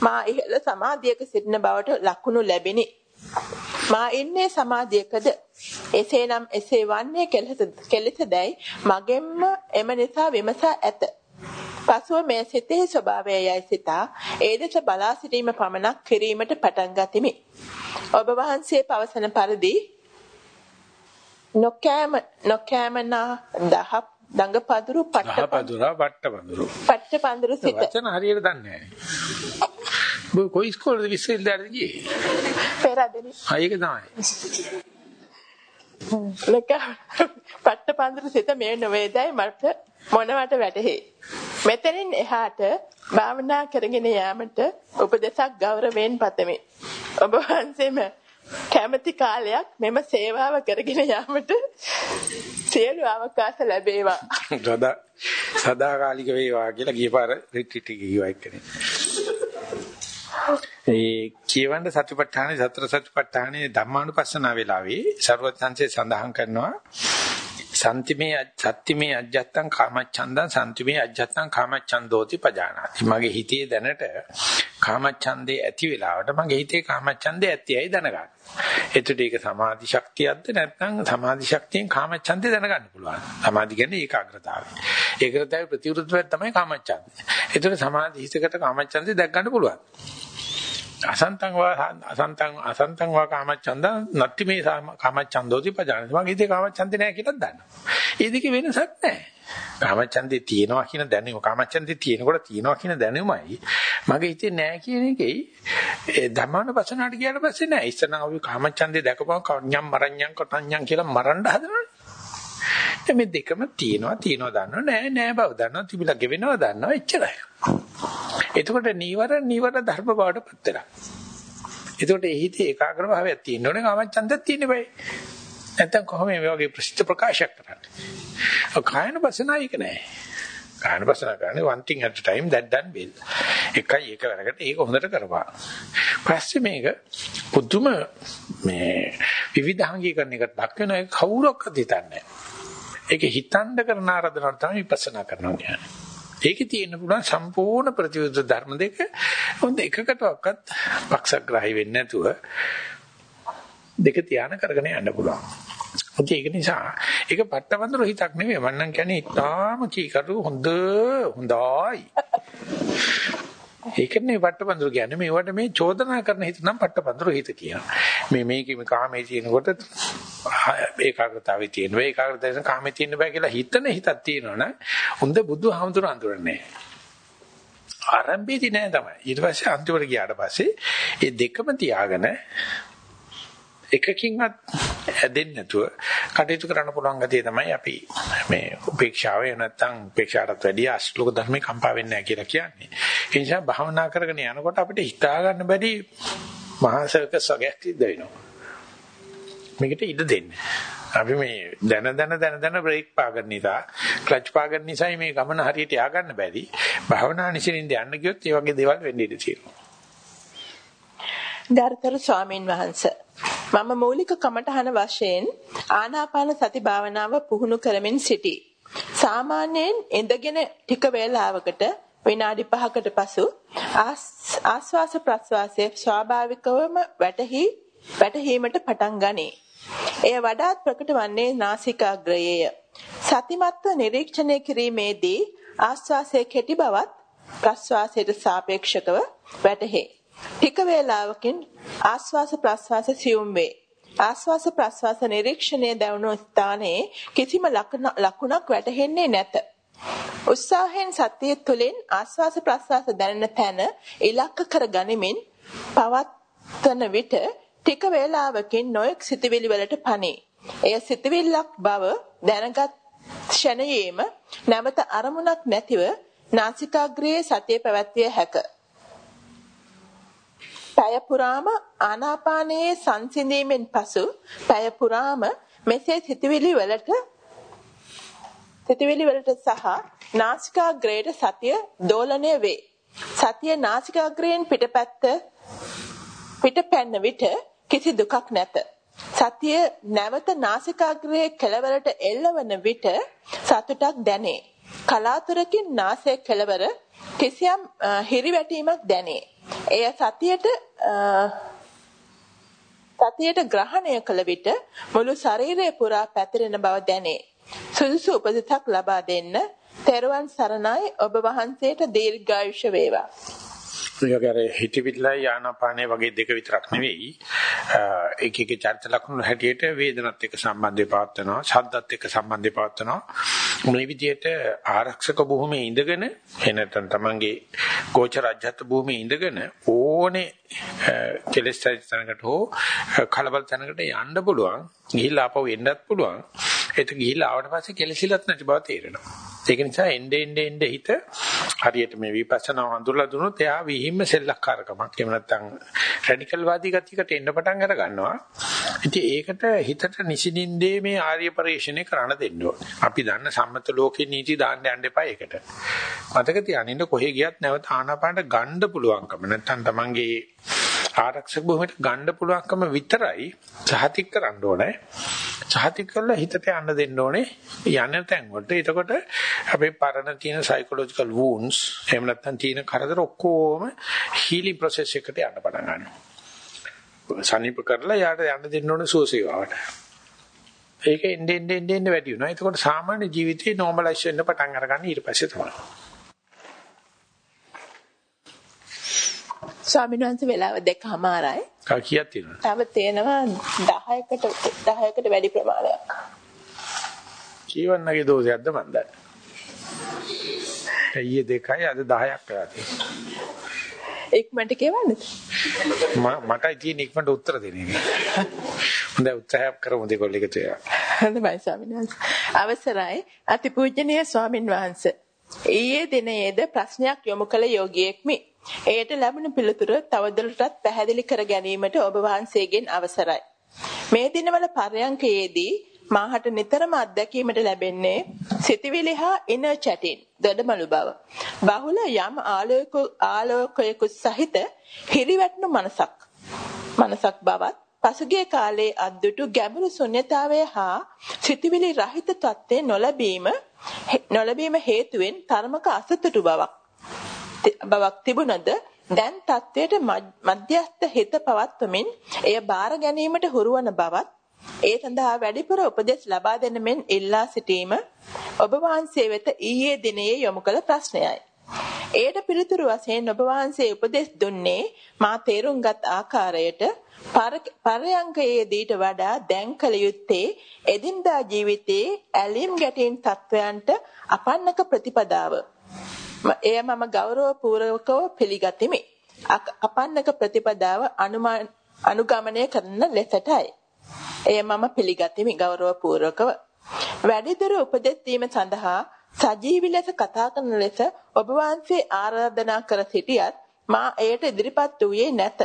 මා ඉහළ සමාධියක සිටින බවට ලකුණු ලැබිනි. මා ඉන්නේ සමාධියකද එසේනම් එසේ වන්නේ කෙලෙසදැයි මගෙන්ම එම නිසා විමසා ඇත. පසුව මේ සිතේ ස්වභාවය යයි සිතා ඒ දෙස බලා සිටීම පමණක් කිරීමට පටන් ගතිමි. ඔබ වහන්සේ පවසන පරිදි නොකෑම නොකෑමනා දහප් දඟපදුරු පට්ටපදුරා පට්ටපදුරු පට්ටපදුරු සිත වචන හරියට දන්නේ නැහැ. කොයි ඉස්කෝලේද විශ්වවිද්‍යාලෙද ගියේ? පෙරදෙනි. ආ ඒක තමයි. ලක පට්ටපන්දර සිත මේ නොවේදයි මට මොනවට වැටහි. මෙතනින් එහාට භාවනා කරගෙන යාමට උපදේශක් ගෞරවයෙන් පතමි. ඔබ වහන්සේම කැමැති කාලයක් මෙම සේවාව කරගෙන යාමට සියලු අවකාශ ලැබේවා. සදා සදාකාලික වේවා කියලා ගියපාර රිට්‍රීට් එකේ ගියා එක්කනේ. ඒ කියවන්න සතිපට්ඨානේ සතර සතිපට්ඨානේ ධම්මානුපස්සන වෙලාවේ ਸਰවඥාන්සේ සඳහන් කරනවා සම්තිමේ සත්‍තිමේ අජ්ජත්තං කාමච්ඡන්දං සම්තිමේ අජ්ජත්තං කාමච්ඡන්දෝති පජානාති මගේ හිතේ දැනට කාමච්ඡන්දේ ඇති වෙලාවට මගේ හිතේ කාමච්ඡන්දේ ඇතියයි දැනගන්න. එතකොට ඒක සමාධි ශක්තියක්ද නැත්නම් සමාධි ශක්තියෙන් කාමච්ඡන්දේ දැනගන්න පුළුවන්. සමාධි කියන්නේ ඒකාග්‍රතාවය. ඒකාග්‍රතාවේ ප්‍රතිවිරුද්ධය තමයි කාමච්ඡන්දේ. එතකොට සමාධි හිතකට කාමච්ඡන්දේ දැක් ගන්න පුළුවන්. අසන්තං වා අසන්තං අසන්තං වා කාමච්ඡන්ද නත්ති මේ කාමච්ඡන්දෝති පජානති මගේ ඉතේ කාමච්ඡන්දේ නැහැ කියලා දන්නවා. ඒ දෙකේ වෙනසක් නැහැ. කාමච්ඡන්දේ තියෙනවා කියන දැනුම කාමච්ඡන්දේ තියෙනකොට තියෙනවා කියන දැනුමයි මගේ හිතේ නැහැ කියන එකයි ඒ ධර්මානුපස්සනාට ගියාට පස්සේ නෑ ඉස්සන අපි කාමච්ඡන්දේ දැකපුවම කඤ්ඤම් මරඤ්ඤම් කොටඤ්ඤම් කියලා මරන්න හදනවනේ. මේ දෙකම තියෙනවා තියෙනවා දන්නවා නෑ නෑ බව දන්නවා තිබිලා ගෙවෙනවා දන්නවා එච්චරයි. එතකොට නීවර නීවර ධර්ම බවට පත් වෙනවා. එතකොට ඒ හිතේ ඒකාග්‍ර භාවයක් තියෙන්න ඕනේ කාමච්ඡන්දයක් තියෙන්න බෑ. නැත්තම් කොහොම මේ වගේ ප්‍රසිද්ධ ප්‍රකාශයක් කරන්නේ? කායන බසනායක නෑ. කායන බසනා කරන්නේ one thing at a time that done well. එකයි එක වැඩකට ඒක හොඳට කරපන්. පස්සේ මේක පුදුම මේ විවිධාංගීකරණයකට ලක් වෙන එක කවුරක්වත් හිතන්නේ නැහැ. ඒක හිතන්න කරන ආරාධනාවක් තමයි විපස්සනා කරනවා කියන්නේ. ඒකේ තියෙන්න පුළුවන් සම්පූර්ණ ප්‍රතිවිරුද්ධ ධර්ම දෙක හොඳ එකකටවත් පක්ෂග්‍රාහී වෙන්නේ නැතුව දෙක තියාන කරගෙන යන්න පුළුවන්. ඒක නිසා ඒක පට්ටවන්දර හිතක් නෙවෙයි මම නම් කියන්නේ ඉතාලම කීකරු හොඳ හොඳයි. ඒකනේ වට්ටපන්දුර කියන්නේ මේවට මේ චෝදනා කරන හිත නම් පට්ටපන්දුර හිත කියනවා. මේ මේකේ කාමයේ තියෙනකොට ඒකාග්‍රතාවේ තියෙනවා. ඒකාග්‍රතාවෙන් කාමයේ තියෙන්න බෑ කියලා හිතන හිතක් තියෙනවනේ. හොඳ බුදුහාමුදුර අඳුරන්නේ. ආරම්භයේදී නෑ තමයි. ඊට පස්සේ අන්තිමට ගියාට පස්සේ මේ දෙකම තියාගෙන එකකින්වත් ඇදෙන්නේ නැතුව කටයුතු කරන්න පුළුවන් ගතිය තමයි අපි මේ උපේක්ෂාව නැත්තම් උපේක්ෂාටත් වැඩිය අශ්ලෝක ධර්මේ කම්පා වෙන්නේ නැහැ කියලා කියන්නේ. ඒ නිසා භාවනා කරගෙන යනකොට අපිට හිතා ගන්න බැරි මහාසක සගයක් සිද්ධ වෙනවා. මේකට ඉඩ දෙන්න. අපි මේ දැන දැන දැන දැන බ්‍රේක් පාගන්න නිසා ක්ලච් පාගන්න නිසා මේ ගමන හරියට ය아가න්න බැරි. භාවනා නිසින්ින්ද යන්න ගියොත් ඒ වගේ දේවල් වෙන්න ඉඩ තියෙනවා. ගරුතර ස්වාමින් වහන්සේ මම මූලික කමඨහන වශයෙන් ආනාපාන සති භාවනාව පුහුණු කරමින් සිටී. සාමාන්‍යයෙන් ඉඳගෙන ටික වේලාවකට විනාඩි 5කට පසු ආස්වාස ප්‍රස්වාසයේ ස්වාභාවිකවම වැටහි වැටහීමට පටන් ගනී. එය වඩාත් ප්‍රකට වන්නේ නාසිකාග්‍රයේය. සතිමත්ව නිරීක්ෂණය කිරීමේදී ආස්වාසයේ කෙටි බවත් ප්‍රස්වාසයට සාපේක්ෂකව වැටහේ. ටික වේලාවකින් ආස්වාස ප්‍රස්වාස සියුම් වේ. ආස්වාස ප්‍රස්වාස නිරීක්ෂණය දැවුණු ස්ථානයේ කිසිම ලකුණක් වැටහෙන්නේ නැත. උත්සාහයෙන් සතිය තුළින් ආස්වාස ප්‍රස්වාස දැනෙන තැන ඉලක්ක කර ගනිමින් පවත්වන විට ටික වේලාවකින් නොයෙක් සිතවිලි වලට පණේ. එය සිතවිල්ලක් බව දැනගත් ක්ෂණයේම නැවත අරමුණක් නැතිව නාසිකාග්‍රයේ සතිය පැවැත්විය හැකිය. පැය පුරාම ආනාපානයේ සංසිඳීමෙන් පසු පැය පුරාම මෙසේ සිතවිලි වලට සිතවිලි වලට සහ නාසිකාග්‍රයට සතිය දෝලණය වේ. සතිය නාසිකාග්‍රයෙන් පිටපැත්ත පිටපැන්න විට කිසි දුකක් නැත. සතිය නැවත නාසිකාග්‍රයේ කෙළවරට එල්ලවන විට සතුටක් දැනේ. කලාතුරකින් නාසයේ කෙළවර කිසියම් හිරිවැටීමක් දැනේ. එය සතියට සතියට ග්‍රහණය කළ විට මුළු ශරීරය පුරා පැතිරෙන බව දැනේ. සුදුසු උපදෙසක් ලබා දෙන්න තෙරුවන් සරණයි ඔබ වහන්සේට දීර්ඝායුෂ වේවා. ඒකර හිතවිල්ලයි ආනාපානේ වගේ දෙක විතරක් නෙවෙයි. එක එක චරිත ලක්ෂණ හැටියට වේදනත් එක්ක සම්බන්ධය පවත්වනවා ශබ්දත් එක්ක සම්බන්ධය පවත්වනවා. මේ විදිහට ආරක්ෂක භූමියේ ඉඳගෙන එනතන් තමන්ගේ ගෝචර රජ්‍යත් භූමියේ ඉඳගෙන ඕනේ කෙලෙස් තැනකට හෝ කලබල තැනකට යන්න පුළුවන් ගිහිල්ලා ආපහු එන්නත් පුළුවන්. ඒත් ගිහිල්ලා ආවට පස්සේ කෙලෙසිලත් නැති බව තේරෙනවා ඒක නිසා එnde ende ende හිත හරියට මේ විපස්සනා හඳුල්ලා දුනොත් එයා විහිම්ම සෙල්ලක්කාරකමක් එහෙම නැත්නම් රැඩිකල් වාදී ගතියකට එන්න පටන් අර ගන්නවා. ඉතින් ඒකට හිතට නිසින්ින්දේ මේ ආර්ය පරිශ්‍රණය කරන්න දෙන්න ඕනේ. අපි දන්න සම්මත ලෝකේ නීති දාන්න යන්න එපා ඒකට. මතක තියාගන්න කොහෙ ගියත් නැවත ආනාපානට ගන්න පුළුවන්කම නැත්නම් තමන්ගේ ආරක්ෂක භූමියට ගන්න පුළුවන්කම විතරයි සහතික කරන්න ඕනේ. සහතික කරලා හිතට යන්න දෙන්න ඕනේ යන තැන් වලට. එතකොට අපේ පරණ තියෙන psychological wounds එහෙම නැත්නම් තියෙන කරදර ඔක්කොම healing process එකට යන්න පටන් ගන්නවා. සනීප කරලා යාට යන්න දෙන්න ඕනේ සුවසේවාවට. ඒක එන්නේ එන්නේ එන්නේ වැඩි වෙනවා. එතකොට සාමාන්‍ය ජීවිතේ normalize වෙන්න පටන් අරගන්න ඊට පස්සේ තමයි. ස්වාමීන් වහන්සේ වෙලාව දෙකමාරයි. කීයක් තියෙනවද? තව තියෙනවා 10කට 10කට වැඩි ප්‍රමාණයක්. ජීවන්නගේ දෝෂයක්ද මන් දන්නේ. ඊයේ දෙකයි අද 10ක් වෙලා තියෙනවා. ඉක්මනට කියවන්නද? මටයි තියෙන ඉක්මනට උත්තර දෙන එක. හොඳයි උත්සාහ කරමු දෙකොල්ල එකතු වෙලා. හොඳයි ස්වාමීන් වහන්සේ. අවසරයි අතිපූජනීය ස්වාමින් වහන්සේ. ඊයේ දිනයේද ප්‍රශ්නයක් යොමු කළ යෝගියෙක්මි. එයට ලැබුණ පිළිතුර තවදුරටත් පැහැදිලි කර ගැනීමට ඔබ වහන්සේගෙන් අවසරයි. මේ දිනවල පරයන්කයේදී මාහට නිතරම අත්දැකීමට ලැබෙන්නේ සිතවිලි හා ඉනර් චැටින් දඩමළු බව. බහුල යම් ආලෝක ආලෝකයක සහිත හිරිවැටුණු මනසක්. මනසක් බවත් පසුගිය කාලයේ අද්දුටු ගැඹුරු ශුන්්‍යතාවය හා සිතවිලි රහිත තත්ත්වය නොලැබීම නොලැබීම හේතුවෙන් තරමක අසතුටු බවක් බවක් තිබුණද දැන් தത്വයට මධ්‍යස්ථ හිත පවත්වමින් එය බාර ගැනීමට හුරුවන බවත් ඒ සඳහා වැඩිපුර උපදෙස් ලබා දෙන මෙන් ඉල්ලා සිටීම ඔබ වහන්සේ වෙත ඊයේ දිනයේ යොමු කළ ප්‍රශ්නයයි. ඒට පිළිතුරු වශයෙන් ඔබ වහන්සේ උපදෙස් දුන්නේ මා තේරුම්ගත් ආකාරයට පරයන්කයේදීට වඩා දැන් කළ යුත්තේ එදින්දා ජීවිතයේ ඇලීම් ගැටීම් තත්වයන්ට අපන්නක ප්‍රතිපදාව එය මම ගෞරවපූර්වකව පිළිගතිමි. අපන්නක ප්‍රතිපදාව අනුගමනය කරන ලෙසටයි. එය මම පිළිගතිමි ගෞරවපූර්වකව. වැඩිදුර උපදෙස් දීම සඳහා සජීවී ලෙස කතා කරන ලෙස ඔබ වහන්සේ ආරාධනා කර සිටියත් මා එයට ඉදිරිපත් වූයේ නැත.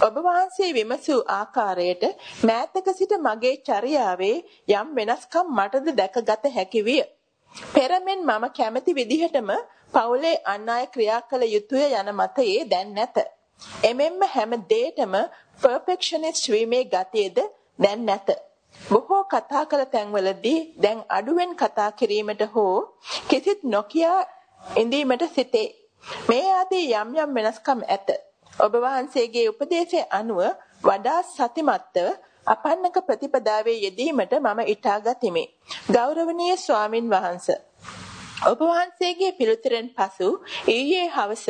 ඔබ වහන්සේ විමසූ ආකාරයට මෑතක සිට මගේ චර්යාවේ යම් වෙනස්කම් මටද දැකගත හැකි විය. පෙරමෙන් මම කැමති විදිහටම පවුලේ අන් අය ක්‍රියා කළ යුතුය යන මතයේ දැන් නැත. එමෙන්ම හැම දෙයකම perfectionist වීමේ ගතියද දැන් නැත. බොහෝ කතා කළ තැන්වලදී දැන් අඩුවෙන් කතා කිරීමට හෝ කිසිත් නොකිය ඉඳීමට සිටේ. මේ ආදී යම් යම් වෙනස්කම් ඇත. ඔබ වහන්සේගේ උපදේශය අනුව වඩා සතිමත්ව අපන්නක ප්‍රතිපදාවේ යෙදීමට මම ඉටා ගතිමි. ගෞරවනීය ස්වාමින් වහන්සේ ඔබ වහන්සේගේ පිළිතුරෙන් පසු ඊයේ හවස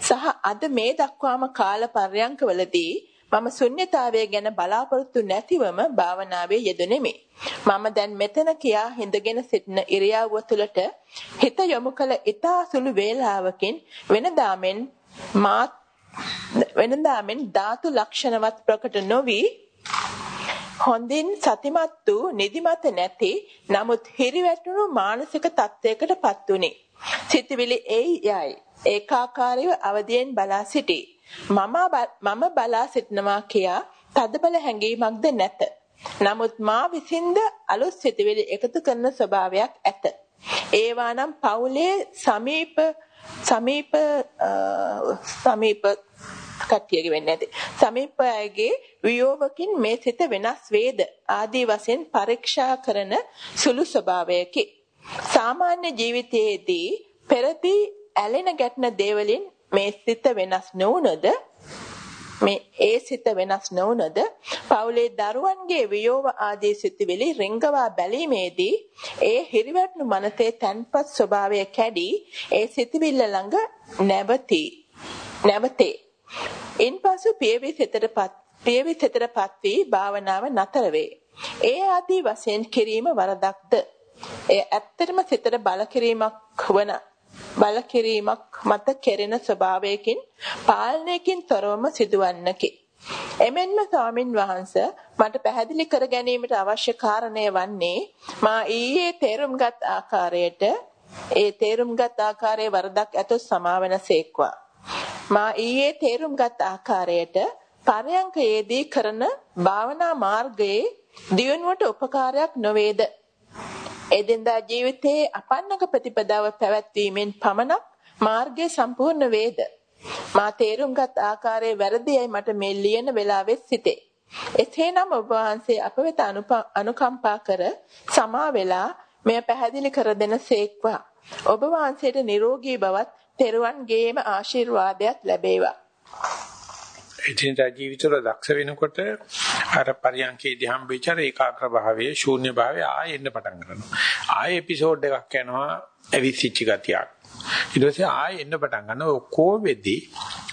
සහ අද මේ දක්වාම කාල පර්යංකවලදී මම ශුන්්‍යතාවය ගැන බලාපොරොත්තු නැතිවම භාවනාවේ යෙදුණෙමි. මම දැන් මෙතන කියා හිඳගෙන සිටින ඉරියව්ව තුළට හිත යොමු කළ ඊතා සුළු වේලාවකින් වෙනදාමෙන් මාත් වෙනදාමෙන් ධාතු ලක්ෂණවත් ප්‍රකට නොවි හොඳින් සතිමත් වූ නිදිමත නැති නමුත් හිරිවැටුණු මානසික තත්යකටපත් උනේ. සිතවිලි එයි යයි. ඒකාකාරීව අවදියෙන් බලා සිටී. මම මම බලා සිටනවා කියා තදබල හැඟීමක්ද නැත. නමුත් මා විසින්ද අලුත් සිතවිලි එකතු කරන ස්වභාවයක් ඇත. ඒවා නම් පවුලේ සමීප සමීප සමීප කට්ටියගේ වෙන්නේ නැති. සමීප අයගේ වියෝවකින් මේ සිත වෙනස් වේද? ආදී වශයෙන් පරීක්ෂා කරන සුළු ස්වභාවයකි. සාමාන්‍ය ජීවිතයේදී පෙරදී ඇලෙන ගැටන දේවලින් මේ සිත වෙනස් නොවුනද? මේ ඒ සිත වෙනස් නොවුනද? පවුලේ දරුවන්ගේ වියෝව ආදී සිතුවිලි රිංගවා බැලීමේදී ඒ හිරිවැටුණු මනසේ තන්පත් ස්වභාවය කැඩි ඒ සිතුවිල්ල ළඟ නැවතී. නැවතේ. ඉන්පසු පියවි සිතටපත් පියවි සිතටපත් වී භාවනාව නතර වේ. ඒ ආදී වශයෙන් කිරීම වරදක්ද? එය ඇත්තටම සිතට බල කිරීමක් වන බල කිරීමක් මත කෙරෙන ස්වභාවයකින් පාලනයකින් තොරවම සිදුවන්නකි. එමෙන්ම ස්වාමින් වහන්සේ මට පැහැදිලි කර ගැනීමට අවශ්‍ය කාරණය වන්නේ මා ඊයේ තේරුම්ගත් ආකාරයට ඒ තේරුම්ගත් ආකාරයේ වරදක් ඇතොත් සමාවන සේක්වා. මා ඊයේ තේරුම්ගත් ආකාරයට පරයන්කයේදී කරන භාවනා මාර්ගයේ දියුණුවට උපකාරයක් නොවේද? එදින්දා ජීවිතයේ අපන්නක ප්‍රතිපදාව පැවැත්වීමෙන් පමණක් මාර්ගය සම්පූර්ණ වේද? මා තේරුම්ගත් ආකාරයේ වැරදියයි මට මේ ලියන වෙලාවෙත් සිටේ. එසේනම් ඔබ වහන්සේ අප වෙත අනුකම්පා කර සමා වෙලා මෙය පැහැදිලි කර දෙන සේක්වා. ඔබ වහන්සේට නිරෝගී බවත් තෙරුවන්ගේම ආශිර්වාදයක් ලැබේවා. එදිනදා ජීවිතවල දක්ෂ වෙනකොට අර පරියන්කේදී හම්බෙච්ච ඒකාග්‍ර භාවයේ ශූන්‍ය භාවය ආයෙ එන්න පටන් ගන්නවා. ආයෙ එපිසෝඩ් එකක් යනවා ඇවිස්සිච්ච ගතියක්. ඊට පස්සේ ආයෙ එන්න පටන් ගන්නවා. ඔක්කොම වෙද්දී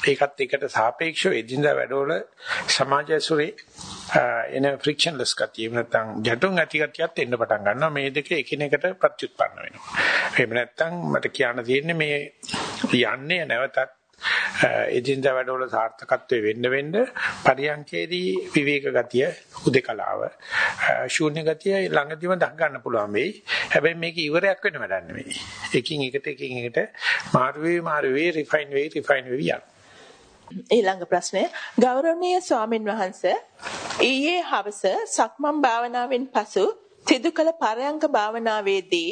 ඒකත් එකට සාපේක්ෂව එදිනදා වැඩවල සමාජයසුරේ එන ෆ්‍රික්ෂන්ලස් ගතිය නැත්නම් ගැටුම් ඇති ගතියත් එන්න පටන් ගන්නවා. මේ දෙක එකිනෙකට ප්‍රත්‍යুৎපන්න වෙනවා. එහෙම නැත්නම් මට කියන්න තියෙන්නේ මේ යන්නේ නැවතත් එදිනදා වැඩවල සාර්ථකත්වයේ වෙන්න වෙන්න පරියන්කේදී විවේක ගතිය උදේකලාව ශූන්‍ය ගතිය ළඟදිම දක් ගන්න පුළුවන් වෙයි. හැබැයි මේක ඉවරයක් වෙන වැඩක් නෙවෙයි. එකින් එකට එකින් එකට මාරු වෙවි මාරු වෙවි රිෆයින් වෙවි රිෆයින් වෙවි යන. ඊළඟ ප්‍රශ්නය ගෞරවනීය ස්වාමින් වහන්සේ ඊයේ හවස සක්මන් භාවනාවෙන් පසු සිදු කළ පරයන්ක භාවනාවේදී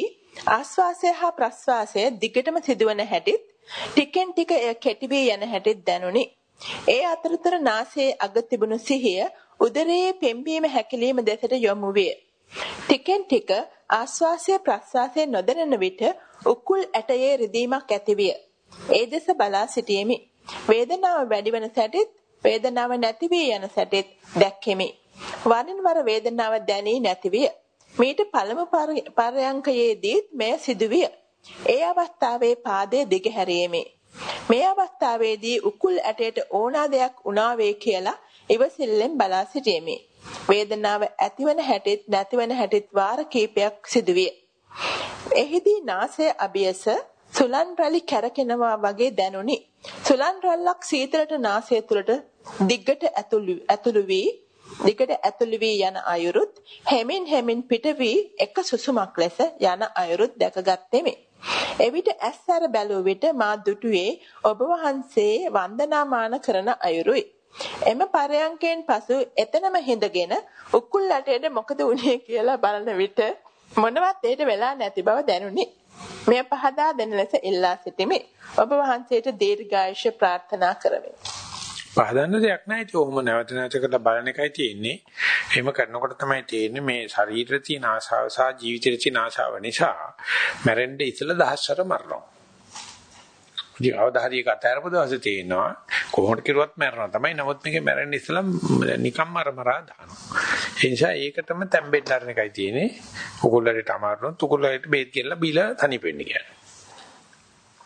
ආස්වාසය හා ප්‍රස්වාසය දිගටම සිදුවන හැටිත් ටිකෙන් ටික එය කෙටි වී යන හැටිත් දැනුනි. ඒ අතරතුර නාසයේ අග තිබුණු සිහිය උදරයේ පෙම්බීම හැකිලිම දෙසට යොමු විය. ටිකෙන් ටික ආස්වාසය ප්‍රස්වාසය නොදැනෙන විට උකුල් ඇටයේ රිදීමක් ඇතිවිය. ඒ දෙස බලා සිටියෙමි. වේදනාව වැඩි වන සැටිත් වේදනාව නැති වී යන සැටිත් දැක්කෙමි. වරින් වර වේදනාව දැනී නැතිවිය. මීට පළමු පරයන්කයේදීත් මෙය සිදුවිය. ඒ අවස්ථාවේ පාදයේ දිග හැරීමේ. මේ අවස්ථාවේදී උකුල් ඇටයට ඕනා දෙයක් උනා වේ කියලා ඉවසිල්ලෙන් බලා සිටීමේ. වේදනාව ඇතිවන හැටිත් නැතිවන හැටිත් වාර කීපයක් සිදුවිය. එහිදී නාසය අභියස සුලන් රැලි කැරකෙනවා වගේ දැනුනි. සුලන් රැල්ලක් සීතලට නාසය තුලට දිගට ඇතුළු ඇතුළු වී දිගට ඇතුළු වී යන අයුරුත් හැමින් හැමින් පිට වී එක සුසුමක් ලෙස යන අයුරුත් දැකගත්ෙමි. එවිට ඇස්සර බැලුව විට මා දුටුවේ ඔබ වහන්සේ වන්දනාමාන කරන අයුරුයි. එම පරයන්කෙන් පසු එතනම හිඳගෙන උකුල් ඇටයට මොකද වුනේ කියලා බලන විට මොනවත් ඒට වෙලා නැති බව දැනුනි. මෙය පහදා දෙන ලෙස ඉල්ලා සිටිමි. ඔබ වහන්සේට දීර්ඝායුෂ ප්‍රාර්ථනා කරමි. පහදන්න දෙයක් නැහැ. ඒක ඔහොම නැවත නැවත කරලා බලන එකයි තියෙන්නේ. එහෙම කරනකොට තමයි තේරෙන්නේ මේ ශරීරයේ තියෙන ආශාව සහ ජීවිතයේ තියෙන ආශාව නිසා මැරෙන්න ඉතලා දහස්වර මරනවා. ඉතින් අවදාහරියක අතහැරපු දවසේ තේනවා කොහොමද කිරුවත් මැරෙනවා තමයි. නමුත් මේකේ මැරෙන්න ඉස්සලා නිකම්ම අරමරා දානවා. ඒ නිසා ඒකටම තැම්බෙන්න අරන එකයි තියෙන්නේ. උකුල්ලට අමාරුනොත් උකුල්ලට බේත් කියලා බීලා තනිපෙන්න කියන්නේ.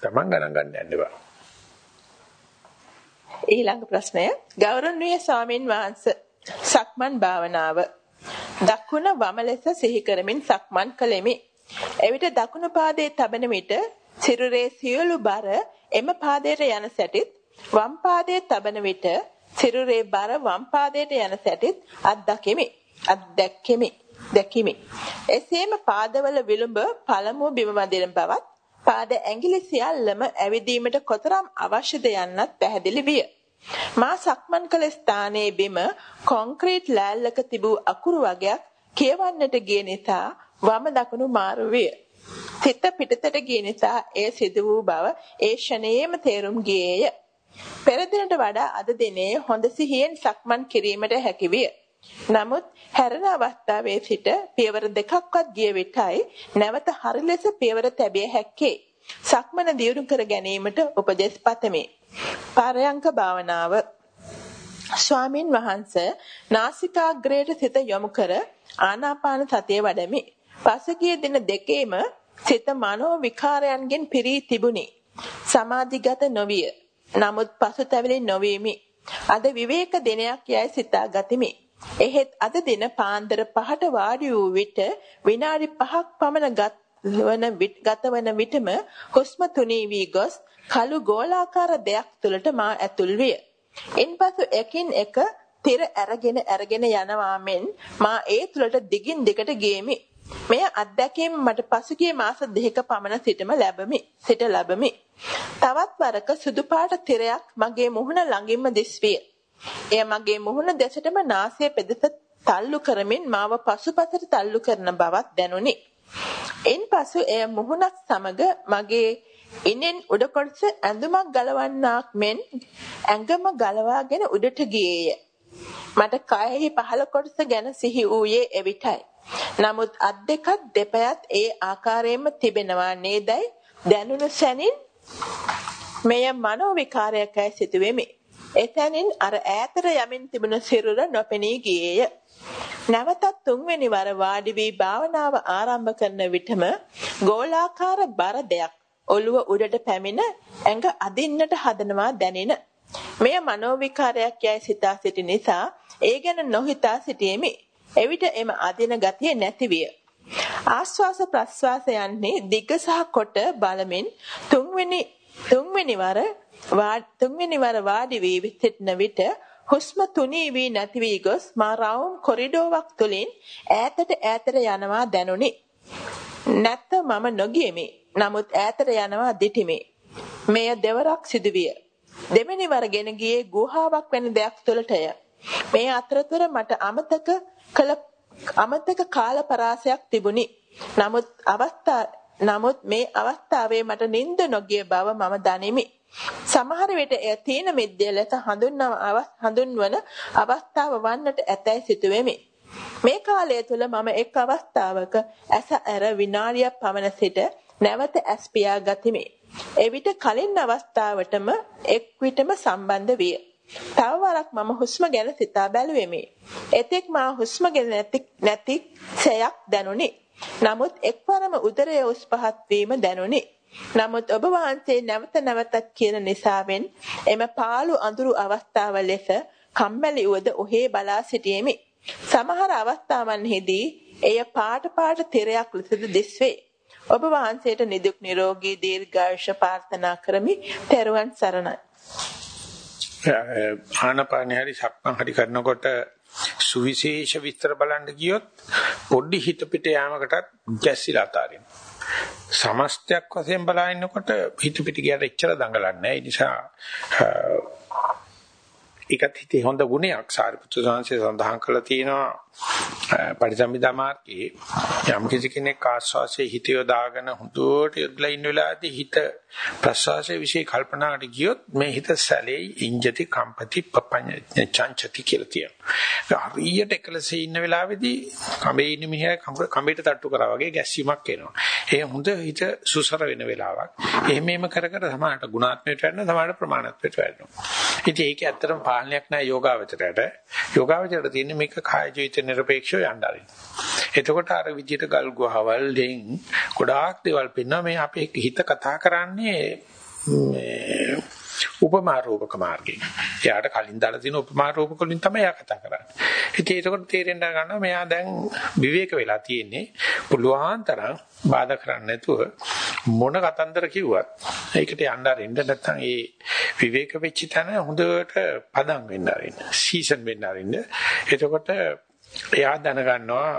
Taman ගණන් ගන්න යන්න එපා. ඊළඟ ප්‍රශ්නය ගෞරවනීය ස්වාමින් වහන්සේ සක්මන් භාවනාව දකුණ වම ලෙස සිහි කරමින් සක්මන් කළෙමි. එවිට දකුණු පාදයේ තබන විට සිරුරේ සියලු බර එම පාදයට යන සැටිත් වම් පාදයේ තබන විට සිරුරේ බර වම් පාදයට යන සැටිත් අත්දැකෙමි. අත්දැක්කෙමි. දැකිමි. එසේම පාදවල විලුඹ පළමුව බිම වදින බවත් පාද ඇඟිලි සියල්ලම ඇවිදීමට කොතරම් අවශ්‍යද යන්නත් පැහැදිලි විය. මා සක්මන් කළ ස්ථානයේ බිම කොන්ක්‍රීට් ලෑල්ලක තිබූ අකුරු වගයක් කියවන්නට ගිය නිසා වම දකුණු මාරු විය. සිත පිටතට ගිය නිසා එය සිදු වූ බව ඒ ෂණයේම තේරුම් ගියේය. පෙර දිනට වඩා අද දිනේ හොඳ සිහියෙන් සක්මන් කිරීමට හැකි විය. නමුත් හැරෙන අවස්ථාවේ සිට පියවර දෙකක්වත් ගිය විටයි නැවත හරි ලෙස පියවර තැබිය හැක්කේ. සක්මන දියුණු කර ගැනීමට උපදෙස් පතමි. පරයන්ක භාවනාව ස්වාමින් වහන්සේ නාසිකාග්‍රයට සිත යොමු කර ආනාපාන සතිය වඩමි. පසුගිය දින දෙකේම සිත මනෝ විකාරයන්ගෙන් පිරී තිබුණි. සමාධිගත නොවිය. නමුත් පසුතැවිලි නොවීමි. අද විවේක දිනයක් යයි සිතා ගතිමි. එහෙත් අද දින පාන්දර 5ට වාඩි වූ විට විනාඩි 5ක් පමණ ගතවන ගතවන විටම හුස්ම තුනී වී ගොස් කළු ගෝලාකාර දෙයක් තුළට මා ඇතුල් විය. ඉන්පසු එකින් එක තිර අරගෙන අරගෙන යනවා මෙන් මා ඒ තුළට දිගින් දිගට ගියෙමි. මෙය අත්දැකීම මට පසුගිය මාස දෙකක පමණ සිටම ලැබමි. සිට ලැබමි. තවත් වරක සුදු පාට තිරයක් මගේ මුහුණ ළඟින්ම දිස්විය. එය මගේ මුහුණ දෙසටම නාසය පෙදෙස තල්ලු කරමින් මාව පසුපසට තල්ලු කරන බවක් දැනුනි. ඉන්පසු එය මුහුණත් සමග මගේ ඉනෙන් උඩ කොටස ඇඳුමක් ගලවන්නාක් මෙන් ඇඟම ගලවාගෙන උඩට ගියේය. මට කයෙහි පහළ කොටස ගැන සිහි වූයේ එවිටයි. නමුත් අත් දෙකත් දෙපයත් ඒ ආකාරයෙන්ම තිබෙනවා නේදයි දැනුණු සැනින් මෙය මනෝ විකාරයකයි සිටුවෙමි. එතැනින් අර ඈතට යමින් තිබුණ සිරුර නොපෙනී ගියේය. නැවතත් තුන්වෙනි වර වාඩි වී භාවනාව ආරම්භ කරන විටම ගෝලාකාර බර දෙයක් ඔළුව උඩට පැමිණ ඇඟ අදින්නට හදනවා දැනෙන. මෙය මනෝවිකාරයක් යයි සිතා සිටි නිසා ඒ ගැන නොහිතා සිටීමේ. එවිට එම අදින ගතිය නැති විය. ආස්වාස ප්‍රස්වාස යන්නේ දිග සහ කොට බලමින් තුන්වෙනි තුන්වෙනි වර තුන්වෙනි වර වාඩි වී සිටින විට හුස්ම තුනී වී නැති වී ගොස් මා රවුම් කොරිඩෝවක් තුලින් ඈතට ඈතට යනවා දැනුනි. නැත්ත මම නොගියෙමි. නමුත් ඈතට යනවා දිටිමි. මෙය දෙවරක් සිදුවිය. දෙවෙනි වර ගෙන ගියේ ගුහාවක් වැනි දෙයක් තුළටය. මේ අතරතුර මට අමතක කළ අමතක කාල පරාසයක් තිබුණි. නමුත් අවස්ථා නමුත් මේ අවස්ථාවේ මට නිින්ද නොගිය බව මම දනිමි. සමහර විට එය තීන මිද්‍ය ලෙස හඳුන්වන අවස්ථාව වන්නට ඇතැයි සිතුවෙමි. මේ කාලය තුල මම එක් අවස්ථාවක ඇස ඇර විනාඩියක් පමණ සිට නැවත ඇස් පියා ගතිමි. එවිට කලින් අවස්ථාවටම එක් විටම සම්බන්ධ විය. තව වරක් මම හුස්ම ගැන සිතා බැලුවෙමි. එතෙක් මා හුස්ම ගැන නැති නැති සයක් දැනුනි. නමුත් එක්වරම උදරය උස් පහත් වීම දැනුනි. නමුත් ඔබ වහන්සේ නැවත නැවතත් කියන නිසාවෙන් එම පාළු අඳුරු අවස්ථාව ලෙස කම්මැලි වුවද ඔහේ බලා සිටියෙමි. සමහර අවස්ථාවන්හිදී එය පාට පාට තිරයක් ලෙසද දිස්වේ. ඔබ වහන්සේට නිදුක් නිරෝගී දීර්ඝායුෂ ප්‍රාර්ථනා කරමි. ත්වන් සරණයි. ආනපාන හරි සක්මන් හරි කරනකොට සුවිශේෂ විස්තර බලන්න ගියොත් පොඩි හිත පිට යාමකටත් ගැස්සිලා අතාරින්න. සමස්තයක් වශයෙන් බලනකොට හිත පිට ගියට එච්චර දඟලන්නේ නැහැ. ඒ නිසා ඒකත් හිතේ හොඳ ගුණයක් සාරිපුත්‍ර සාංශය සඳහන් කරලා තියෙනවා පරිසම්මිදා මාර්ගයේ යම් කිසි කෙනෙක් ආස්වාසේ හිත යොදාගෙන හුදුවට යොදලා ඉන්න වෙලාවේදී හිත ප්‍රසවාසයේ વિશે කල්පනාකට ගියොත් මේ හිත සැලේ ඉංජති කම්පති පපඤ්ඤ චංචති කියලා තියෙනවා. හරියට එකලසේ ඉන්න වෙලාවේදී කඹේ ඉන්න මිනිහා කඹේට තට්ටු කරා වගේ ගැස්සීමක් එනවා. ඒ හොඳ හිත සුසර වෙන වෙලාවක්. එහෙම එහෙම කර කර සමානට ගුණාත්මයට වැඩනවා සමානට ප්‍රමාණත්වයට වැඩනවා. ඉතින් ඒක ඇත්තටම පාලනයක් නෑ යෝගාවචරයට. යෝගාවචරයට තියෙන්නේ මේක කාය ජීවිත නිර්පේක්ෂව යන්න ආරින්. එතකොට අර විදියට ගල් ගුහවල් දෙන් ගොඩාක් දේවල් පෙන්වනවා මේ අපේ හිත කතා කරන්නේ මේ උපමා රූපක මාර්ගේ. එයාට කලින් දාලා තියෙන උපමා රූපක වලින් තමයි එයා කතා කරන්නේ. ඉතින් ඒකකොට තේරෙන්න ගන්නවා මෙයා දැන් විවේක වෙලා තියෙන්නේ. පුළුවන් තරම් බාධා කරන්නේ නැතුව මොන කතන්දර කිව්වත් ඒකට යන්න අරින්න නැත්නම් ඒ විවේක වෙච්ච තැන හොඳට පදම් වෙන්න අරින්න. සීසන් වෙන්න අරින්න. එතකොට එයා දැනගන්නවා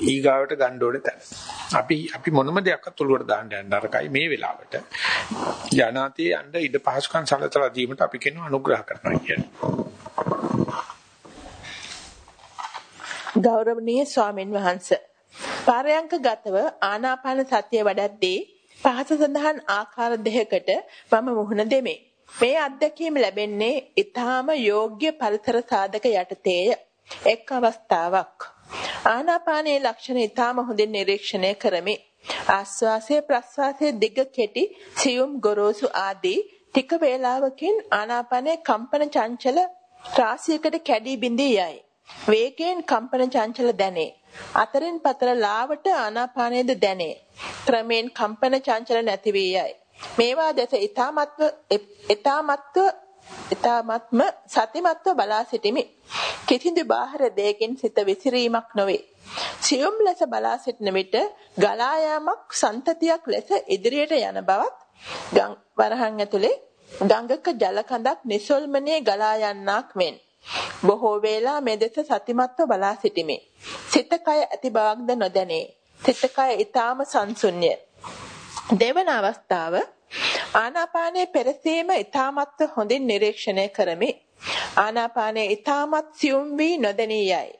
ඊගාවට ගන්න ඕනේ තැන. අපි අපි මොනම දෙයක්වත් ඔලුවට දාන්න යන්න අරකයි මේ වෙලාවට. ජනාතේ යන්න ඉඩ පහසුකම් සලතලා දීමට අපි කියන අනුග්‍රහ කරනවා කියන්නේ. ගෞරවනීය ස්වාමින් වහන්සේ පාරයන්ක ගතව ආනාපාන සතිය වඩද්දී පහස සඳහන් ආකාර දෙකකට මම මුහුණ දෙමි. මේ අත්දැකීම ලැබෙන්නේ ඊටාම යෝග්‍ය පරිසර සාධක යටතේය. එක් අවස්ථාවක් ආනාපානයේ ලක්ෂණ ඊටාම හොඳින් නිරීක්ෂණය කරමි. ආස්වාසයේ ප්‍රස්වාසයේ දිග කෙටි සියුම් ගොරෝසු ආදී ටික වේලාවකින් ආනාපානයේ කම්පන චංචල රාශියකට කැඩී බිඳී යයි. වේගයෙන් කම්පන චංචල දැනේ. අතරින් පතර ලාවට ආනාපානයේද දැනේ. ක්‍රමෙන් කම්පන චංචල නැති වී යයි. මේවා දැස ඊ타මත්ව ඊ타මත්ව ඊ타මත්ම සතිමත්ව බලා සිටිමි. කිසිදු බාහිර දෙයකින් සිත විසිරීමක් නොවේ. සියුම් ලෙස බලා සිටින විට ගලා යාමක් සන්තතියක් ලෙස ඉදිරියට යන බවත් වරහන් ඇතුලේ ගඟක ජල කඳක් නිසල්මනේ ගලා යන්නක් මෙන් බොහෝ වේලා මේ දෙස සතිමත්ව බලා සිටිමි. සිත කය ඇති බවක්ද නොදැනේ. සිත කය ඊටාම සංසුන්්‍ය. දෙවන අවස්ථාව ආනාපානයේ පෙරසීම ඊ타මත් හොඳින් නිරීක්ෂණය කරමි. ආනාපානයේ ඊ타මත් සියුම් වී නොදැනී යයි.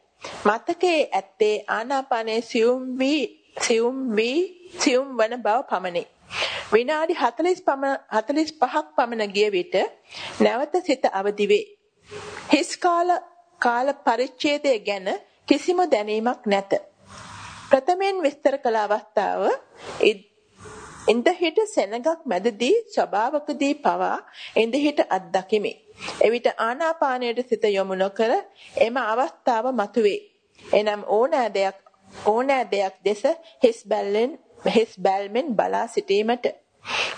මතකයේ ඇත්තේ ආනාපානයේ සියුම් වී සියුම් වී සියුම් වන බව පමණි. විනාඩි 40 පමණ 45ක් පමණ ගිය විට නැවත සිත අවදි වේ. හිස් කාල කාල පරිච්ඡේදය ගැන කිසිම දැනීමක් නැත. ප්‍රථමයෙන් විස්තර කළ අවස්ථාව ඉන්දහිට සෙනගක් මැදදී ස්වභාවකදී පවා ඉන්දහිට අත්දකිමි. එවිට ආනාපානයට සිත යොමු නොකර එම අවස්ථාව මතුවේ. එනම් ඕනෑ දෙයක් ඕනෑ දෙයක් දෙස හිස් බැල්ලෙන් හිස් බැල්මෙන් බලා සිටීමට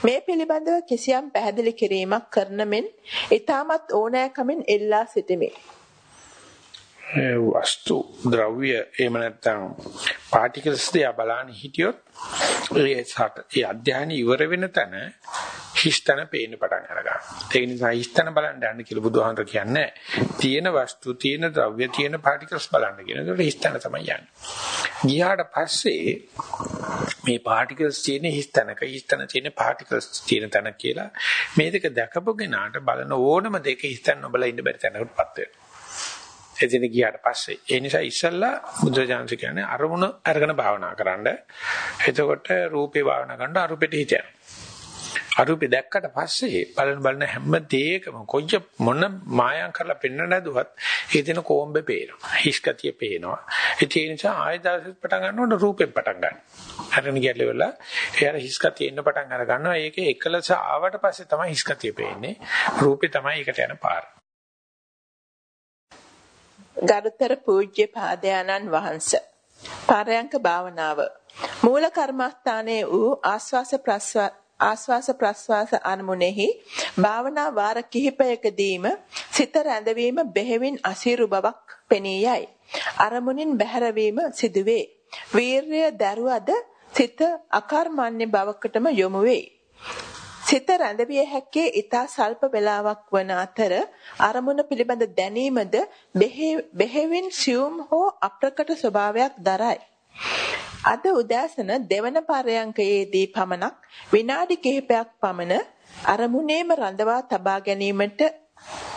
මේ පිළිබඳව කිසියම් පැහැදිලි කිරීමක් කරන මෙන් ඊටමත් ඕනෑකමින් එල්ලා සිටිමි. වස්තු ද්‍රව්‍ය එහෙම නැත්නම් පාටිකල්ස් දිහා බලන්න හිටියොත් ඒ සට ඒ අධ්‍යයන ඉවර වෙන තැන හිස්තන පේන්න පටන් අරගන්නවා. ඒක නිසා හිස්තන බලන්න යන්න කියලා බුදුහාමර කියන්නේ තියෙන වස්තු තියෙන ද්‍රව්‍ය තියෙන පාටිකල්ස් බලන්න කියන. ඒකට හිස්තන තමයි යන්නේ. ගියාට පස්සේ මේ පාටිකල්ස් තියෙන හිස්තනක හිස්තන තියෙන පාටිකල්ස් තියෙන තැන කියලා මේ දෙක දැකපු කෙනාට බලන ඕනම දෙක හිස්තන නොබලා ඉන්න බැරි තැනකටපත් වෙනවා. එදින ගියාට පස්සේ ඒ නිසා ඉස්සල්ලා බුදුරජාණන් කියන්නේ අරමුණ අරගෙන භාවනා කරන්න. එතකොට රූපේ භාවනා කරනකොට අරූපෙට හිතයන්. අරූපේ දැක්කට පස්සේ බලන බලන හැම දෙයකම කොච්ච මොන මායම් කරලා පෙන්වන්න නැදුවත් ඒ දින කොම්බේ පේනවා. හිස්කතිය පේනවා. ඒ නිසා ආය දවසෙත් පටන් ගන්නකොට රූපෙන් පටන් ගන්න. හරින ගැලෙවල එයාට හිස්කතිය එන්න පටන් අර ගන්නවා. ඒකේ එකලස ආවට පස්සේ තමයි හිස්කතිය පේන්නේ. රූපේ තමයි ඒකට යන පාර. ගරුතර පූජ්‍ය පාදයන්න් වහන්සේ පරයන්ක භාවනාව මූල කර්මස්ථානයේ වූ ආස්වාස ප්‍රස්වාස ආස්වාස ප්‍රස්වාස අනුමුණෙහි භාවනා වාර කිහිපයකදීම සිත රැඳවීම බෙහෙවින් අසීරු බවක් පෙනී යයි. අරමුණින් බැහැරවීම සිදුවේ. වීරය දරුවද සිත අකර්මණ්‍ය බවකටම යොමු වේ. සිත රැඳවිය හැක්කේ ඊතා සල්ප වේලාවක් වන අතර අරමුණ පිළිබඳ දැනීමද බෙහෙවින් සියුම් හෝ අප්‍රකට ස්වභාවයක් දරයි. අද උදෑසන දෙවන පරයන්කයේදී පමණක් විනාඩි කිහිපයක් පමණ අරමුණේම රඳවා තබා ගැනීමට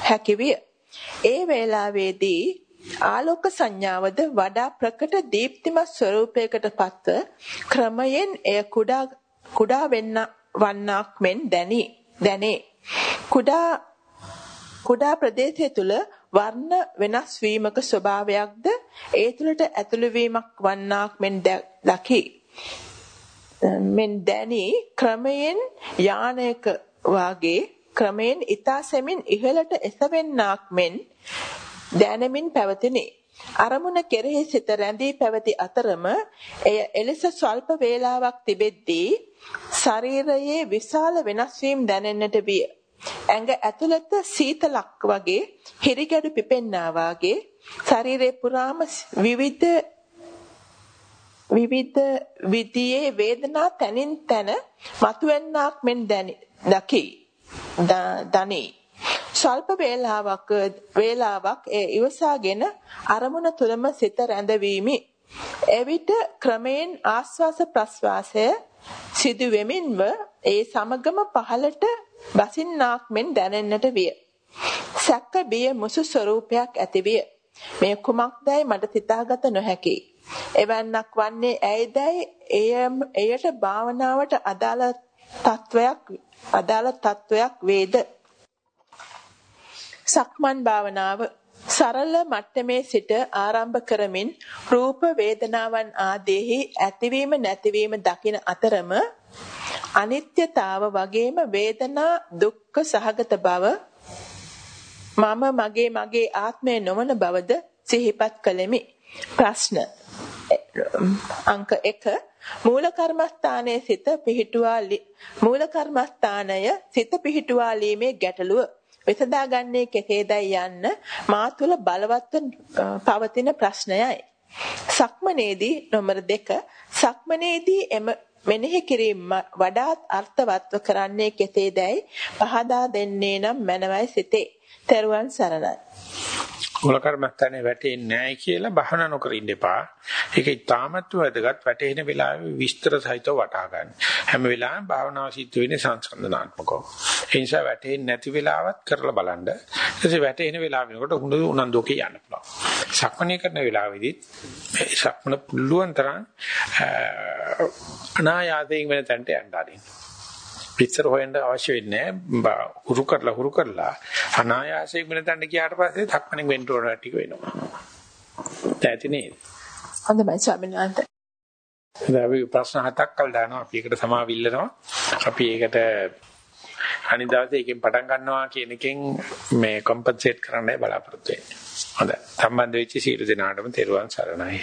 හැකිවිය. ඒ වේලාවේදී ආලෝක සංඥාවද වඩා ප්‍රකට දීප්තිමත් ස්වරූපයකට පත්ව ක්‍රමයෙන් එය කුඩා කුඩා වෙන්න වන්නක් මෙන් දැනි දැනේ කුඩා කුඩා ප්‍රදේශය තුල වර්ණ වෙනස් වීමක ස්වභාවයක්ද ඒ තුලට ඇතුළු වීමක් වන්නක් මෙන් දකි මෙන් දැනි ක්‍රමයෙන් යානයක වාගේ ක්‍රමයෙන් ඊතා සෙමින් ඉහළට එසවෙන්නක් මෙන් දැනමින් පැවතිනි. අරමුණ කෙරෙහි සිත රැඳී පැවති අතරම එය එලෙස ස්වල්ප වේලාවක් තිබෙද්දී ශරීරයේ විශාල වෙනස් වීම් දැනෙන්නට විය. ඇඟ ඇතුළත සීතලක් වගේ හිරිගැඩු පිපෙන්නා වාගේ ශරීරේ පුරාම විවිධ විවිධ විදියේ වේදනා තනින් තන මතුවෙන්නක් මෙන් දැනි. දකි. දනි. ස්වල්ප වේලාවක් වේලාවක් ඒ ඉවසාගෙන අරමුණ තුලම සිත රැඳවීමි. එවිට ක්‍රමයෙන් ආස්වාස ප්‍රස්වාසය සිදු වෙමින්ම ඒ සමගම පහළට බසින්නාක් මෙන් දැනෙන්නට විය. සැක බිය මුසු ස්වરૂපයක් ඇතිවිය. මේ කුමක්දයි මට සිතාගත නොහැකි. එවන්නක් වන්නේ ඇයිදයි එයට භාවනාවට අදාළ තත්වයක් අදාළ තත්වයක් වේද සක්මන් භාවනාව සරල මට්ටමේ සිට ආරම්භ කරමින් රූප වේදනාවන් ආදීහි ඇතිවීම නැතිවීම දකින අතරම අනිත්‍යතාව වගේම වේදනා දුක්ඛ සහගත බව මම මගේ මගේ ආත්මය නොවන බවද සිහිපත් කළෙමි. ප්‍රශ්න. අංක 1 මූල කර්මස්ථානයේ සිත පිහිටුවා මූල කර්මස්ථානය සිත පිහිටුවා ලීමේ ගැටලුව විසඳාගන්නේ කෙසේදයි යන්න මා තුළ බලවත්ව පවතින ප්‍රශ්නයයි. සක්මනේදී නොමර 2 සක්මනේදී එම මෙනෙහි කිරීම වඩාත් අර්ථවත්ව කරන්නේ කෙසේදයි පහදා දෙන්නේ නම් මනවයි සිතේ. තෙරුවන් සරණයි. මූල කර්මස්ථානේ වැටෙන්නේ නැහැ කියලා බහන නොකර ඉන්න එපා. ඒක ඉතාමත් වැදගත් වැටෙන වෙලාවේ විස්තර සහිතව වටහා ගන්න. හැම වෙලාවෙම භාවනාව සිද්ධ වෙන්නේ සංස්කන්ධනාත්මකව. ඒ නිසා වැටෙන්නේ නැති වෙලාවත් කරලා බලන්න. ඊටසේ වැටෙන වෙලාව වෙනකොට හුඟ උනන්දුවක යන්න පුළුවන්. සක්මණේ කරන වෙලාවෙදිත් සක්මණ පුළුවන් තරම් අනායාසයෙන් වෙන තැනට යන්න ආරින්න. පිටසර හොයන්න අවශ්‍ය වෙන්නේ නැහැ. හුරු කරලා හුරු කරලා අනායාසයෙන් වෙන තැනට ගියාට පස්සේ ධක්මණෙන් වෙන්න ඕන ටික වෙනවා. දැති නේද? හොඳයි ස්වාමීන් වහන්සේ. අපි ප්‍රශ්න හතක් කල් දානවා. අපි ඒකට සමාවිල්ලනවා. අපි ඒකට අනිදාසේ එකෙන් පටන් ගන්නවා කියන එකෙන් මේ කොම්පන්සේට් කරන්නයි බලාපොරොත්තු වෙන්නේ. හොඳයි. සම්බන්ධ වෙච්ච සීල දෙනාටම තෙරුවන් සරණයි.